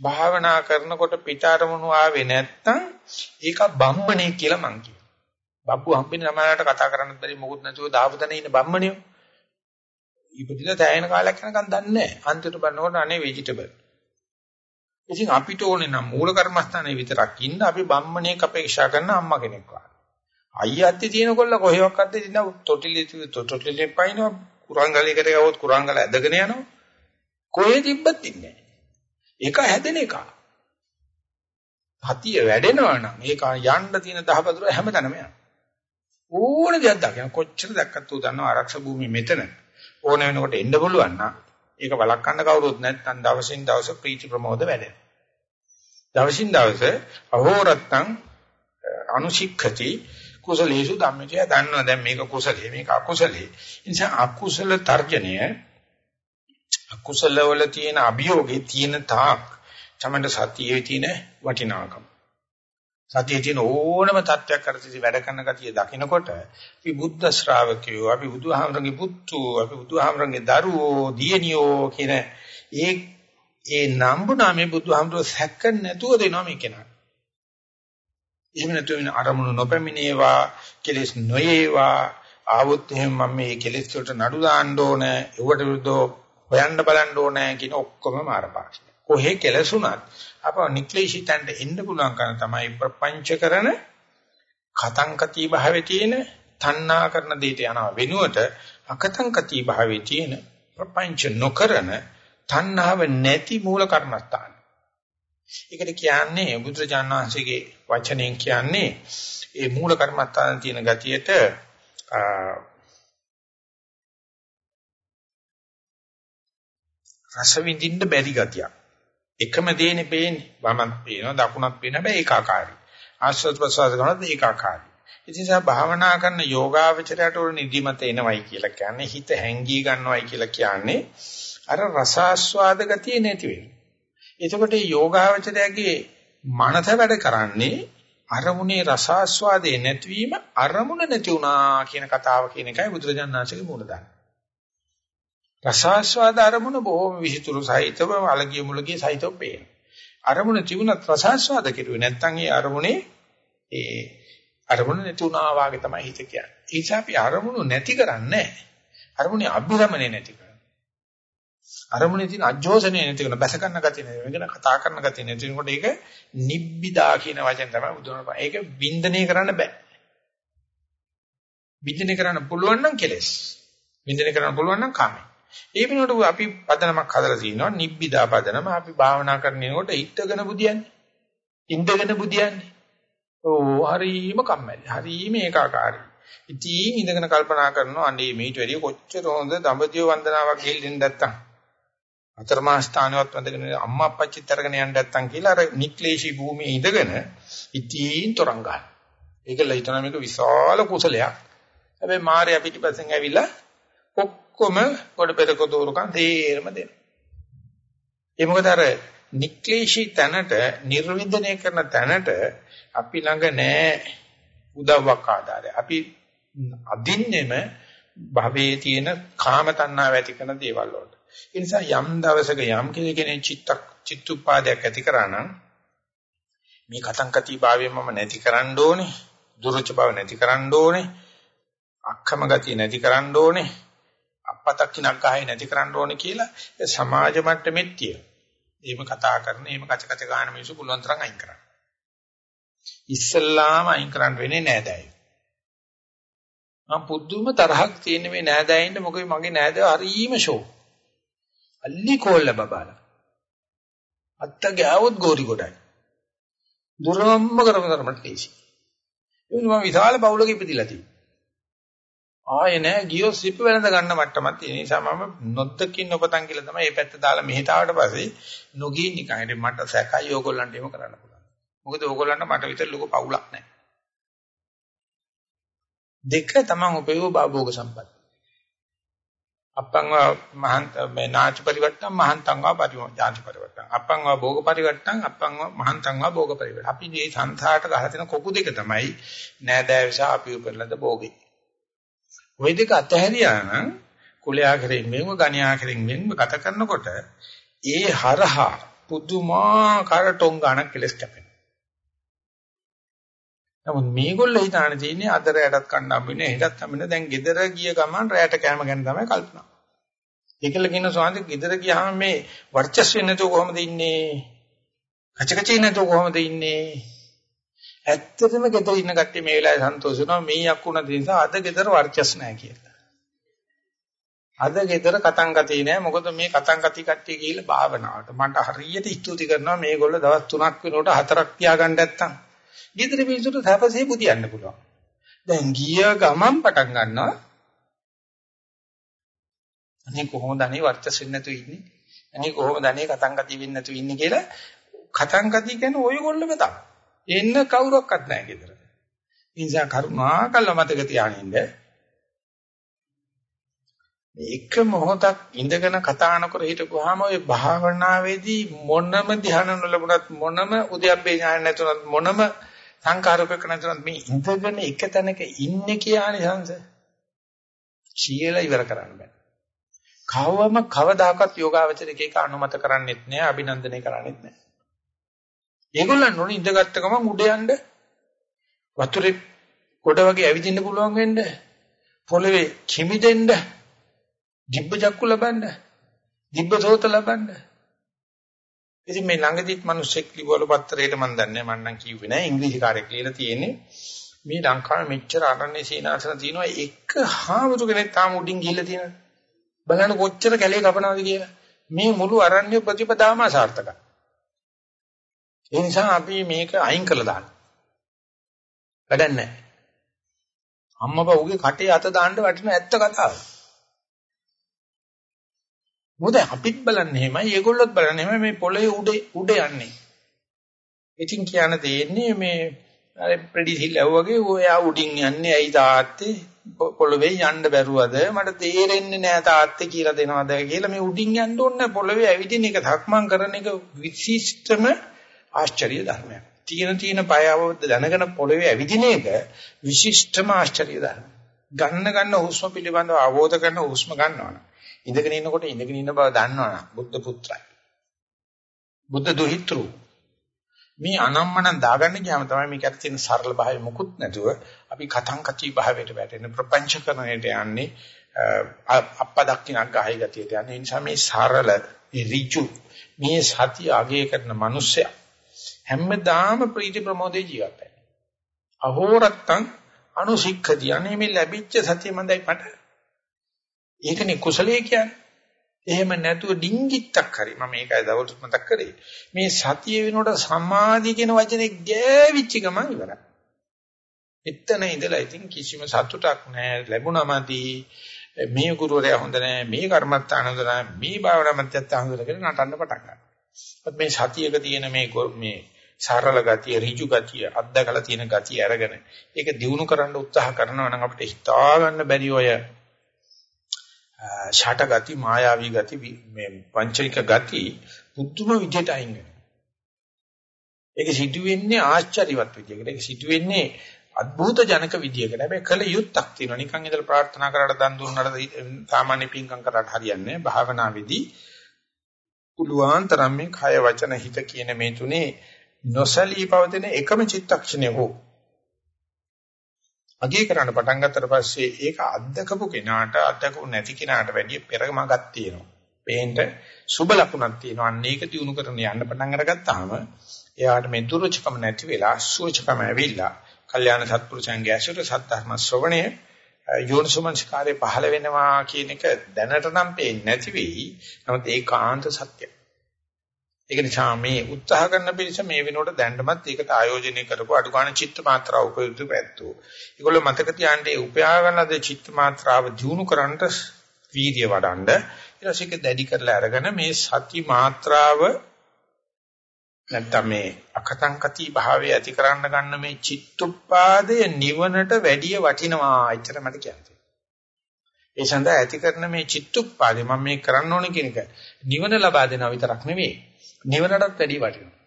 භාවනා කරනකොට පිට අරමුණු ආවේ නැත්තම් ඒක බම්මණේ කියලා මං කියනවා. බබ්බු හම්බෙන්නේ නමලට කතා කරන්නත් බැරි මොකුත් නැතුව දාපු තැන ඉන්න බම්මණියෝ. ඉපදිලා තැයෙන කාලයක් යනකම් දන්නේ නැහැ. අන්තිමට බලනකොට අනේ ভেජිටබල්. ඉතින් අපිට ඕනේ නම් මූල කර්මස්ථානේ විතරක් ඉන්න අපි බම්මණේක අපේක්ෂා කරන අම්මා කෙනෙක් වගේ. අයියත්ති තියෙනකොල්ල කොහෙවත් අද්ද ඉන්න තොටිලි තොටිලි පයින්නවා කුරංගලයකට ගවොත් කුරංගල ඇදගෙන යනවා. කොහෙ තිබ්බත් ඉන්නේ ඒක හැදෙන එක. හතිය වැඩෙනවා නම් ඒක යන්න තියෙන දහවතුර හැමතැනම යනවා. ඕන දෙයක් දකින්න කොච්චර දැක්කත් උ දන්නවා ආරක්ෂක භූමිය මෙතන. ඕන වෙනකොට එන්න පුළුවන් නම් ඒක වළක්වන්න කවුරුත් නැත්නම් දවසින් දවස ප්‍රීති ප්‍රමෝද වැඩෙනවා. දවසින් දවස අහෝරත්තං අනුශික්ඛති කුසලේසු ධම්මචය දන්නවා දැන් මේක කුසලයේ මේක අකුසලයේ. ඒ නිසා අකුසල තර්ජනය අකුසල වල තියෙන අභියෝගේ තියෙන තාක් තමයි සතියේ තියෙන වටිනාකම. සතියේ තියෙන ඕනම තත්වයක් කරතිසි වැඩ කරන ගතිය දකිනකොට අපි බුද්ධ ශ්‍රාවකයෝ අපි බුදුහාමරගේ පුතු අපි බුදුහාමරගේ දරුවෝ දියණියෝ කියන ඒ ඒ නම්බු නාමේ බුදුහාමරෝ සැක නැතුව දෙනවා මේ කෙනා. එහෙම නැතුව වෙන අරමුණු නොපැමිණේවා කෙලෙස් නොයේවා ආවොත් එහෙම මම මේ කෙලෙස් වලට නඩු දාන්න ඕන ඒවට විරුද්ධව හොයන්න බලන්න ඕන කියන ඔක්කොම මාරපාක්ෂ. කොහේ කෙලසුණත් අපව නික්ලේශිතන්ට එන්න පුළුවන් කරන තමයි ප්‍රපංච කරන කතංකති භාවයේ තියෙන තණ්හා කරන දෙයට යනවා වෙනුවට අකතංකති භාවයේ තියෙන ප්‍රපංච නොකරන තණ්හාව නැති මූල කර්මස්ථාන. ඒකට කියන්නේ බුදුරජාණන් වහන්සේගේ වචනයෙන් කියන්නේ ඒ මූල කර්මස්ථාන තියෙන ගතියට රස විඳින්න බැරි ගතියක්. එකම දේනේ පේන්නේ. වමත් පේනවා, දකුණත් පේනවා. හැබැයි ඒකාකාරයි. ආශ්‍රද ප්‍රසවාස කරනත් ඒකාකාරයි. ඉතින් සා භාවනා කරන යෝගාවචරයට උර නිදිමත එනවයි කියලා කියන්නේ හිත හැංගී ගන්නවයි කියලා කියන්නේ අර රසාස්වාද ගතිය නැති වෙනවා. එතකොට මේ යෝගාවචරයගේ මනස වැඩ කරන්නේ අරමුණේ රසාස්වාදේ නැතිවීම අරමුණ නැති වුණා කියන කතාව කියන එකයි බුදුරජාණන් වහන්සේගේ මූලධර්ම. රසාස්වාද අරමුණ බොහොම විහිතුරු සහිතව අලගිය මුලගිය සහිතව පේනවා. අරමුණ තිබුණත් රසාස්වාද කෙරුවේ නැත්නම් ඒ අරමුණේ ඒ අරමුණ නැති වුණා වාගේ තමයි හිත කියන්නේ. ඒ නිසා අපි අරමුණු නැති කරන්නේ අරමුණේ අභිරමණය නැති කරනවා. අරමුණේ තියෙන අජෝසනේ නැති කරන බැස ගන්න ගතිය නැති වෙන කතා කරන ගතිය නැති වෙනකොට ඒක නිබ්බිදා කියන වචෙන් තමයි බුදුරණපා. ඒක වින්දනය කරන්න බෑ. වින්දනය කරන්න පුළුවන් නම් කෙලස්. වින්දනය කරන්න පුළුවන් නම් කාමයි. ඒ වෙනකොට අපි පදනමක් හදලා තිනවා නිබ්බිදා පදනම අපි භාවනා කරනකොට හිටගෙන බුදියන්නේ. ඉඳගෙන බුදියන්නේ. ඕ හරීම කම්මැලි. හරීම ඒකාකාරී. ඉතින් ඉඳගෙන කල්පනා කරනවා අනේ මේට වැඩිය කොච්චර හොඳ දඹදිව වන්දනාවක් ගිහින් නැත්තම්. අතරමා ස්ථානවත් වන්දගෙන අම්මා අප්පච්චිත් අරගෙන යන්න නැත්තම් කියලා අර නික්ලේශී භූමියේ ඉඳගෙන ඉතින් තරංග ගන්න. ඒකල හිතන මේක විශාල කුසලයක්. හැබැයි මාර්යා පිටිපස්සෙන් ඇවිල්ලා ඔක්කොම කොට පෙරක දෝරුකම් තේරම දෙනවා. ඒ මොකද අර නික්ලේශී තැනට නිර්වින්දනය කරන තැනට අපි ළඟ නෑ උදව්වක් ආධාරය. අපි අදින්නෙම භවයේ තියෙන කාම තණ්හාව ඇති කරන දේවල් වලට. ඒ නිසා යම් දවසක යම් කෙනෙක් චිත්තක් චිත්තුපාදයක් ඇති කරා නම් මේ කතංකති භාවය මම නැති කරන්න ඕනේ. දුරුච බව නැති කරන්න ඕනේ. අක්කම ගතිය නැති කරන්න ඕනේ. අපතක්කිනක් ගහයි නැති කරන්න ඕනේ කියලා සමාජ මට්ටමෙත් තියෙනවා. එහෙම කතා කරන, එහෙම කච කච ගන්න මිනිස්සු පුළුවන් තරම් අයින් කරන්න. ඉස්සල්ලාම අයින් කරන්න වෙන්නේ නෑදෑයෝ. මම පුදුම තරහක් තියෙන මේ නෑදෑයින්ට මොකද මගේ නෑදෑයෝ හරීම ෂෝ. අල්ලි කෝල්ල බබාලා. අත්ත ගෑවොත් ගෝරි ගොඩයි. දුරම්ම කරම තරමට ලේසි. ඒ මම විශාල බවුලක ඉපදිලා තියෙනවා. ආයේ නෑ ගියෝ සිප් වෙනඳ ගන්න මට්ටමක් තියෙන නිසා මම නොද්දකින් නොපතන් කියලා තමයි මේ පැත්ත දාලා මෙහෙට ආවට පස්සේ නොගී නිකන් මට සැකයි ඕගොල්ලන්ට එහෙම කරන්න පුළුවන්. මොකද ඕගොල්ලන්ට මට විතර ලොකු පවුලක් නැහැ. දෙක තමන් උපයෝ භෝග සම්පත්. අපං මහන්ත මේ නාච පරිවට්ටම් මහන්තං වා පරිමෝ ඥාච පරිවට්ටම් අපං වා භෝග පරිවට්ටම් අපං වා මහන්තං වා භෝග පරිවට්ටම් අපි මේ සංසාරට ගහලා තියෙන කොකු දෙක තමයි නෑදෑ විසා අපි උපරලද භෝගේ ওই දෙක අතහැරියා නම් කුලයා කෙරෙන් මෙව ගණ්‍යා කෙරෙන් මෙව ගත කරනකොට ඒ හරහා පුදුමාකාර ටොංගාණක් කෙලස් කැපෙනවා නමුත් මේගොල්ලෝ හිතාන තියෙන්නේ අද රැයටත් කන්න හම්බෙන්නේ හෙටත් හම්බෙන්නේ දැන් ගෙදර ගිය ගමන් රැයට කෑම ගැන තමයි කල්පනා. ඒකල කියන සෝන්ද ගෙදර ගියාම මේ වර්චස් වෙන්නේ නැතුව කොහොමද ඉන්නේ? කචකචේ නැතුව කොහොමද ඉන්නේ? ඇත්තටම ගෙදර ඉන්න කට්ටිය මේ වෙලාවේ සන්තෝෂ වෙනවා මේ යක්ුණ නිසා අද ගෙදර වර්චස් නැහැ කියලා. අද ගෙදර කතං ගතිය නෑ මොකද මේ කතං ගති කට්ටිය ගිහිල්ලා භාවනාවට මට හරියට ස්තුති කරනවා මේගොල්ලෝ දවස් 3ක් වෙනකොට හතරක් තියාගන්න නැත්තම් ගෙදර මිනිසුන්ට සැපසේ පුදියන්න පුළුවන්. දැන් ගිය ගමන් පටන් ගන්නවා. අනේ කොහොමද අනේ වර්චස් වෙන්නේ නැතුව ඉන්නේ? අනේ කොහොමද අනේ කතංගති වෙන්නේ නැතුව ඉන්නේ කියලා කතංගති කියන්නේ ඔයගොල්ලෝම තමයි. එන්න කවුරක්වත් නැහැ ගෙදර. ඒ නිසා කරුණාකල්ල මතක තියාගන්න. මේ එක මොහොතක් ඉඳගෙන කතා නොකර හිටපුවාම ඔය භාවනාවේදී මොනම ධ්‍යාන නොලබුණත් මොනම උද්‍යප්පේ ඥාන නැතුණත් මොනම සංකාරූපක නැතුණත් මේ ඉඳගෙන එක තැනක ඉන්නේ කියන්නේ සංස කියලා ඉවර කරන්න බෑ. කවවම කවදාකවත් යෝගාවචරයක එක අනුමත කරන්නේත් නෑ අභිනන්දනය කරන්නේත් නෑ. ඒගොල්ලන් ඕනේ ඉඳගත්ත ගමන් උඩ යන්න වතුරේ කොට වගේ ඇවිදින්න පුළුවන් වෙන්න පොළවේ කිමිදෙන්න දිබ්බ චක්කු ලබන්න දිබ්බ සෝත ලබන්න. ඉතින් මේ ළඟදිත් මිනිස්සෙක් ලිවවල පත්‍රයේට මම දන්නේ මම නම් කිව්වේ නෑ ඉංග්‍රීසි කාර්යයක් කියලා තියෙන්නේ. මේ ලංකාවේ මෙච්චර අරණ්‍ය සීනාසන තියෙනවා. එක හාමුදුර කෙනෙක් තාම උඩින් ගිහිල්ලා තියෙනවා. බලන්න කොච්චර කැලේ කපනවද කියලා. මේ මුළු අරණ්‍ය ප්‍රතිපදාවම සාර්ථකයි ඒ නිසා අපි මේක අයින් කරලා දාන්න. වැඩක් නැහැ. අම්මපා උගේ කටේ අත දාන්න වටින ඇත්ත කතාව. මොකද අපිත් බලන්නේ එහෙමයි ඒගොල්ලොත් බලන්නේ එහෙමයි මේ පොළේ උඩ උඩ යන්නේ. ඉතින් කියන්න දෙන්නේ මේ අර ප්‍රෙඩිසිල් වගේ ඔයා උඩින් යන්නේ ඇයි තාත්තේ? පොළවේ යන්න බැරුවද? මට තේරෙන්නේ නෑ තාත්තේ කියලා දෙනවද? කියලා මේ උඩින් යන්න ඕනේ පොළවේ ඇවිදින එක ධක්මං කරන එක විශිෂ්ටම ආශ්චර්ය ධර්මයක්. තීන තීන පය අවබෝධ දැනගෙන පොළවේ ඇවිදින එක විශිෂ්ටම ආශ්චර්ය ධර්මයක්. ගන්න ගන්න හුස්ම පිළිබඳව අවබෝධ කරන හුස්ම ගන්නවනේ. ඉඳගෙන ඉන්නකොට ඉඳගෙන ඉන්න බව දන්නවනම් බුද්ධ පුත්‍රයි. බුද්ධ දුහිතෘ. මේ අනම්මන දාගන්න ගියාම තමයි මේක ඇත්ත තියෙන සරල භාවය මුකුත් නැතුව අපි කතං කචී භාවයට වැටෙන ප්‍රපංචකරණයට යන්නේ අප්ප දක්ිනක් ගහයි ගතියට යන්නේ. ඒ නිසා මේ සරල ඍජු මේ සතිය අගය කරන මිනිස්සයා හැමදාම ප්‍රීති ප්‍රමෝදේ ජීවත් වෙනවා. අහෝරත්තං අනුසික්ඛති අනේ මේ ලැබිච්ච සතිය මන්දයි මට ඒකනේ කුසලයේ කියන්නේ. එහෙම නැතුව ඩිංගිත්තක් හරි මම මේකයි දවල්ට මතක් කරේ. මේ සතිය වෙනකොට සමාධිය කියන වචනේ ගෑවිච්ච ගමන් ඉවරයි. එතන ඉඳලා ඉතින් කිසිම සතුටක් නැහැ ලැබුණාමදි මේ ගුරුවරයා හොඳ නැහැ මේ කර්මත්තාන හොඳ නැහැ මේ භාවනා මධ්‍යස්ථාන හොඳ කියලා නටන්න පටන් ගන්නවා. මේ සතියක තියෙන මේ මේ සරල ගතිය ඍජු ගතිය අත්දකලා තියෙන ගතිය අරගෙන ඒක දිනු කරන්න උත්සාහ කරනවා නම් අපිට හිතා ගන්න බැරි ඔය ෂට ගති මායාවී ගති මේ පංචනික ගති බුද්ධම විදියට අයින් වෙනවා. ඒක සිදු වෙන්නේ ආශ්චර්යවත් විදියකට. ඒක සිදු වෙන්නේ අద్భుත ජනක විදියකට. හැබැයි කල යුත්තක් තියෙනවා. නිකන් ඉඳලා ප්‍රාර්ථනා කරලා දන් දුන්නාට සාමාන්‍ය පින්කම් කරාට හරියන්නේ නැහැ. භාවනාවේදී පුළුවන් තරම් මේ කය වචන හිත කියන මේ තුනේ නොසලී පවතින එකම චිත්තක්ෂණය හෝ අගේ කරන්න පටන් ගත්තට පස්සේ ඒක අත්දකපු කෙනාට අත්දකපු නැති කෙනාට වැඩිය පෙරමගක් තියෙනවා. පේන්න සුබ ලකුණක් තියෙනවා. අන්න ඒක දිනු කරන යන්න පටන් අරගත්තාම එයාට මේ දුරුචකම නැති වෙලා සුවචකම ඇවිල්ලා කල්යාණ සත්පුරුෂයන්ගේ ඇසුර සද්ධර්ම ශ්‍රවණය යෝනිසුමංස්කාරේ පහළ වෙනවා කියන එක දැනට නම් පේන්නේ නැති වෙයි. නමුත් ඒකාන්ත සත්‍යයි. ඒක නිසා මේ උත්සාහ කරන පිළිස මේ වෙනකොට දැන්නමත් ඒකට ආයෝජනය කරපු අඩුගාන චිත්ත මාත්‍රාව උපයුක්ත පැත්තෝ. ඒගොල්ලෝ මතක තියාගන්න ඒ උපයා ගන්නද චිත්ත මාත්‍රාව දිනු කරන්නට වීර්ය වඩන්න ඊට පස්සේ දැඩි කරලා අරගෙන මේ සති මාත්‍රාව නැත්නම් මේ අකතංකති භාවය ඇති කරන්න ගන්න මේ චිත්තුප්පාදය නිවනට වැඩිය වටිනවා එච්චර මට කියන්නේ. ඒ සඳහා ඇති කරන මේ චිත්තුප්පාදය මම මේ කරන්න ඕනේ කියන එක නිවන ලබා දෙනවා විතරක් නෙවෙයි නිවනටත් වැඩිය වටිනවා.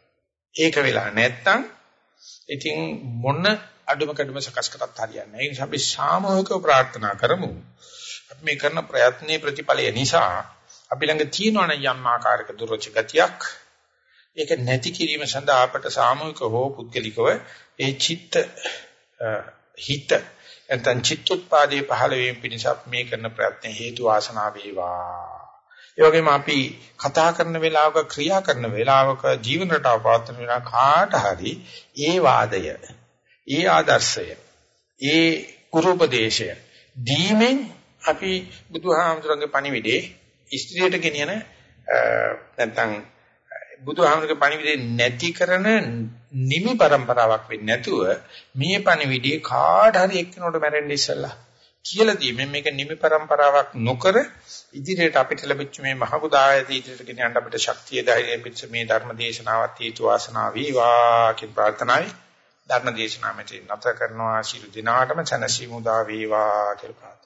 ඒක වෙලා නැත්තම් ඉතින් මොන අඩුම කඩුම සකස් කරත් හරියන්නේ නැහැ. ඒ නිසා අපි සාමූහිකව ප්‍රාර්ථනා කරමු. අපි මේ කරන ප්‍රයත්නයේ ප්‍රතිඵලය නිසා අපි ළඟ තියෙනවනම් යම් ආකාරයක දුර්වච ගතියක් ඒක නැති කිරීම සඳහා අපට සාමූහික හෝ පුද්ගලිකව ඒ චිත්ත හිත එතන චිත්තෝත්පාදේ පහළ වීම පිණිස මේ කරන ප්‍රයත්න හේතු වාසනා වේවා. ඒ වගේම අපි කතා කරන වෙලාවක ක්‍රියා කරන වෙලාවක ජීවන රටාව පවත්වන වෙලාව කාට හරි ඒ වාදය, ඒ ආදර්ශය, ඒ කුරුපදේශය දීමෙන් අපි බුදුහාමුදුරන්ගේ පණිවිඩේ ස්ත්‍රියට ගෙනියන නැත්නම් බුදුහාමුදුරගේ පණිවිඩේ නැති කරන නිමි પરම්පරාවක් වෙන්නේ නැතුව මේ පණිවිඩේ කාට හරි එක්කනොට මැරෙන්න ඉස්සලා කියලා දීමෙන් මේක නිමි પરම්පරාවක් නොකර ඉදිරියට අපිට ලැබිච්ච මේ මහ බුදායත ඉදිරියට ගෙන යන්න අපිට ශක්තිය ධෛර්යය පිච්ච මේ ධර්ම දේශනාවත් හේතු වාසනා වේවා කියන ප්‍රාර්ථනාවයි. ධර්ම දේශනාව මෙතන නැත කරනවා. ශිරු දිනාටම සනසීමු දා වේවා කියලා